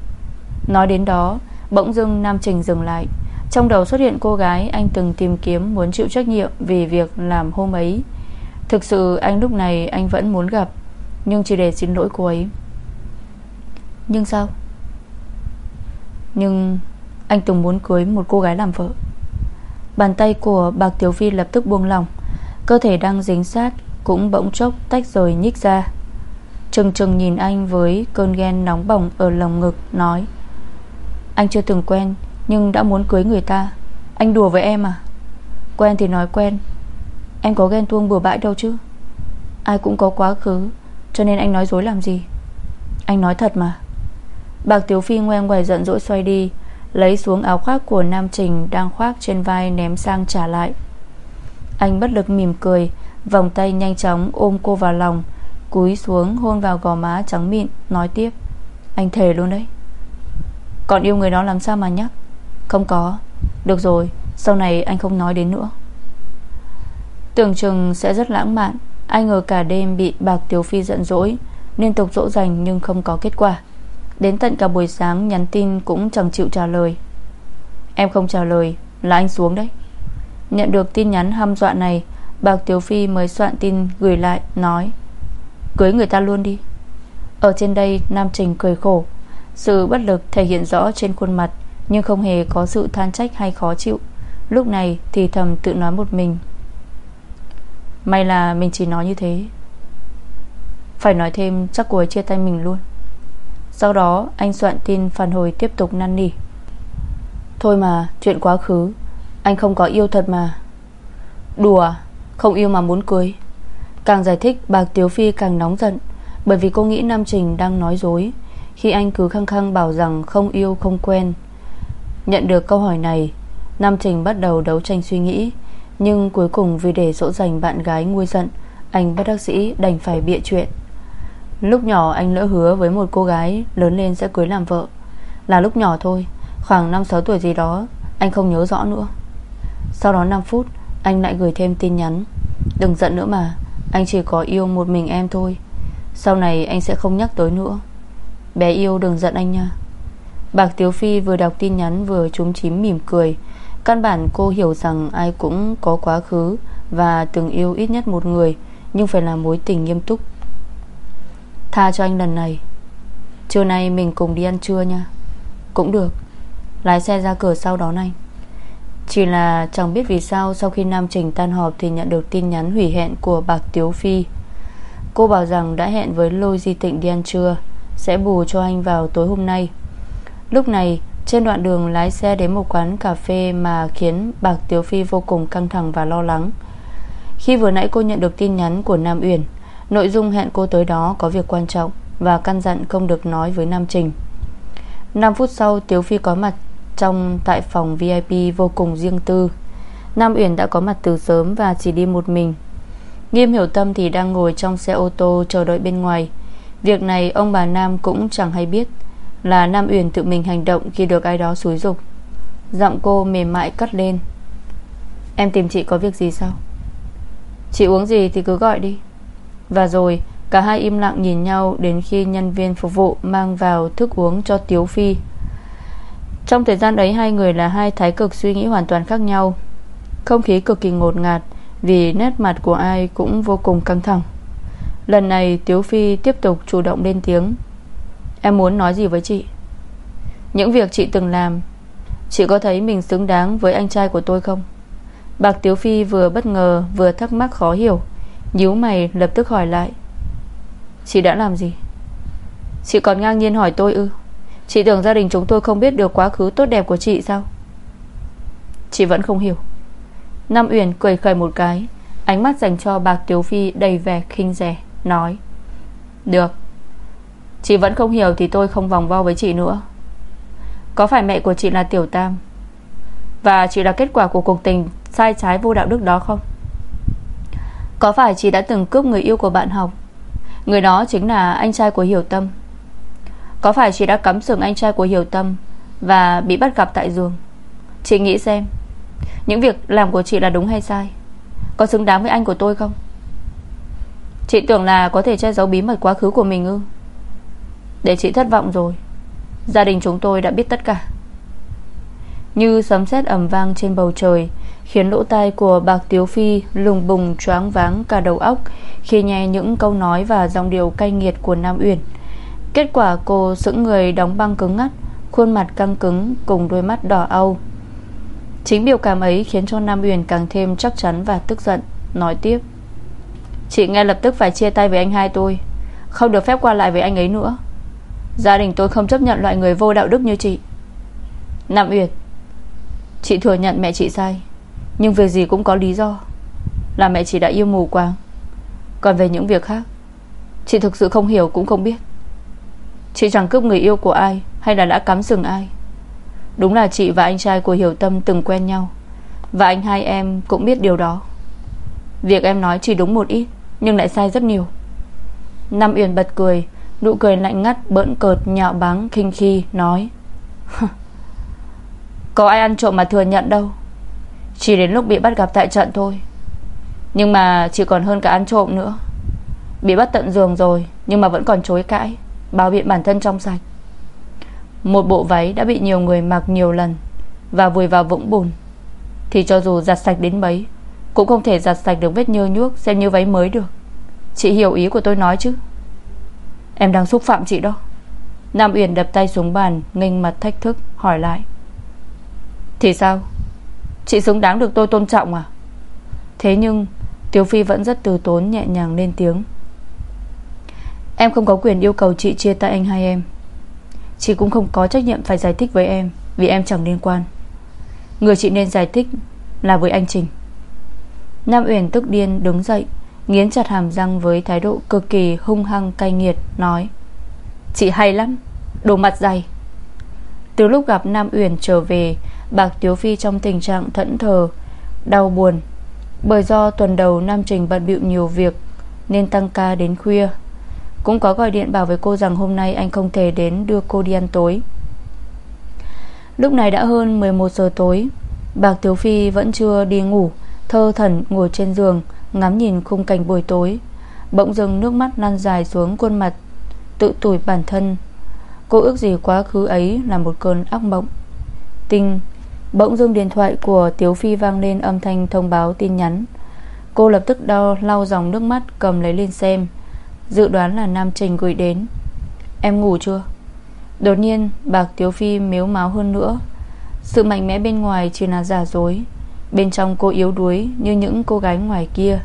Nói đến đó, Bỗng dưng Nam Trình dừng lại trong đầu xuất hiện cô gái, Anh từng tìm kiếm, muốn chịu trách nhiệm Vì việc làm hôm ấy. Thực sự, anh lúc này, anh vẫn muốn gặp, Nhưng chỉ để xin lỗi cô ấy. Nhưng sao? Nhưng Anh từng muốn cưới một cô gái làm vợ. Bàn tay của Bạc Tiểu Phi lập tức buông lỏng, Cơ thể đang dính sát, Cũng bỗng chốc tách rồi nhích ra. Trừng trừng nhìn anh với cơn ghen nóng bỏng ở lòng ngực, Nói, Anh chưa từng quen nhưng đã muốn cưới người ta. Anh đùa với em à? Quen thì nói quen. Em có ghen tuông bừa bãi đâu chứ? Ai cũng có quá khứ, Cho nên anh nói dối làm gì? Anh nói thật mà. Bạc Tiểu Phi ngoan ngoài giận dỗi xoay đi, Lấy xuống áo khoác của Nam Trình Đang khoác trên vai ném sang trả lại. Anh bất lực mỉm cười, Vòng tay nhanh chóng ôm cô vào lòng, Cúi xuống hôn vào gò má trắng mịn, Nói tiếp. Anh thề luôn đấy. Còn yêu người đó làm sao mà nhắc? Không có. Được rồi, Sau này anh không nói đến nữa. Tưởng chừng sẽ rất lãng mạn. Anh ngờ cả đêm bị Bạc Tiểu Phi giận dỗi, Liên tục dỗ dành nhưng không có kết quả. Đến tận cả buổi sáng, nhắn tin Cũng chẳng chịu trả lời. Em không trả lời, là anh xuống đấy. Nhận được tin nhắn hăm dọa này, Bạc Tiếu Phi mới soạn tin gửi lại, Nói, Cưới người ta luôn đi. Ở trên đây, Nam Trình cười khổ. Sự bất lực thể hiện rõ trên khuôn mặt nhưng không hề có sự than trách hay khó chịu. Lúc này thì thầm tự nói một mình, May là mình chỉ nói như thế. Phải nói thêm, chắc cô ấy chia tay mình luôn. Sau đó, anh soạn tin phản hồi tiếp tục năn nỉ. Thôi mà, chuyện quá khứ, Anh không có yêu thật mà. Đùa? Không yêu mà muốn cưới Càng giải thích bạc Tiếu Phi càng nóng giận, Bởi vì cô nghĩ Nam Trình đang nói dối, Khi anh cứ khăng khăng bảo rằng Không yêu, không quen. Nhận được câu hỏi này, Nam Trình bắt đầu đấu tranh suy nghĩ, Nhưng cuối cùng vì để dỗ dành bạn gái nguôi giận, Anh bất đắc sĩ đành phải bịa chuyện. Lúc nhỏ anh lỡ hứa với một cô gái Lớn lên sẽ cưới làm vợ. Là lúc nhỏ thôi, Khoảng 5-6 tuổi gì đó, Anh không nhớ rõ nữa. Sau đó 5 phút, Anh lại gửi thêm tin nhắn. Đừng giận nữa mà, Anh chỉ có yêu một mình em thôi. Sau này anh sẽ không nhắc tới nữa. Bé yêu đừng giận anh nha. Bạc Tiếu Phi vừa đọc tin nhắn Vừa trúng chím mỉm cười. Căn bản cô hiểu rằng ai cũng có quá khứ Và từng yêu ít nhất một người, Nhưng phải là mối tình nghiêm túc. Tha cho anh lần này. Trưa nay mình cùng đi ăn trưa nha. Cũng được. Lái xe ra cửa sau đón anh Chỉ là chẳng biết vì sao Sau khi Nam Trình tan họp Thì nhận được tin nhắn hủy hẹn của Bạc Tiếu Phi. Cô bảo rằng đã hẹn với Lôi Di Tịnh đi ăn trưa, Sẽ bù cho anh vào tối hôm nay. Lúc này, trên đoạn đường lái xe đến một quán cà phê Mà khiến Bạc Tiếu Phi vô cùng căng thẳng và lo lắng. Khi vừa nãy cô nhận được tin nhắn của Nam Uyển, Nội dung hẹn cô tới đó có việc quan trọng Và căn dặn không được nói với Nam Trình. 5 phút sau Tiếu Phi có mặt Trong tại phòng VIP vô cùng riêng tư. Nam Uyển đã có mặt từ sớm Và chỉ đi một mình. Nghiêm hiểu tâm thì đang ngồi trong xe ô tô Chờ đợi bên ngoài. Việc này ông bà Nam cũng chẳng hay biết. Là Nam Uyển tự mình hành động Khi được ai đó xúi dục. Giọng cô mềm mại cất lên. Em tìm chị có việc gì sao? Chị uống gì thì cứ gọi đi. Và rồi, Cả hai im lặng nhìn nhau Đến khi nhân viên phục vụ mang vào thức uống cho Tiếu Phi. Trong thời gian ấy, Hai người là hai thái cực suy nghĩ hoàn toàn khác nhau. Không khí cực kỳ ngột ngạt, Vì nét mặt của ai cũng vô cùng căng thẳng. Lần này, Tiếu Phi tiếp tục chủ động lên tiếng. Em muốn nói gì với chị? Những việc chị từng làm, Chị có thấy mình xứng đáng với anh trai của tôi không? Bạc Tiếu Phi vừa bất ngờ, Vừa thắc mắc khó hiểu, nhíu mày lập tức hỏi lại. Chị đã làm gì? Chị còn ngang nhiên hỏi tôi ư? Chị tưởng gia đình chúng tôi không biết được quá khứ tốt đẹp của chị sao? Chị vẫn không hiểu. Nam Uyển cười khởi một cái, Ánh mắt dành cho bạc Tiếu Phi đầy vẻ khinh rẻ, Nói, Được Chị vẫn không hiểu thì tôi không vòng vo với chị nữa. Có phải mẹ của chị là Tiểu Tam? Và chị là kết quả của cuộc tình Sai trái vô đạo đức đó không? Có phải chị đã từng cướp người yêu của bạn học? Người đó chính là anh trai của Hiểu Tâm. Có phải chị đã cắm sừng anh trai của Hiểu Tâm Và bị bắt gặp tại giường? Chị nghĩ xem, Những việc làm của chị là đúng hay sai? Có xứng đáng với anh của tôi không? Chị tưởng là có thể che giấu bí mật quá khứ của mình ư? Để chị thất vọng rồi. Gia đình chúng tôi đã biết tất cả. Như sấm sét ầm vang trên bầu trời, Khiến lỗ tai của bạc Tiếu Phi Lùng bùng choáng váng cả đầu óc Khi nghe những câu nói và dòng điều cay nghiệt của Nam Uyển. Kết quả cô sững người đóng băng cứng ngắt, Khuôn mặt căng cứng Cùng đôi mắt đỏ âu Chính biểu cảm ấy khiến cho Nam Uyển càng thêm chắc chắn và tức giận, Nói tiếp. Chị ngay lập tức phải chia tay với anh hai tôi. Không được phép qua lại với anh ấy nữa. Gia đình tôi không chấp nhận loại người vô đạo đức như chị. Nam Uyển, Chị thừa nhận mẹ chị sai, Nhưng việc gì cũng có lý do. Là mẹ chị đã yêu mù quáng. Còn về những việc khác, Chị thực sự không hiểu cũng không biết. Chị chẳng cướp người yêu của ai Hay là đã cắm sừng ai. Đúng là chị và anh trai của Hiểu Tâm từng quen nhau, Và anh hai em cũng biết điều đó. Việc em nói chỉ đúng một ít, Nhưng lại sai rất nhiều. Nam Uyển bật cười Nụ cười lạnh ngắt bỡn cợt nhạo báng khinh khi Nói. Có ai ăn trộm mà thừa nhận đâu. Chỉ đến lúc bị bắt gặp tại trận thôi. Nhưng mà chỉ còn hơn cả ăn trộm nữa. Bị bắt tận giường rồi, Nhưng mà vẫn còn chối cãi, Bao biện bản thân trong sạch. Một bộ váy đã bị nhiều người mặc nhiều lần Và vùi vào vũng bùn. Thì cho dù giặt sạch đến mấy, Cũng không thể giặt sạch được vết nhơ nhuốc Xem như váy mới được. Chị hiểu ý của tôi nói chứ. Em đang xúc phạm chị đó. Nam Uyển đập tay xuống bàn, nghênh mặt thách thức, hỏi lại. Thì sao? Chị xứng đáng được tôi tôn trọng à? Thế nhưng, Tiếu Phi vẫn rất từ tốn nhẹ nhàng lên tiếng. Em không có quyền yêu cầu chị chia tay anh hai em. Chị cũng không có trách nhiệm phải giải thích với em, Vì em chẳng liên quan. Người chị nên giải thích là với anh Trình. Nam Uyển tức điên đứng dậy Nghiến chặt hàm răng với thái độ cực kỳ hung hăng cay nghiệt, Nói, Chị hay lắm, Đồ mặt dày. Từ lúc gặp Nam Uyển trở về, Bạc Tiếu Phi trong tình trạng thẫn thờ, Đau buồn. Bởi do tuần đầu Nam Trình bận bịu nhiều việc, Nên tăng ca đến khuya. Cũng có gọi điện bảo với cô rằng Hôm nay anh không thể đến đưa cô đi ăn tối. Lúc này đã hơn 11 giờ tối, Bạc Tiếu Phi vẫn chưa đi ngủ, Thơ thần ngồi trên giường. Ngắm nhìn khung cảnh buổi tối. Bỗng dưng nước mắt lăn dài xuống khuôn mặt, Tự tủi bản thân. Cô ước gì quá khứ ấy là một cơn ác mộng. Tinh Bỗng dưng điện thoại của Tiếu Phi vang lên âm thanh thông báo tin nhắn. Cô lập tức đau lau dòng nước mắt, Cầm lấy lên xem. Dự đoán là Nam Trình gửi đến. Em ngủ chưa? Đột nhiên, Bạc Tiếu Phi miếu máu hơn nữa. Sự mạnh mẽ bên ngoài chỉ là giả dối. Bên trong cô yếu đuối Như những cô gái ngoài kia,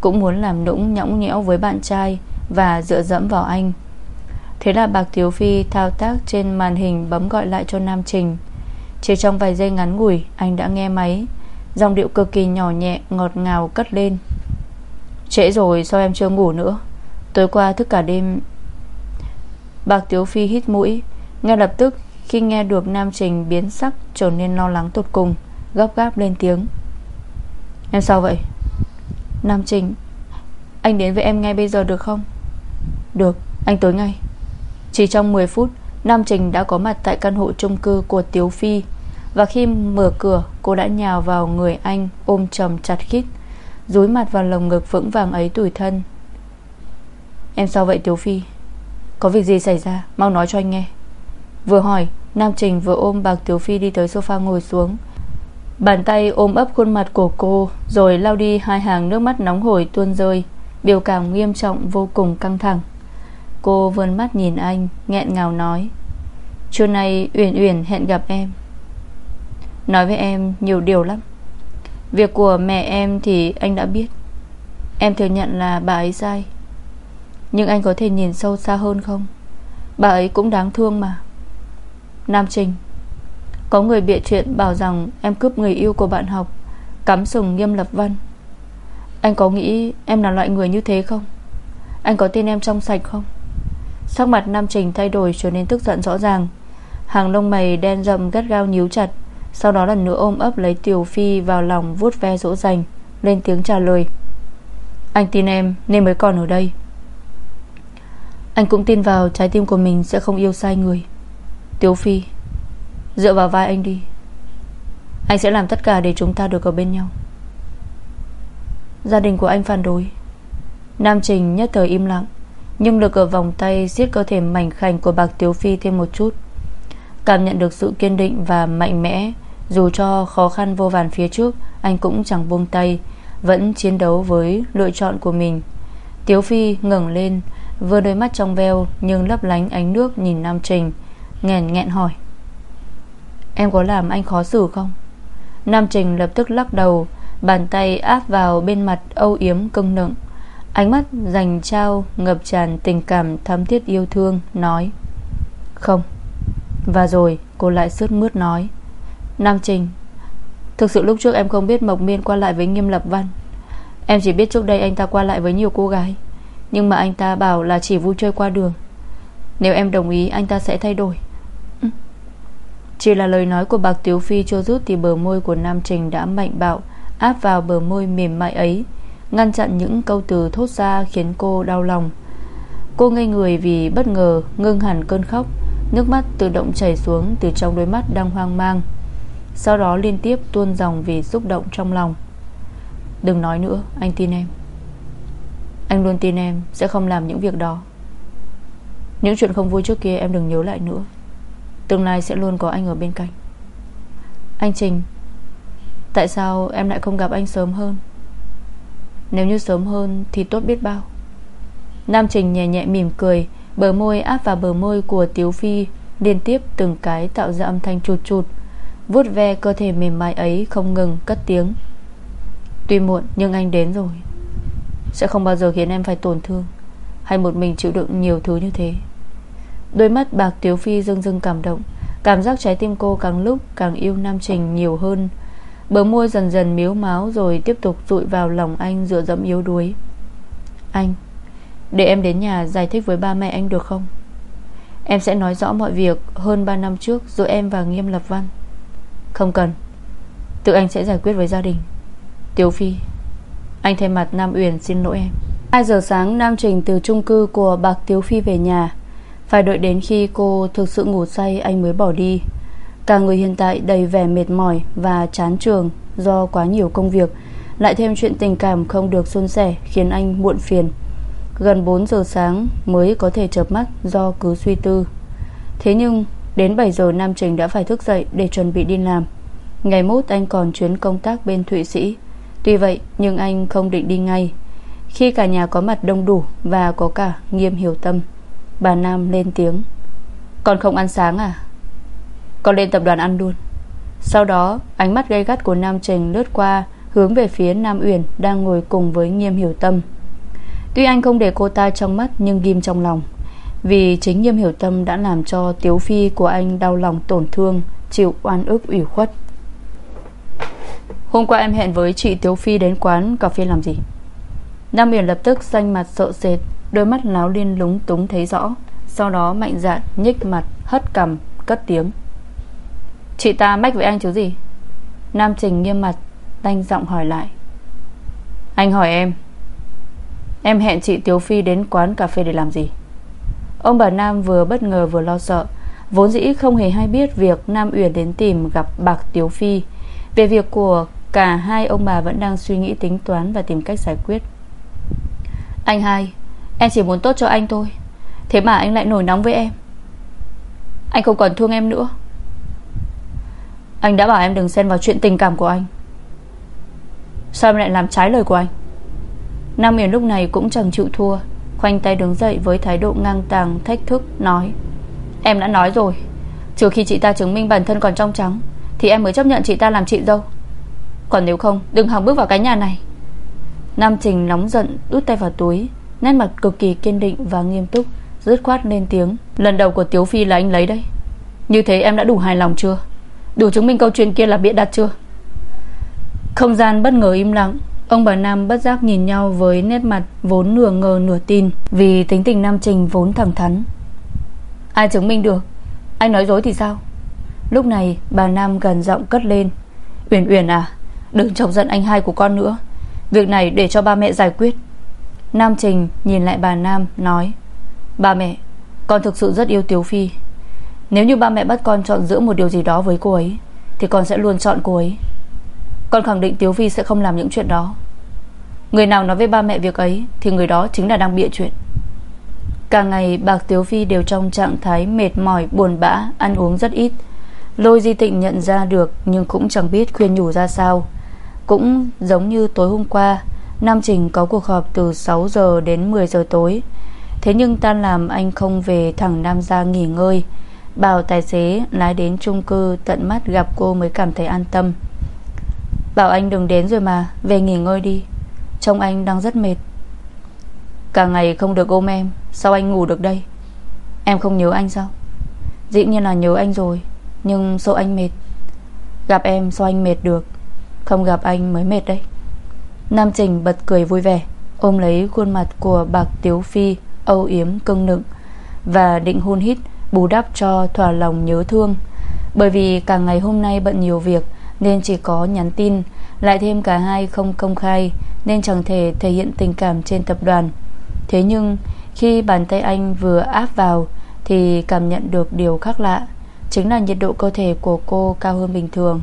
Cũng muốn làm nũng nhõng nhẽo với bạn trai Và dựa dẫm vào anh. Thế là Bạc thiếu Phi thao tác trên màn hình Bấm gọi lại cho Nam Trình. Chỉ trong vài giây ngắn ngủi, Anh đã nghe máy. Dòng điệu cực kỳ nhỏ nhẹ, ngọt ngào cất lên. Trễ rồi, sao em chưa ngủ nữa? Tối qua thức cả đêm. Bạc Tiếu Phi hít mũi, Ngay lập tức khi nghe được Nam Trình biến sắc Trở nên lo lắng tột cùng. Gấp gáp lên tiếng. Em sao vậy? Nam Trình, Anh đến với em ngay bây giờ được không? Được, anh tới ngay. Chỉ trong 10 phút, Nam Trình đã có mặt tại căn hộ chung cư của Tiếu Phi. Và khi mở cửa, Cô đã nhào vào người anh Ôm chầm chặt khít, Dúi mặt vào lồng ngực vững vàng ấy tủi thân. Em sao vậy, Tiếu Phi? Có việc gì xảy ra? Mau nói cho anh nghe. Vừa hỏi, Nam Trình vừa ôm bạc Tiếu Phi đi tới sofa ngồi xuống. Bàn tay ôm ấp khuôn mặt của cô, Rồi lau đi hai hàng nước mắt nóng hổi tuôn rơi, Biểu cảm nghiêm trọng vô cùng căng thẳng. Cô vươn mắt nhìn anh, nghẹn ngào nói, Trưa nay Uyển Uyển hẹn gặp em. Nói với em nhiều điều lắm. Việc của mẹ em thì anh đã biết. Em thừa nhận là bà ấy sai. Nhưng anh có thể nhìn sâu xa hơn không? Bà ấy cũng đáng thương mà. Nam Trình có người bịa chuyện bảo rằng Em cướp người yêu của bạn học, Cắm sừng nghiêm lập văn. Anh có nghĩ em là loại người như thế không? Anh có tin em trong sạch không? Sắc mặt Nam Trình thay đổi trở nên tức giận rõ ràng. Hàng lông mày đen rậm gắt gao nhíu chặt, Sau đó lần nữa ôm ấp lấy Tiểu Phi vào lòng vuốt ve dỗ dành, Lên tiếng trả lời. Anh tin em nên mới còn ở đây. Anh cũng tin vào trái tim của mình sẽ không yêu sai người. Tiểu Phi. Dựa vào vai anh đi. Anh sẽ làm tất cả để chúng ta được ở bên nhau. Gia đình của anh phản đối. Nam Trình nhất thời im lặng, Nhưng lực ở vòng tay siết cơ thể mảnh khảnh của bạc Tiếu Phi thêm một chút. Cảm nhận được sự kiên định và mạnh mẽ, Dù cho khó khăn vô vàn phía trước, Anh cũng chẳng buông tay, Vẫn chiến đấu với lựa chọn của mình. Tiếu Phi ngẩng lên, Vừa đôi mắt trong veo Nhưng lấp lánh ánh nước nhìn Nam Trình, nghẹn nghẹn hỏi. Em có làm anh khó xử không? Nam Trình lập tức lắc đầu, Bàn tay áp vào bên mặt âu yếm cưng nựng. Ánh mắt dành trao, Ngập tràn tình cảm thắm thiết yêu thương, Nói, Không. Và rồi, cô lại sướt mướt nói. Nam Trình, Thực sự lúc trước em không biết Mộc Miên qua lại với Nghiêm Lập Văn. Em chỉ biết trước đây anh ta qua lại với nhiều cô gái, Nhưng mà anh ta bảo là chỉ vui chơi qua đường. Nếu em đồng ý, anh ta sẽ thay đổi chỉ là lời nói của bạc Tiếu Phi chưa rút Thì bờ môi của Nam Trình đã mạnh bạo, Áp vào bờ môi mềm mại ấy, Ngăn chặn những câu từ thốt ra Khiến cô đau lòng. Cô ngây người vì bất ngờ, Ngưng hẳn cơn khóc, Nước mắt tự động chảy xuống từ trong đôi mắt đang hoang mang. Sau đó liên tiếp tuôn dòng Vì xúc động trong lòng. Đừng nói nữa, anh tin em. Anh luôn tin em, Sẽ không làm những việc đó. Những chuyện không vui trước kia em đừng nhớ lại nữa. Tương lai sẽ luôn có anh ở bên cạnh. Anh Trình, Tại sao em lại không gặp anh sớm hơn? Nếu như sớm hơn Thì tốt biết bao. Nam Trình nhẹ nhẹ mỉm cười, Bờ môi áp vào bờ môi của Tiếu Phi, Liên tiếp từng cái tạo ra âm thanh chụt chụt, vuốt ve cơ thể mềm mại ấy Không ngừng cất tiếng. Tuy muộn nhưng anh đến rồi. Sẽ không bao giờ khiến em phải tổn thương Hay một mình chịu đựng nhiều thứ như thế. Đôi mắt bạc Tiếu Phi dưng dưng cảm động. Cảm giác trái tim cô càng lúc càng yêu Nam Trình nhiều hơn. Bờ môi dần dần miếu máu Rồi tiếp tục rụi vào lòng anh dựa dẫm yếu đuối. Anh, Để em đến nhà giải thích với ba mẹ anh được không? Em sẽ nói rõ mọi việc Hơn 3 năm trước Rồi em và Nghiêm Lập Văn. Không cần. Tự anh sẽ giải quyết với gia đình. Tiếu Phi, Anh thay mặt Nam Uyển xin lỗi em. 2 giờ sáng, Nam Trình từ chung cư của Bạc Tiếu Phi về nhà phải đợi đến khi cô thực sự ngủ say, Anh mới bỏ đi. Cả người hiện tại đầy vẻ mệt mỏi Và chán trường do quá nhiều công việc. Lại thêm chuyện tình cảm không được suôn sẻ Khiến anh muộn phiền. Gần 4 giờ sáng mới có thể chợp mắt do cứ suy tư. Thế nhưng, Đến 7 giờ Nam Trình đã phải thức dậy Để chuẩn bị đi làm. Ngày mốt anh còn chuyến công tác bên Thụy Sĩ. Tuy vậy, nhưng anh không định đi ngay. Khi cả nhà có mặt đông đủ Và có cả nghiêm hiểu tâm. Bà Nam lên tiếng. Con không ăn sáng à? Con lên tập đoàn ăn luôn. Sau đó, ánh mắt gay gắt của Nam Trình lướt qua, Hướng về phía Nam Uyển Đang ngồi cùng với nghiêm hiểu tâm. Tuy anh không để cô ta trong mắt Nhưng ghim trong lòng, Vì chính nghiêm hiểu tâm đã làm cho Tiếu Phi của anh đau lòng tổn thương, Chịu oan ức ủy khuất. Hôm qua em hẹn với chị Tiếu Phi đến quán cà phê làm gì? Nam Uyển lập tức xanh mặt sợ sệt. Đôi mắt láo liên lúng túng thấy rõ. Sau đó mạnh dạn nhích mặt, Hất cầm cất tiếng. Chị ta mách với anh chứ gì? Nam Trình nghiêm mặt, Đanh giọng hỏi lại. Anh hỏi em. Em hẹn chị Tiếu Phi đến quán cà phê để làm gì? Ông bà Nam vừa bất ngờ vừa lo sợ. Vốn dĩ không hề hay biết Việc Nam Uyển đến tìm gặp Bạc Tiếu Phi. Về việc của cả hai, ông bà Vẫn đang suy nghĩ tính toán Và tìm cách giải quyết. Anh hai Em chỉ muốn tốt cho anh thôi. Thế mà anh lại nổi nóng với em. Anh không còn thương em nữa. Anh đã bảo em đừng xen vào chuyện tình cảm của anh. Sao em lại làm trái lời của anh? Nam Yến lúc này cũng chẳng chịu thua, Khoanh tay đứng dậy với thái độ ngang tàng, Thách thức, nói, Em đã nói rồi. Trừ khi chị ta chứng minh bản thân còn trong trắng, Thì em mới chấp nhận chị ta làm chị dâu. Còn nếu không, đừng hòng bước vào cái nhà này. Nam Trình nóng giận Đút tay vào túi Nét mặt cực kỳ kiên định và nghiêm túc, Dứt khoát lên tiếng. Lần đầu của Tiếu Phi là anh lấy đấy. Như thế em đã đủ hài lòng chưa? Đủ chứng minh câu chuyện kia là bịa đặt chưa? Không gian bất ngờ im lặng. Ông bà Nam bất giác nhìn nhau với nét mặt vốn nửa ngờ nửa tin, Vì tính tình Nam Trình vốn thẳng thắn. Ai chứng minh được? Anh nói dối thì sao? Lúc này, bà Nam gần giọng cất lên. Uyển Uyển à Đừng chọc giận anh hai của con nữa. Việc này để cho ba mẹ giải quyết. Nam Trình nhìn lại bà Nam nói Ba mẹ Con thực sự rất yêu Tiếu Phi Nếu như ba mẹ bắt con chọn giữa một điều gì đó với cô ấy Thì con sẽ luôn chọn cô ấy Con khẳng định Tiếu Phi sẽ không làm những chuyện đó Người nào nói với ba mẹ việc ấy Thì người đó chính là đang bịa chuyện Cả ngày Bạc Tiếu Phi đều trong trạng thái mệt mỏi, buồn bã, ăn uống rất ít. Lôi Di Tịnh nhận ra được nhưng cũng chẳng biết khuyên nhủ ra sao. Cũng giống như tối hôm qua, Nam Trình có cuộc họp từ 6 giờ đến 10 giờ tối. Thế nhưng tan làm anh không về thẳng Nam ra nghỉ ngơi. Bảo tài xế lái đến chung cư tận mắt gặp cô mới cảm thấy an tâm. Bảo anh đừng đến rồi mà, về nghỉ ngơi đi. Trông anh đang rất mệt. Cả ngày không được ôm em Sao anh ngủ được đây Em không nhớ anh sao Dĩ nhiên là nhớ anh rồi Nhưng sao anh mệt Gặp em sao anh mệt được Không gặp anh mới mệt đấy Nam Trình bật cười vui vẻ, Ôm lấy khuôn mặt của bạc Tiếu Phi, Âu yếm, cưng nựng, Và định hôn hít, bù đắp cho thỏa lòng nhớ thương. Bởi vì cả ngày hôm nay bận nhiều việc, Nên chỉ có nhắn tin, Lại thêm cả hai không công khai, Nên chẳng thể thể hiện tình cảm trên tập đoàn. Thế nhưng, khi bàn tay anh vừa áp vào, Thì cảm nhận được điều khác lạ, Chính là nhiệt độ cơ thể của cô cao hơn bình thường.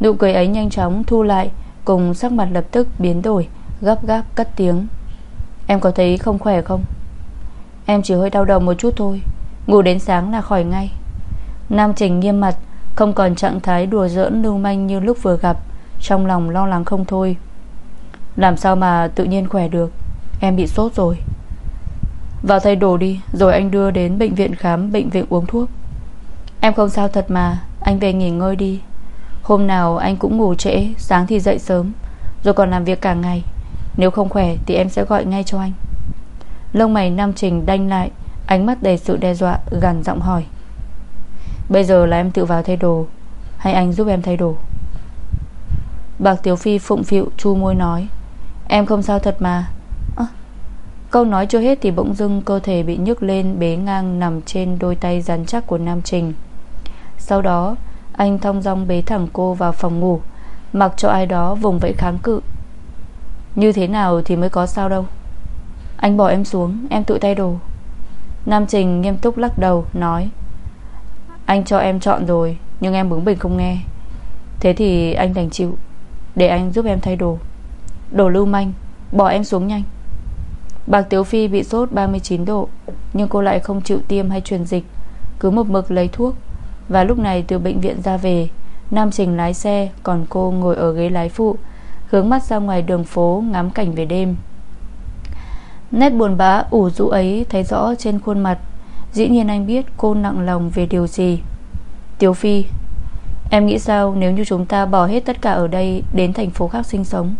Nụ cười ấy nhanh chóng thu lại Cùng sắc mặt lập tức biến đổi, Gấp gáp cất tiếng. Em có thấy không khỏe không? Em chỉ hơi đau đầu một chút thôi, Ngủ đến sáng là khỏi ngay. Nam Trình nghiêm mặt, Không còn trạng thái đùa giỡn lưu manh như lúc vừa gặp, Trong lòng lo lắng không thôi. Làm sao mà tự nhiên khỏe được? Em bị sốt rồi. Vào thay đồ đi, Rồi anh đưa đến bệnh viện khám, Bệnh viện uống thuốc. Em không sao thật mà, Anh về nghỉ ngơi đi. Hôm nào anh cũng ngủ trễ Sáng thì dậy sớm Rồi còn làm việc cả ngày. Nếu không khỏe thì em sẽ gọi ngay cho anh. Lông mày Nam Trình đanh lại Ánh mắt đầy sự đe dọa Gằn giọng hỏi. Bây giờ là em tự vào thay đồ Hay anh giúp em thay đồ? Bạc Tiểu Phi phụng phịu chu môi nói. Em không sao thật mà. Câu nói chưa hết thì bỗng dưng cơ thể bị nhức lên bế ngang nằm trên đôi tay rắn chắc của Nam Trình. Sau đó, anh thong dong bế thẳng cô vào phòng ngủ, mặc cho ai đó vùng vẫy kháng cự. Như thế nào thì mới có sao đâu. Anh bỏ em xuống, em tự tay đồ. Nam Trình nghiêm túc lắc đầu, nói Anh cho em chọn rồi, nhưng em bướng bỉnh không nghe. Thế thì anh đành chịu, để anh giúp em thay đồ. Đồ lưu manh, bỏ em xuống nhanh. Bạc Tiếu Phi bị sốt 39 độ Nhưng cô lại không chịu tiêm hay truyền dịch Cứ một mực lấy thuốc và lúc này từ bệnh viện ra về, Nam Trình lái xe, Còn cô ngồi ở ghế lái phụ, Hướng mắt ra ngoài đường phố ngắm cảnh về đêm. Nét buồn bã, ủ rũ ấy Thấy rõ trên khuôn mặt. Dĩ nhiên anh biết cô nặng lòng về điều gì. Tiếu Phi, Em nghĩ sao nếu như chúng ta bỏ hết tất cả ở đây Đến thành phố khác sinh sống?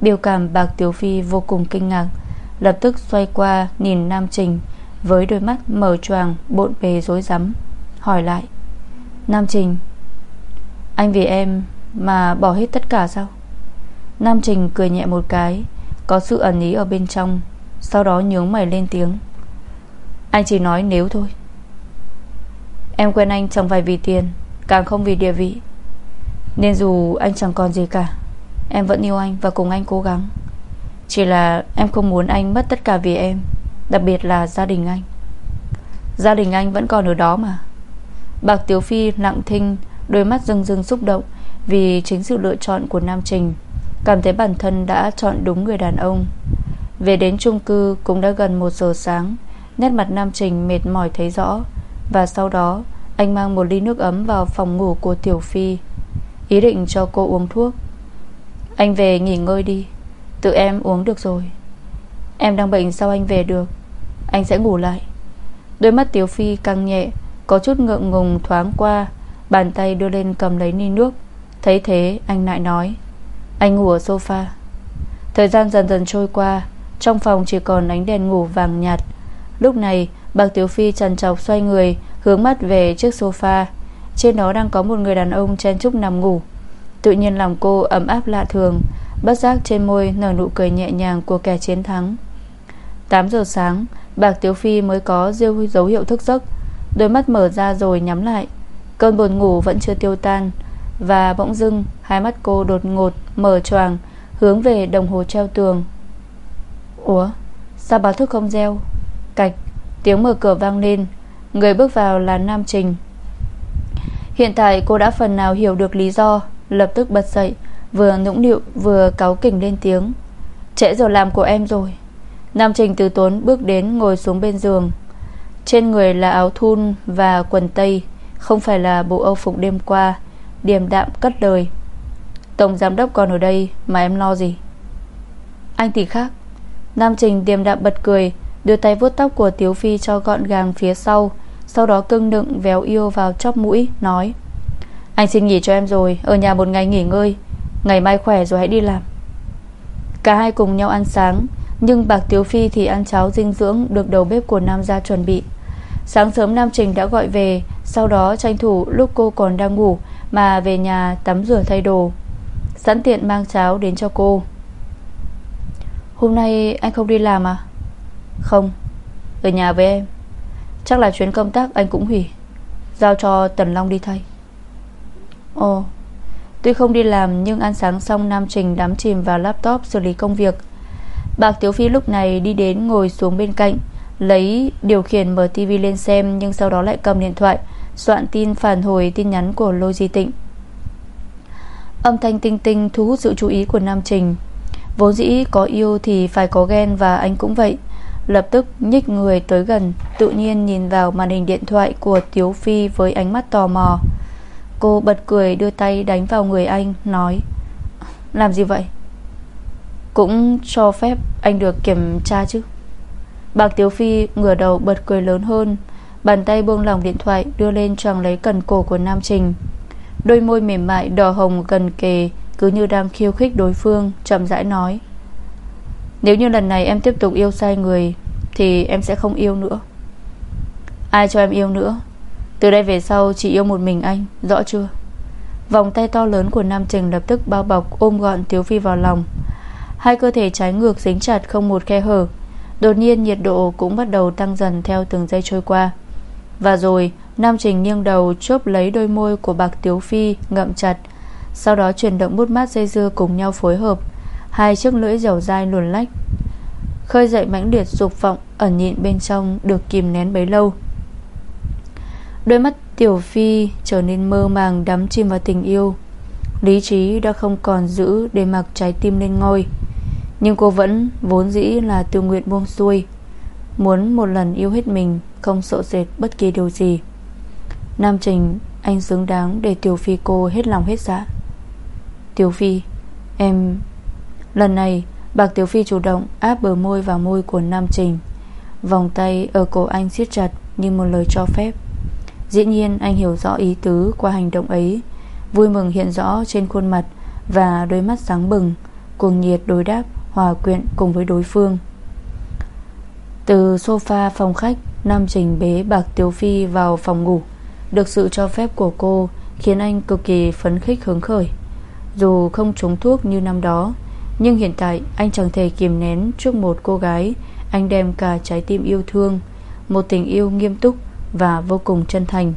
Biểu cảm bạc Tiếu Phi vô cùng kinh ngạc, Lập tức xoay qua Nhìn Nam Trình Với đôi mắt mở choàng, bộn bề rối rắm. Hỏi lại. Nam Trình. Anh vì em mà bỏ hết tất cả sao? Nam Trình cười nhẹ một cái, Có sự ẩn ý ở bên trong, Sau đó nhướng mày lên tiếng. Anh chỉ nói nếu thôi. Em quen anh chẳng phải vì tiền, Càng không vì địa vị. Nên dù anh chẳng còn gì cả, Em vẫn yêu anh và cùng anh cố gắng. Chỉ là em không muốn anh mất tất cả vì em, Đặc biệt là gia đình anh. Gia đình anh vẫn còn ở đó mà. Bạc Tiểu Phi lặng thinh, Đôi mắt rưng rưng xúc động Vì chính sự lựa chọn của Nam Trình, Cảm thấy bản thân đã chọn đúng người đàn ông. Về đến chung cư Cũng đã gần 1 giờ sáng, Nét mặt Nam Trình mệt mỏi thấy rõ Và sau đó anh mang một ly nước ấm vào phòng ngủ của Tiểu Phi, Ý định cho cô uống thuốc. Anh về nghỉ ngơi đi, Tự em uống được rồi. Em đang bệnh sao anh về được? Anh sẽ ngủ lại. Đôi mắt Tiểu Phi căng nhẹ có chút ngượng ngùng thoáng qua, Bàn tay đưa lên cầm lấy ly nước. Thấy thế, anh lại nói, Anh ngủ ở sofa. Thời gian dần dần trôi qua, Trong phòng chỉ còn ánh đèn ngủ vàng nhạt. Lúc này, Bạc Tiểu Phi trần trọc xoay người, Hướng mắt về chiếc sofa. Trên đó đang có một người đàn ông chen chúc nằm ngủ. Tự nhiên lòng cô ấm áp lạ thường, Bất giác trên môi nở nụ cười nhẹ nhàng Của kẻ chiến thắng. 8 giờ sáng, Bạc Tiếu Phi mới có dấu hiệu thức giấc. Đôi mắt mở ra rồi nhắm lại. Cơn buồn ngủ vẫn chưa tiêu tan. Và bỗng dưng, Hai mắt cô đột ngột mở choàng, Hướng về đồng hồ treo tường. Ủa, Sao báo thức không reo? Cạch, Tiếng mở cửa vang lên. Người bước vào là Nam Trình. Hiện tại cô đã phần nào hiểu được lý do, Lập tức bật dậy, Vừa nũng nịu, vừa cáu kỉnh lên tiếng. Trễ giờ làm của em rồi. Nam Trình từ tốn bước đến ngồi xuống bên giường. Trên người là áo thun và quần tây, Không phải là bộ âu phục đêm qua, Điềm đạm cất đời Tổng giám đốc còn ở đây Mà em lo gì? Anh thì khác. Nam Trình điềm đạm bật cười, Đưa tay vuốt tóc của Tiếu Phi cho gọn gàng phía sau Sau đó cưng đựng véo yêu vào chóp mũi, Nói, Anh xin nghỉ cho em rồi, Ở nhà một ngày nghỉ ngơi, Ngày mai khỏe rồi hãy đi làm. Cả hai cùng nhau ăn sáng, Nhưng bạc Tiếu Phi thì ăn cháo dinh dưỡng Được đầu bếp của Nam gia chuẩn bị. Sáng sớm Nam Trình đã gọi về. Sau đó tranh thủ lúc cô còn đang ngủ Mà về nhà tắm rửa thay đồ. Sẵn tiện mang cháo đến cho cô. Hôm nay anh không đi làm à? Không, Ở nhà với em. Chắc là chuyến công tác anh cũng hủy. Giao cho Tần Long đi thay. Ồ, Tuy không đi làm nhưng ăn sáng xong Nam Trình đắm chìm vào laptop xử lý công việc. Bạc Tiếu Phi lúc này đi đến ngồi xuống bên cạnh Lấy điều khiển mở tivi lên xem, Nhưng sau đó lại cầm điện thoại, Soạn tin phản hồi tin nhắn của Lô Di Tịnh. Âm thanh tinh tinh thu hút sự chú ý của Nam Trình. Vốn dĩ có yêu thì phải có ghen Và anh cũng vậy. Lập tức nhích người tới gần, Tự nhiên nhìn vào màn hình điện thoại của Tiếu Phi với ánh mắt tò mò. Cô bật cười đưa tay đánh vào người anh, Nói, Làm gì vậy? Cũng cho phép anh được kiểm tra chứ? Bạc Tiếu Phi ngửa đầu bật cười lớn hơn, Bàn tay buông lỏng điện thoại Đưa lên choàng lấy cần cổ của Nam Trình. Đôi môi mềm mại đỏ hồng gần kề, Cứ như đang khiêu khích đối phương, chậm rãi nói, nếu như lần này em tiếp tục yêu sai người, Thì em sẽ không yêu nữa. Ai cho em yêu nữa? Từ đây về sau chỉ yêu một mình anh, Rõ chưa? Vòng tay to lớn của Nam Trình lập tức bao bọc Ôm gọn Tiếu Phi vào lòng. Hai cơ thể trái ngược dính chặt không một khe hở Đột nhiên nhiệt độ cũng bắt đầu tăng dần Theo từng giây trôi qua. Và rồi, Nam Trình nghiêng đầu chốt lấy đôi môi của bạc Tiếu Phi Ngậm chặt, Sau đó chuyển động bút mát dây dưa cùng nhau phối hợp. Hai chiếc lưỡi dẻo dai luồn lách, Khơi dậy mãnh liệt dục vọng Ẩn nhịn bên trong được kìm nén bấy lâu. Đôi mắt Tiểu Phi trở nên mơ màng đắm chìm vào tình yêu. Lý trí đã không còn giữ để mặc trái tim lên ngôi. Nhưng cô vẫn vốn dĩ là tự nguyện buông xuôi, Muốn một lần yêu hết mình, Không sợ dệt bất kỳ điều gì. Nam Trình, Anh xứng đáng để Tiểu Phi cô hết lòng hết dạ Tiểu Phi, Em, Lần này, Bạc Tiểu Phi chủ động áp bờ môi vào môi của Nam Trình. Vòng tay ở cổ anh siết chặt Như một lời cho phép. Dĩ nhiên, anh hiểu rõ ý tứ qua hành động ấy, Vui mừng hiện rõ trên khuôn mặt Và đôi mắt sáng bừng, Cuồng nhiệt đối đáp. Hòa quyện cùng với đối phương. Từ sofa phòng khách, Nam Trình bế Bạc Tiểu Phi vào phòng ngủ, Được sự cho phép của cô Khiến anh cực kỳ phấn khích hứng khởi. Dù không trúng thuốc như năm đó, Nhưng hiện tại anh chẳng thể kiềm nén Trước một cô gái Anh đem cả trái tim yêu thương, Một tình yêu nghiêm túc Và vô cùng chân thành.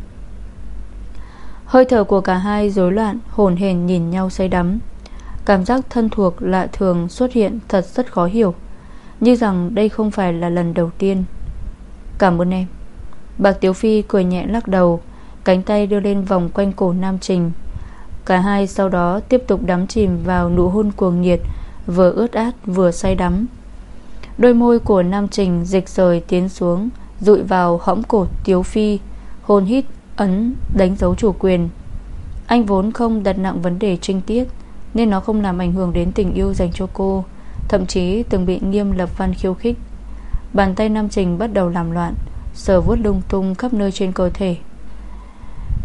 Hơi thở của cả hai rối loạn, Hồn hển nhìn nhau say đắm. Cảm giác thân thuộc lạ thường xuất hiện Thật rất khó hiểu. Như rằng đây không phải là lần đầu tiên. Cảm ơn em. Bạc Tiếu Phi cười nhẹ lắc đầu, Cánh tay đưa lên vòng quanh cổ Nam Trình. Cả hai sau đó tiếp tục đắm chìm vào nụ hôn cuồng nhiệt, Vừa ướt át vừa say đắm. Đôi môi của Nam Trình dịch rời tiến xuống Rụi vào hõm cổ Tiếu Phi, Hôn hít ấn đánh dấu chủ quyền. Anh vốn không đặt nặng vấn đề trinh tiết nên nó không làm ảnh hưởng đến tình yêu dành cho cô, Thậm chí từng bị nghiêm lập văn khiêu khích. Bàn tay Nam Trình bắt đầu làm loạn, Sờ vuốt lung tung khắp nơi trên cơ thể.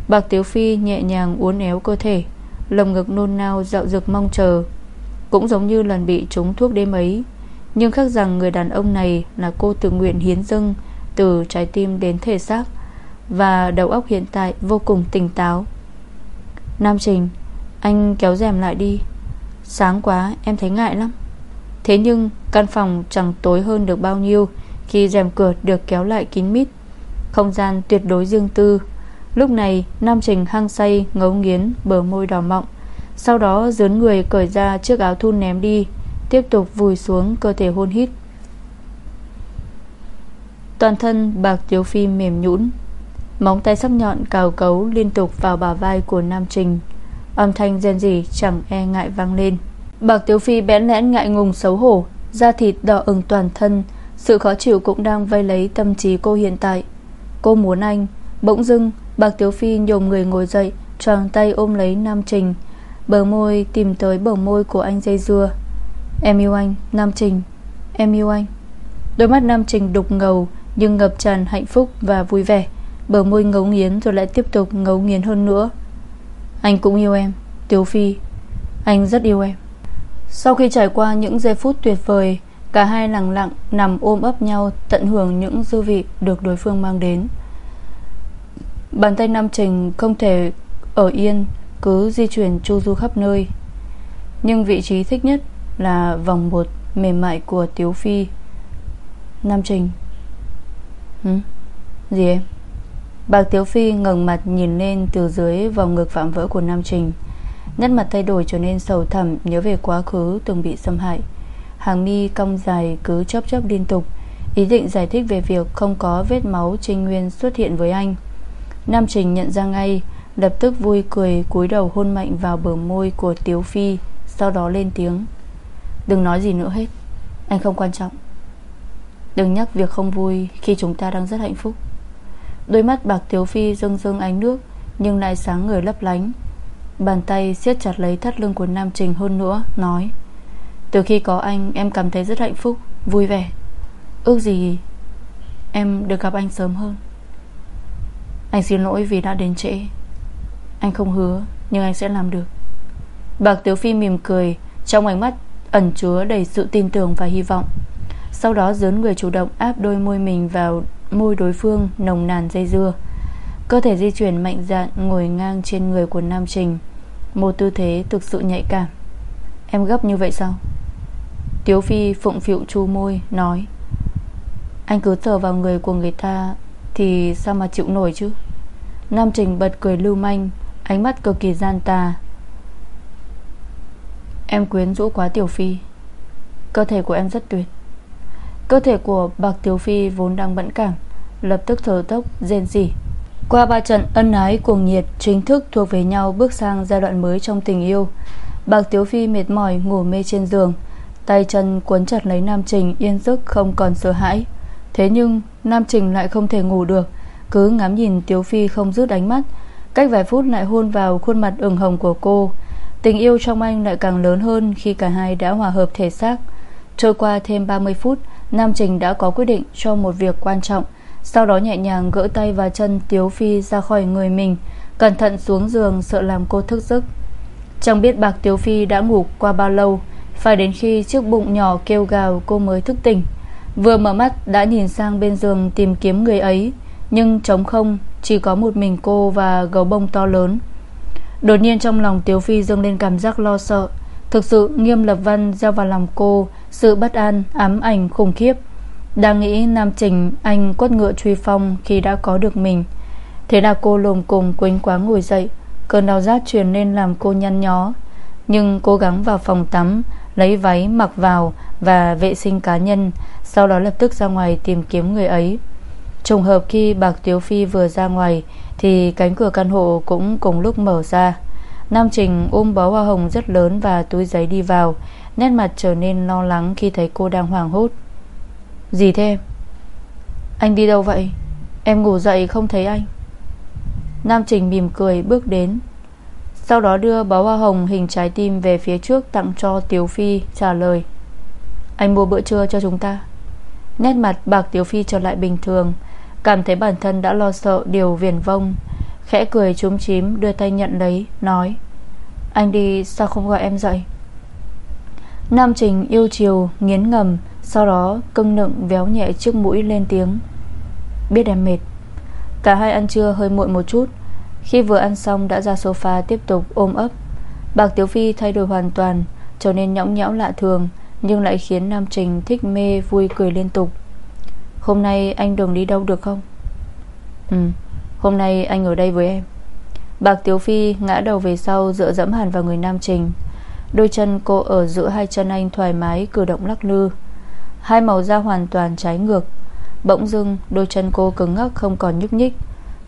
Bạc Tiếu Phi nhẹ nhàng uốn éo cơ thể, Lồng ngực nôn nao dạo dực mong chờ. Cũng giống như lần bị trúng thuốc đêm ấy, Nhưng khác rằng người đàn ông này Là cô tự nguyện hiến dâng Từ trái tim đến thể xác, Và đầu óc hiện tại vô cùng tỉnh táo. Nam Trình anh kéo rèm lại đi. Sáng quá, em thấy ngại lắm. Thế nhưng, căn phòng chẳng tối hơn được bao nhiêu Khi rèm cửa được kéo lại kín mít. Không gian tuyệt đối riêng tư. Lúc này, Nam Trình hăng say, ngấu nghiến, bờ môi đỏ mọng. Sau đó, dướn người cởi ra chiếc áo thun ném đi, Tiếp tục vùi xuống cơ thể hôn hít. Toàn thân bạc tiếu phi mềm nhũn, Móng tay sắc nhọn cào cấu liên tục vào bả vai của Nam Trình Âm thanh rên rỉ chẳng e ngại vang lên. Bạc Tiếu Phi bẽn lẽn ngại ngùng xấu hổ, Da thịt đỏ ửng toàn thân, Sự khó chịu cũng đang vây lấy tâm trí cô hiện tại. Cô muốn anh, Bỗng dưng, Bạc Tiếu Phi nhồm người ngồi dậy, Choàng tay ôm lấy Nam Trình. Bờ môi tìm tới bờ môi của anh dây dưa. Em yêu anh, Nam Trình, Em yêu anh. Đôi mắt Nam Trình đục ngầu, Nhưng ngập tràn hạnh phúc và vui vẻ. Bờ môi ngấu nghiến rồi lại tiếp tục ngấu nghiến hơn nữa. Anh cũng yêu em Tiếu Phi. Anh rất yêu em. Sau khi trải qua những giây phút tuyệt vời Cả hai lặng lặng nằm ôm ấp nhau Tận hưởng những dư vị được đối phương mang đến. Bàn tay Nam Trình không thể ở yên Cứ di chuyển chu du khắp nơi. Nhưng vị trí thích nhất Là vòng bột mềm mại của Tiếu Phi. Nam Trình. Hử, Gì em? Bạc Tiếu Phi ngẩng mặt nhìn lên Từ dưới vòng ngực phạm vỡ của Nam Trình. Nét mặt thay đổi trở nên sầu thẳm, Nhớ về quá khứ từng bị xâm hại. Hàng mi cong dài cứ chớp chớp liên tục. Ý định giải thích về việc Không có vết máu trinh nguyên xuất hiện với anh. Nam Trình nhận ra ngay, Lập tức vui cười, cúi đầu hôn mạnh vào bờ môi của Tiếu Phi, Sau đó lên tiếng. Đừng nói gì nữa hết, Anh không quan trọng. Đừng nhắc việc không vui khi chúng ta đang rất hạnh phúc. Đôi mắt bạc Tiếu Phi rưng rưng ánh nước, Nhưng lại sáng người lấp lánh. Bàn tay siết chặt lấy thắt lưng của Nam Trình hơn nữa, Nói, Từ khi có anh, em cảm thấy rất hạnh phúc, Vui vẻ. Ước gì em được gặp anh sớm hơn. Anh xin lỗi vì đã đến trễ. Anh không hứa, Nhưng anh sẽ làm được. Bạc Tiếu Phi mỉm cười, Trong ánh mắt ẩn chứa đầy sự tin tưởng và hy vọng. Sau đó dướn người chủ động áp đôi môi mình vào môi đối phương nồng nàn dây dưa. Cơ thể di chuyển mạnh dạn, ngồi ngang trên người của Nam Trình. Một tư thế thực sự nhạy cảm. Em gấp như vậy sao? Tiếu Phi phụng phịu chu môi, Nói. Anh cứ thở vào người của người ta Thì sao mà chịu nổi chứ? Nam Trình bật cười lưu manh, Ánh mắt cực kỳ gian tà. Em quyến rũ quá Tiểu Phi. Cơ thể của em rất tuyệt. Cơ thể của bạc Tiểu Phi vốn đang bận cảm, Lập tức thở tốc rên rỉ. Qua ba trận ân ái cuồng nhiệt Chính thức thuộc về nhau bước sang giai đoạn mới trong tình yêu, Bạc Tiểu Phi mệt mỏi ngủ mê trên giường, Tay chân cuốn chặt lấy Nam Trình Yên giấc không còn sợ hãi. Thế nhưng, Nam Trình lại không thể ngủ được, Cứ ngắm nhìn Tiếu Phi không rút ánh mắt. Cách vài phút lại hôn vào khuôn mặt ửng hồng của cô. Tình yêu trong anh lại càng lớn hơn Khi cả hai đã hòa hợp thể xác. Trôi qua thêm 30 phút Nam Trình đã có quyết định cho một việc quan trọng, Sau đó nhẹ nhàng gỡ tay và chân Tiếu Phi ra khỏi người mình, Cẩn thận xuống giường sợ làm cô thức giấc. Chẳng biết bạc Tiếu Phi đã ngủ qua bao lâu, Phải đến khi chiếc bụng nhỏ kêu gào cô mới thức tỉnh. Vừa mở mắt đã nhìn sang bên giường tìm kiếm người ấy, Nhưng trống không, Chỉ có một mình cô và gấu bông to lớn. Đột nhiên trong lòng Tiếu Phi dâng lên cảm giác lo sợ, Thực sự nghiêm lập văn gieo vào lòng cô sự bất an, ám ảnh khủng khiếp. Đang nghĩ Nam Trình Anh quất ngựa truy phong khi đã có được mình. Thế là cô lồm cùng quýnh quá ngồi dậy Cơn đau rát truyền lên làm cô nhăn nhó. Nhưng cố gắng vào phòng tắm Lấy váy mặc vào Và vệ sinh cá nhân Sau đó lập tức ra ngoài tìm kiếm người ấy. Trùng hợp khi bạc Tiếu Phi vừa ra ngoài Thì cánh cửa căn hộ cũng cùng lúc mở ra. Nam Trình ôm bó hoa hồng rất lớn Và túi giấy đi vào Nét mặt trở nên lo lắng khi thấy cô đang hoảng hốt. Gì thế Anh đi đâu vậy? Em ngủ dậy không thấy anh. Nam Trình mỉm cười bước đến. Sau đó đưa bó hoa hồng hình trái tim Về phía trước tặng cho Tiếu Phi, Trả lời. Anh mua bữa trưa cho chúng ta. Nét mặt bạc Tiếu Phi trở lại bình thường. Cảm thấy bản thân đã lo sợ điều viển vông. Khẽ cười trúng chím, Đưa tay nhận lấy, Nói. Anh đi, sao không gọi em dậy? Nam Trình yêu chiều, Nghiến ngầm, Sau đó cưng nựng véo nhẹ trước mũi lên tiếng. Biết em mệt. Cả hai ăn trưa hơi muộn một chút. Khi vừa ăn xong đã ra sofa tiếp tục ôm ấp. Bạc Tiếu Phi thay đổi hoàn toàn, Trở nên nhõng nhẽo lạ thường, Nhưng lại khiến Nam Trình thích mê, vui cười liên tục. Hôm nay anh đừng đi đâu được không? Ừ Hôm nay anh ở đây với em. Bạc Tiếu Phi ngã đầu về sau Dựa dẫm hẳn vào người Nam Trình. Đôi chân cô ở giữa hai chân anh thoải mái, Cử động lắc lư. Hai màu da hoàn toàn trái ngược. Bỗng dưng, đôi chân cô cứng ngắc, không còn nhúc nhích.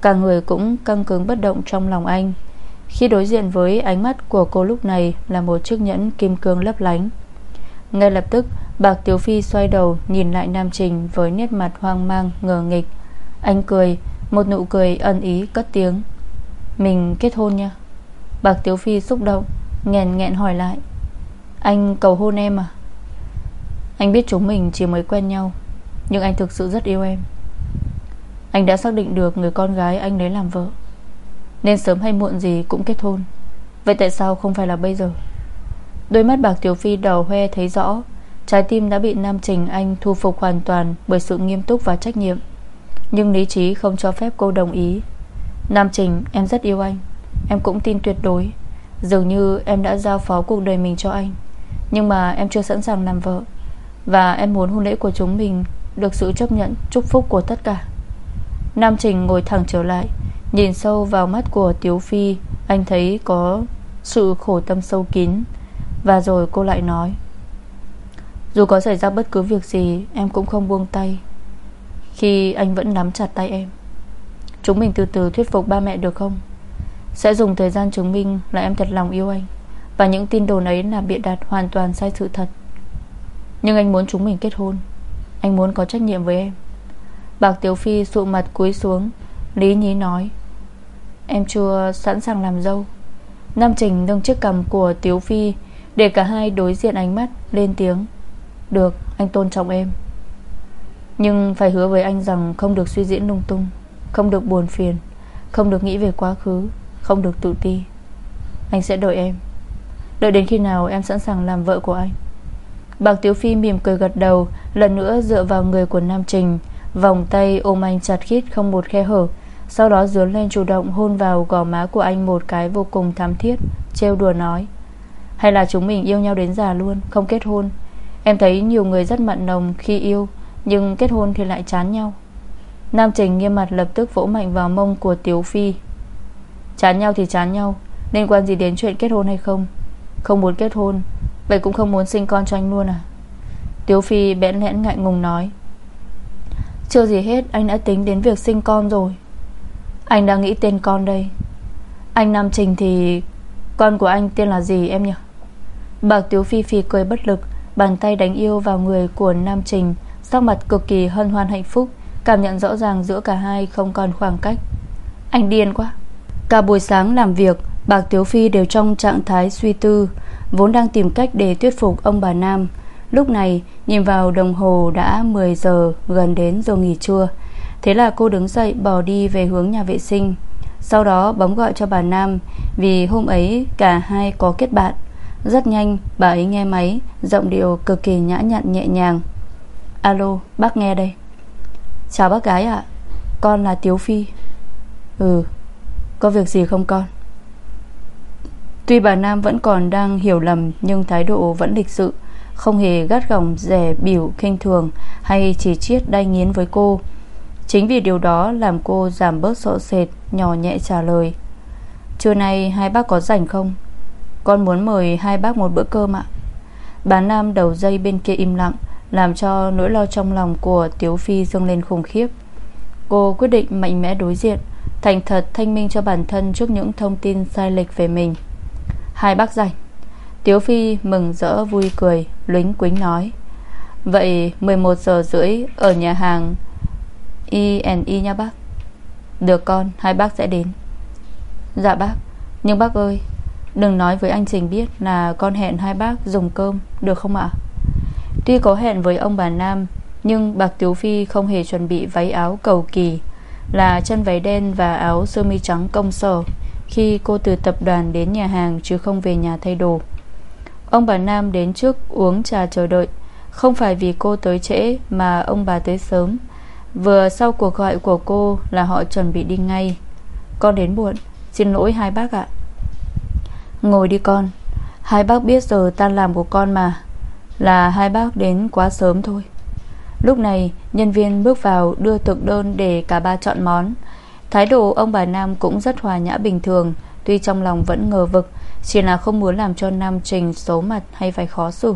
Cả người cũng căng cứng bất động trong lòng anh. Khi đối diện với ánh mắt của cô lúc này Là một chiếc nhẫn kim cương lấp lánh. Ngay lập tức, Bạc Tiếu Phi xoay đầu Nhìn lại Nam Trình với nét mặt hoang mang, ngờ nghịch. Anh cười, Một nụ cười ân ý cất tiếng. Mình kết hôn nha. Bạc Tiếu Phi xúc động nghẹn nghẹn hỏi lại. Anh cầu hôn em à? Anh biết chúng mình chỉ mới quen nhau, nhưng anh thực sự rất yêu em. Anh đã xác định được người con gái anh lấy làm vợ, Nên sớm hay muộn gì cũng kết hôn. Vậy tại sao không phải là bây giờ? Đôi mắt bạc Tiểu Phi đỏ hoe thấy rõ, Trái tim đã bị Nam Trình Anh thu phục hoàn toàn Bởi sự nghiêm túc và trách nhiệm. Nhưng lý trí không cho phép cô đồng ý. Nam Trình em rất yêu anh, Em cũng tin tuyệt đối. Dường như em đã giao phó cuộc đời mình cho anh. Nhưng mà em chưa sẵn sàng làm vợ. Và em muốn hôn lễ của chúng mình được sự chấp nhận, chúc phúc của tất cả. Nam Trình ngồi thẳng trở lại, Nhìn sâu vào mắt của Tiếu Phi. Anh thấy có sự khổ tâm sâu kín. Và rồi cô lại nói, Dù có xảy ra bất cứ việc gì, Em cũng không buông tay. Khi anh vẫn nắm chặt tay em, Chúng mình từ từ thuyết phục ba mẹ được không? Sẽ dùng thời gian chứng minh Là em thật lòng yêu anh. Và những tin đồn ấy là bịa đặt hoàn toàn sai sự thật. Nhưng anh muốn chúng mình kết hôn. Anh muốn có trách nhiệm với em. Bạc Tiểu Phi sụ mặt cúi xuống, Lý nhí nói, Em chưa sẵn sàng làm dâu. Nam Trình nâng chiếc cầm của Tiếu Phi Để cả hai đối diện ánh mắt, Lên tiếng, Được, anh tôn trọng em. Nhưng phải hứa với anh rằng Không được suy diễn lung tung, Không được buồn phiền, Không được nghĩ về quá khứ. Không được tự ti. Anh sẽ đợi em. Đợi đến khi nào em sẵn sàng làm vợ của anh? Bạc Tiếu Phi mỉm cười gật đầu, Lần nữa dựa vào người của Nam Trình, Vòng tay ôm anh chặt khít không một khe hở, Sau đó dướn lên chủ động hôn vào gò má của anh một cái vô cùng thám thiết, Trêu đùa nói, Hay là chúng mình yêu nhau đến già luôn, Không kết hôn? Em thấy nhiều người rất mặn nồng khi yêu, Nhưng kết hôn thì lại chán nhau. Nam Trình nghiêm mặt lập tức vỗ mạnh vào mông của Tiếu Phi. Chán nhau thì chán nhau. Nên quan gì đến chuyện kết hôn hay không? Không muốn kết hôn, Vậy cũng không muốn sinh con cho anh luôn à? Tiếu Phi bẽn lẽn ngại ngùng nói. Chưa gì hết, Anh đã tính đến việc sinh con rồi. Anh đang nghĩ tên con đây. Anh Nam Trình thì Con của anh tên là gì em nhỉ? Bạc Tiếu Phi Phi cười bất lực, Bàn tay đánh yêu vào người của Nam Trình, Sắc mặt cực kỳ hân hoan hạnh phúc, Cảm nhận rõ ràng giữa cả hai không còn khoảng cách. Anh điên quá. Cả buổi sáng làm việc Bạc Tiếu Phi đều trong trạng thái suy tư, Vốn đang tìm cách để thuyết phục ông bà Nam. Lúc này, nhìn vào đồng hồ đã 10 giờ Gần đến giờ nghỉ trưa. Thế là cô đứng dậy bỏ đi về hướng nhà vệ sinh. Sau đó bấm gọi cho bà Nam, Vì hôm ấy cả hai có kết bạn. Rất nhanh, bà ấy nghe máy, Giọng điệu cực kỳ nhã nhặn nhẹ nhàng. Alo, bác nghe đây. Chào bác gái ạ, Con là Tiếu Phi. Ừ. Có việc gì không con? Tuy bà Nam vẫn còn đang hiểu lầm, Nhưng thái độ vẫn lịch sự, Không hề gắt gỏng rẻ biểu khinh thường Hay chỉ chiết đay nghiến với cô. Chính vì điều đó làm cô giảm bớt sợ sệt, Nhỏ nhẹ trả lời. Trưa nay hai bác có rảnh không? Con muốn mời hai bác một bữa cơm ạ. Bà Nam đầu dây bên kia im lặng, Làm cho nỗi lo trong lòng của Tiếu Phi dâng lên khủng khiếp. Cô quyết định mạnh mẽ đối diện Thành thật thanh minh cho bản thân Trước những thông tin sai lệch về mình. Hai bác rảnh Tiếu Phi mừng rỡ vui cười, Lính quính nói. Vậy 11 giờ rưỡi Ở nhà hàng I&E e nha bác. Được con, hai bác sẽ đến. Dạ bác, Nhưng bác ơi, Đừng nói với anh Trình biết là con hẹn hai bác dùng cơm, Được không ạ? Tuy có hẹn với ông bà Nam, Nhưng bạc Tiếu Phi không hề chuẩn bị váy áo cầu kỳ. Là chân váy đen và áo sơ mi trắng công sở Khi cô từ tập đoàn đến nhà hàng Chứ không về nhà thay đồ. Ông bà Nam đến trước uống trà chờ đợi. Không phải vì cô tới trễ Mà ông bà tới sớm. Vừa sau cuộc gọi của cô Là họ chuẩn bị đi ngay. Con đến muộn. Xin lỗi hai bác ạ. Ngồi đi con. Hai bác biết giờ tan làm của con mà. Là hai bác đến quá sớm thôi. Lúc này Nhân viên bước vào đưa thực đơn Để cả ba chọn món. Thái độ ông bà Nam cũng rất hòa nhã bình thường, Tuy trong lòng vẫn ngờ vực, Chỉ là không muốn làm cho Nam Trình xấu mặt Hay phải khó xử.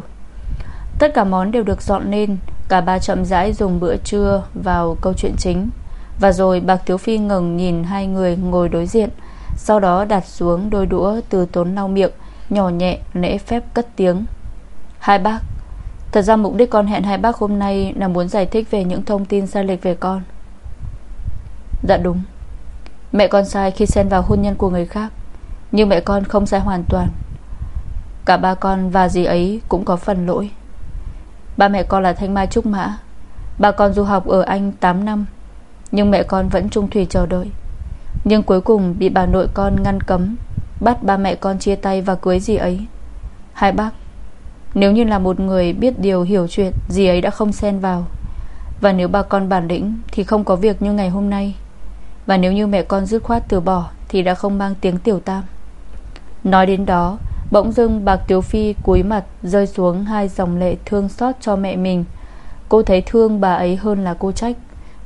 Tất cả món đều được dọn lên, Cả ba chậm rãi dùng bữa trưa vào câu chuyện chính. Và rồi bạc thiếu Phi ngừng nhìn hai người ngồi đối diện, Sau đó đặt xuống đôi đũa từ tốn lau miệng, Nhỏ nhẹ, lễ phép cất tiếng. Hai bác Thật ra mục đích con hẹn hai bác hôm nay Là muốn giải thích về những thông tin sai lệch về con. Dạ đúng. Mẹ con sai khi xen vào hôn nhân của người khác, Nhưng mẹ con không sai hoàn toàn. Cả ba con và dì ấy cũng có phần lỗi. Ba mẹ con là Thanh Mai Trúc Mã. Ba con du học ở Anh 8 năm, Nhưng mẹ con vẫn trung thủy chờ đợi. Nhưng cuối cùng bị bà nội con ngăn cấm, Bắt ba mẹ con chia tay và cưới gì ấy. Hai bác nếu như là một người biết điều hiểu chuyện, Dì ấy đã không xen vào. Và nếu ba con bản lĩnh Thì không có việc như ngày hôm nay. Và nếu như mẹ con dứt khoát từ bỏ Thì đã không mang tiếng tiểu tam. Nói đến đó, Bỗng dưng bạc Tiếu Phi cúi mặt Rơi xuống hai dòng lệ thương xót cho mẹ mình. Cô thấy thương bà ấy hơn là cô trách.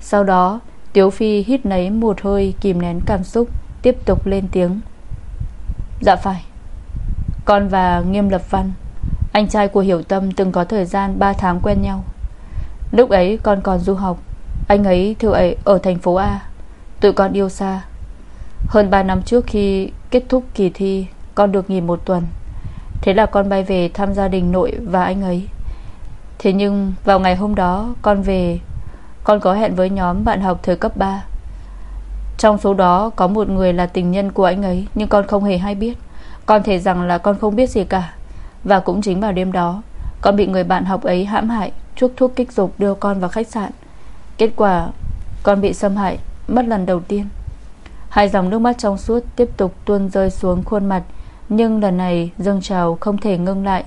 Sau đó, Tiếu Phi hít nấy một hơi Kìm nén cảm xúc, Tiếp tục lên tiếng. Dạ phải. Con và Nghiêm Lập Văn. Anh trai của Hiểu Tâm từng có thời gian 3 tháng quen nhau. Lúc ấy con còn du học. Anh ấy thường ấy ở thành phố A, Tụi con yêu xa. Hơn 3 năm trước khi kết thúc kỳ thi, Con được nghỉ một tuần. Thế là con bay về thăm gia đình nội và anh ấy. Thế nhưng vào ngày hôm đó, Con về, Con có hẹn với nhóm bạn học thời cấp 3 Trong số đó, có một người là tình nhân của anh ấy, Nhưng con không hề hay biết. Con thể rằng là con không biết gì cả. Và cũng chính vào đêm đó, Con bị người bạn học ấy hãm hại, Chuốc thuốc kích dục đưa con vào khách sạn. Kết quả, con bị xâm hại Mất lần đầu tiên. Hai dòng nước mắt trong suốt tiếp tục tuôn rơi xuống khuôn mặt, nhưng lần này dâng trào không thể ngưng lại.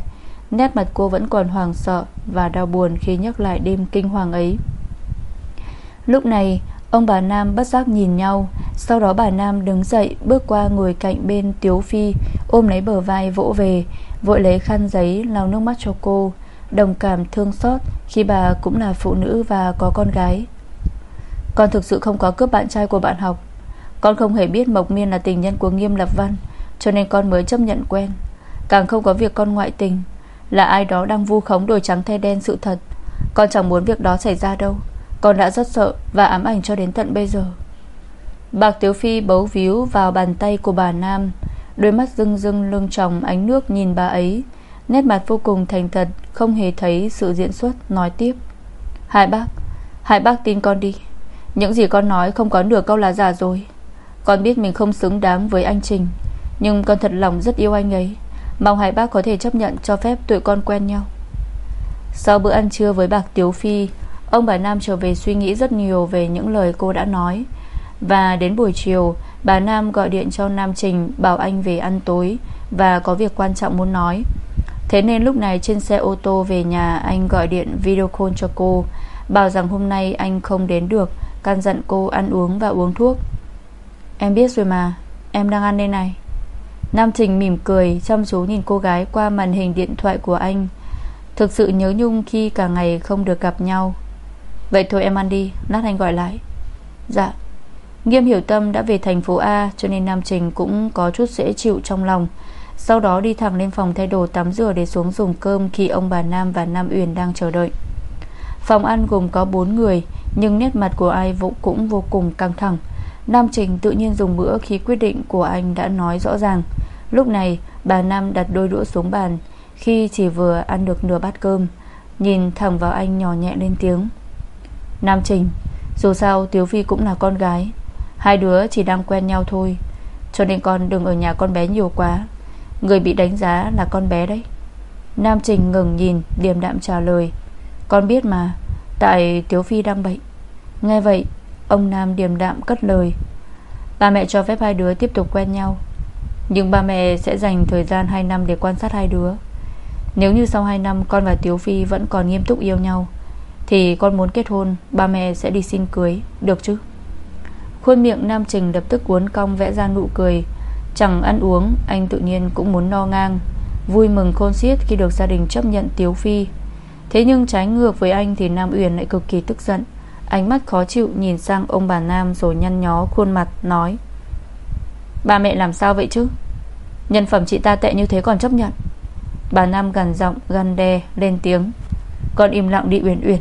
Nét mặt cô vẫn còn hoàng sợ Và đau buồn khi nhắc lại đêm kinh hoàng ấy. Lúc này, Ông bà Nam bất giác nhìn nhau, Sau đó bà Nam đứng dậy Bước qua ngồi cạnh bên Tiếu Phi, Ôm lấy bờ vai vỗ về. Vội lấy khăn giấy, lau nước mắt cho cô. Đồng cảm thương xót Khi bà cũng là phụ nữ và có con gái. Con thực sự không có cướp bạn trai của bạn học. Con không hề biết Mộc Miên là tình nhân của Nghiêm Lập Văn, cho nên con mới chấp nhận quen. Càng không có việc con ngoại tình, Là ai đó đang vu khống đổi trắng thay đen sự thật. Con chẳng muốn việc đó xảy ra đâu. Con đã rất sợ Và ám ảnh cho đến tận bây giờ. Bạc Tiếu Phi bấu víu vào bàn tay của bà Nam. Đôi mắt rưng rưng lưng tròng ánh nước nhìn bà ấy. Nét mặt vô cùng thành thật, Không hề thấy sự diễn xuất. Nói tiếp. Hai bác Hai bác tin con đi. Những gì con nói không có nửa câu là giả rồi. Con biết mình không xứng đáng với anh Trình, Nhưng con thật lòng rất yêu anh ấy. Mong hai bác có thể chấp nhận cho phép tụi con quen nhau. Sau bữa ăn trưa với bạc Tiếu Phi, Ông bà Nam trở về suy nghĩ rất nhiều Về những lời cô đã nói. Và đến buổi chiều Bà Nam gọi điện cho Nam Trình Bảo anh về ăn tối Và có việc quan trọng muốn nói. Thế nên lúc này trên xe ô tô về nhà, Anh gọi điện video call cho cô, Bảo rằng hôm nay anh không đến được Căn dặn cô ăn uống và uống thuốc. Em biết rồi mà, Em đang ăn đây này. Nam Trình mỉm cười, chăm chú nhìn cô gái Qua màn hình điện thoại của anh. Thực sự nhớ nhung khi cả ngày không được gặp nhau. Vậy thôi em ăn đi, Lát anh gọi lại. Dạ. Nghiêm hiểu tâm đã về thành phố A, Cho nên Nam Trình cũng có chút dễ chịu trong lòng. Sau đó đi thẳng lên phòng thay đồ tắm rửa Để xuống dùng cơm Khi ông bà Nam và Nam Uyển đang chờ đợi. Phòng ăn gồm có 4 người, Nhưng nét mặt của ai cũng vô cùng căng thẳng. Nam Trình tự nhiên dùng bữa Khi quyết định của anh đã nói rõ ràng. Lúc này, bà Nam đặt đôi đũa xuống bàn. Khi chỉ vừa ăn được nửa bát cơm, Nhìn thẳng vào anh nhỏ nhẹ lên tiếng. Nam Trình, Dù sao Tiếu Phi cũng là con gái Hai đứa chỉ đang quen nhau thôi, Cho nên con đừng ở nhà con bé nhiều quá. Người bị đánh giá là con bé đấy. Nam Trình ngừng nhìn, Điềm đạm trả lời. Con biết mà, Tại Tiếu Phi đang bệnh. Nghe vậy, Ông Nam điềm đạm cất lời. Ba mẹ cho phép hai đứa tiếp tục quen nhau, Nhưng ba mẹ sẽ dành thời gian 2 năm để quan sát hai đứa. Nếu như sau 2 năm con và Tiếu Phi vẫn còn nghiêm túc yêu nhau, Thì con muốn kết hôn, Ba mẹ sẽ đi xin cưới, Được chứ? Khuôn miệng Nam Trình lập tức cuốn cong vẽ ra nụ cười. Chẳng ăn uống, Anh tự nhiên cũng muốn no ngang. Vui mừng khôn xiết khi được gia đình chấp nhận Tiếu Phi. Thế nhưng trái ngược với anh Thì Nam Uyển lại cực kỳ tức giận. Ánh mắt khó chịu nhìn sang ông bà Nam Rồi nhăn nhó khuôn mặt, nói Ba mẹ làm sao vậy chứ? Nhân phẩm chị ta tệ như thế còn chấp nhận. Bà Nam gần giọng, gằn đe, lên tiếng, Con im lặng đi Uyển Uyển.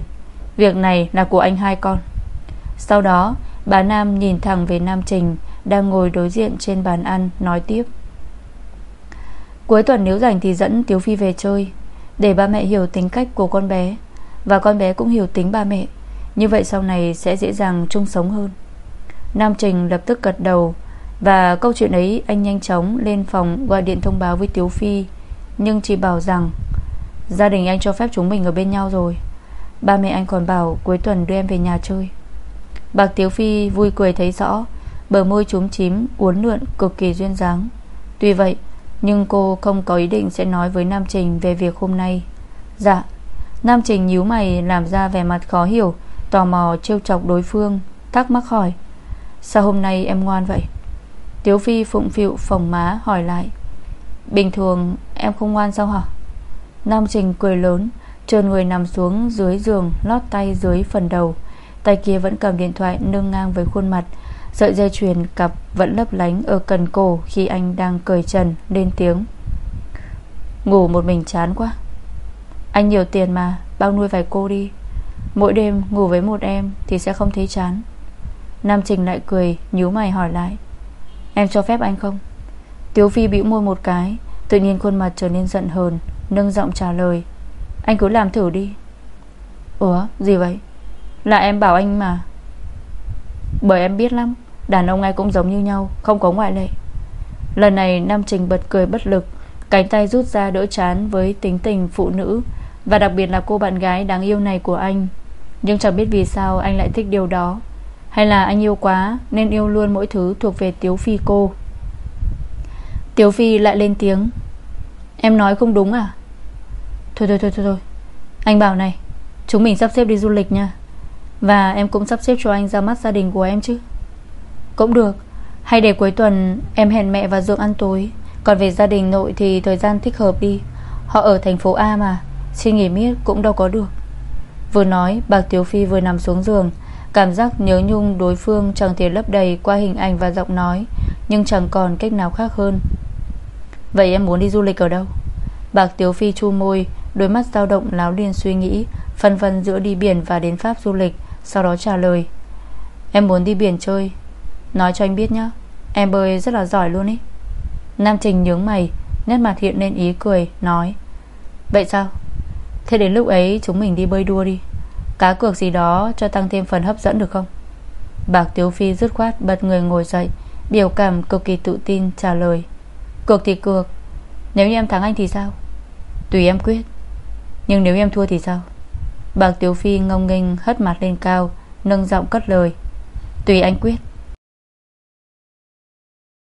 Việc này là của anh hai con. Sau đó Bà Nam nhìn thẳng về Nam Trình, Đang ngồi đối diện trên bàn ăn, Nói tiếp. Cuối tuần nếu rảnh thì dẫn Tiếu Phi về chơi, Để ba mẹ hiểu tính cách của con bé, Và con bé cũng hiểu tính ba mẹ. Như vậy sau này sẽ dễ dàng chung sống hơn. Nam Trình lập tức gật đầu, Và câu chuyện ấy anh nhanh chóng lên phòng Gọi điện thông báo với Tiếu Phi, Nhưng chỉ bảo rằng, Gia đình anh cho phép chúng mình ở bên nhau rồi. Ba mẹ anh còn bảo cuối tuần đưa em về nhà chơi. Bạc Tiếu Phi vui cười thấy rõ. Bờ môi trúng chím, uốn lượn, cực kỳ duyên dáng. Tuy vậy, Nhưng cô không có ý định sẽ nói với Nam Trình Về việc hôm nay. Dạ. Nam Trình nhíu mày, làm ra vẻ mặt khó hiểu, Tò mò trêu chọc đối phương, Thắc mắc hỏi, Sao hôm nay em ngoan vậy? Tiếu Phi phụng phịu, phồng má, hỏi lại, Bình thường em không ngoan sao hả? Nam Trình cười lớn, Trơn người nằm xuống dưới giường, Lót tay dưới phần đầu Tay kia vẫn cầm điện thoại nâng ngang với khuôn mặt. Sợi dây chuyền cặp vẫn lấp lánh Ở cần cổ khi anh đang cười trần, Lên tiếng. Ngủ một mình chán quá. Anh nhiều tiền mà, Bao nuôi vài cô đi. Mỗi đêm ngủ với một em Thì sẽ không thấy chán. Nam Trình lại cười, nhíu mày hỏi lại. Em cho phép anh không? Tiếu Phi bĩu môi một cái, Tự nhiên khuôn mặt trở nên giận hờn, Nâng giọng trả lời. Anh cứ làm thử đi. Ủa, gì vậy? Là em bảo anh mà. Bởi em biết lắm Đàn ông ai cũng giống như nhau Không có ngoại lệ. Lần này Nam Trình bật cười bất lực Cánh tay rút ra đỡ chán với tính tình phụ nữ. Và đặc biệt là cô bạn gái đáng yêu này của anh. Nhưng chẳng biết vì sao anh lại thích điều đó. Hay là anh yêu quá Nên yêu luôn mỗi thứ thuộc về Tiếu Phi cô. Tiếu Phi lại lên tiếng. Em nói không đúng à? Thôi thôi thôi thôi, thôi. Anh bảo này Chúng mình sắp xếp đi du lịch nha và em cũng sắp xếp cho anh ra mắt gia đình của em chứ. Cũng được. Hay để cuối tuần em hẹn mẹ và Dương ăn tối. Còn về gia đình nội thì thời gian thích hợp đi. Họ ở thành phố A mà. Xin nghỉ miết cũng đâu có được. Vừa nói, bạc Tiếu Phi vừa nằm xuống giường. Cảm giác nhớ nhung đối phương chẳng thể lấp đầy qua hình ảnh và giọng nói, Nhưng chẳng còn cách nào khác hơn. Vậy em muốn đi du lịch ở đâu? Bạc Tiếu Phi chu môi, Đôi mắt dao động láo liên suy nghĩ, Phân vân giữa đi biển và đến Pháp du lịch sau đó trả lời, Em muốn đi biển chơi. Nói cho anh biết nhá, Em bơi rất là giỏi luôn ý. Nam Trình nhướng mày, Nét mặt hiện lên ý cười, Nói, Vậy sao? Thế đến lúc ấy chúng mình đi bơi đua đi. Cá cược gì đó cho tăng thêm phần hấp dẫn được không? Bạc Tiếu Phi dứt khoát bật người ngồi dậy, Biểu cảm cực kỳ tự tin trả lời, Cược thì cược, Nếu như em thắng anh thì sao? Tùy em quyết, Nhưng nếu em thua thì sao? Bạc Tiếu Phi ngông nghênh hất mặt lên cao, Nâng giọng cất lời. Tùy anh quyết.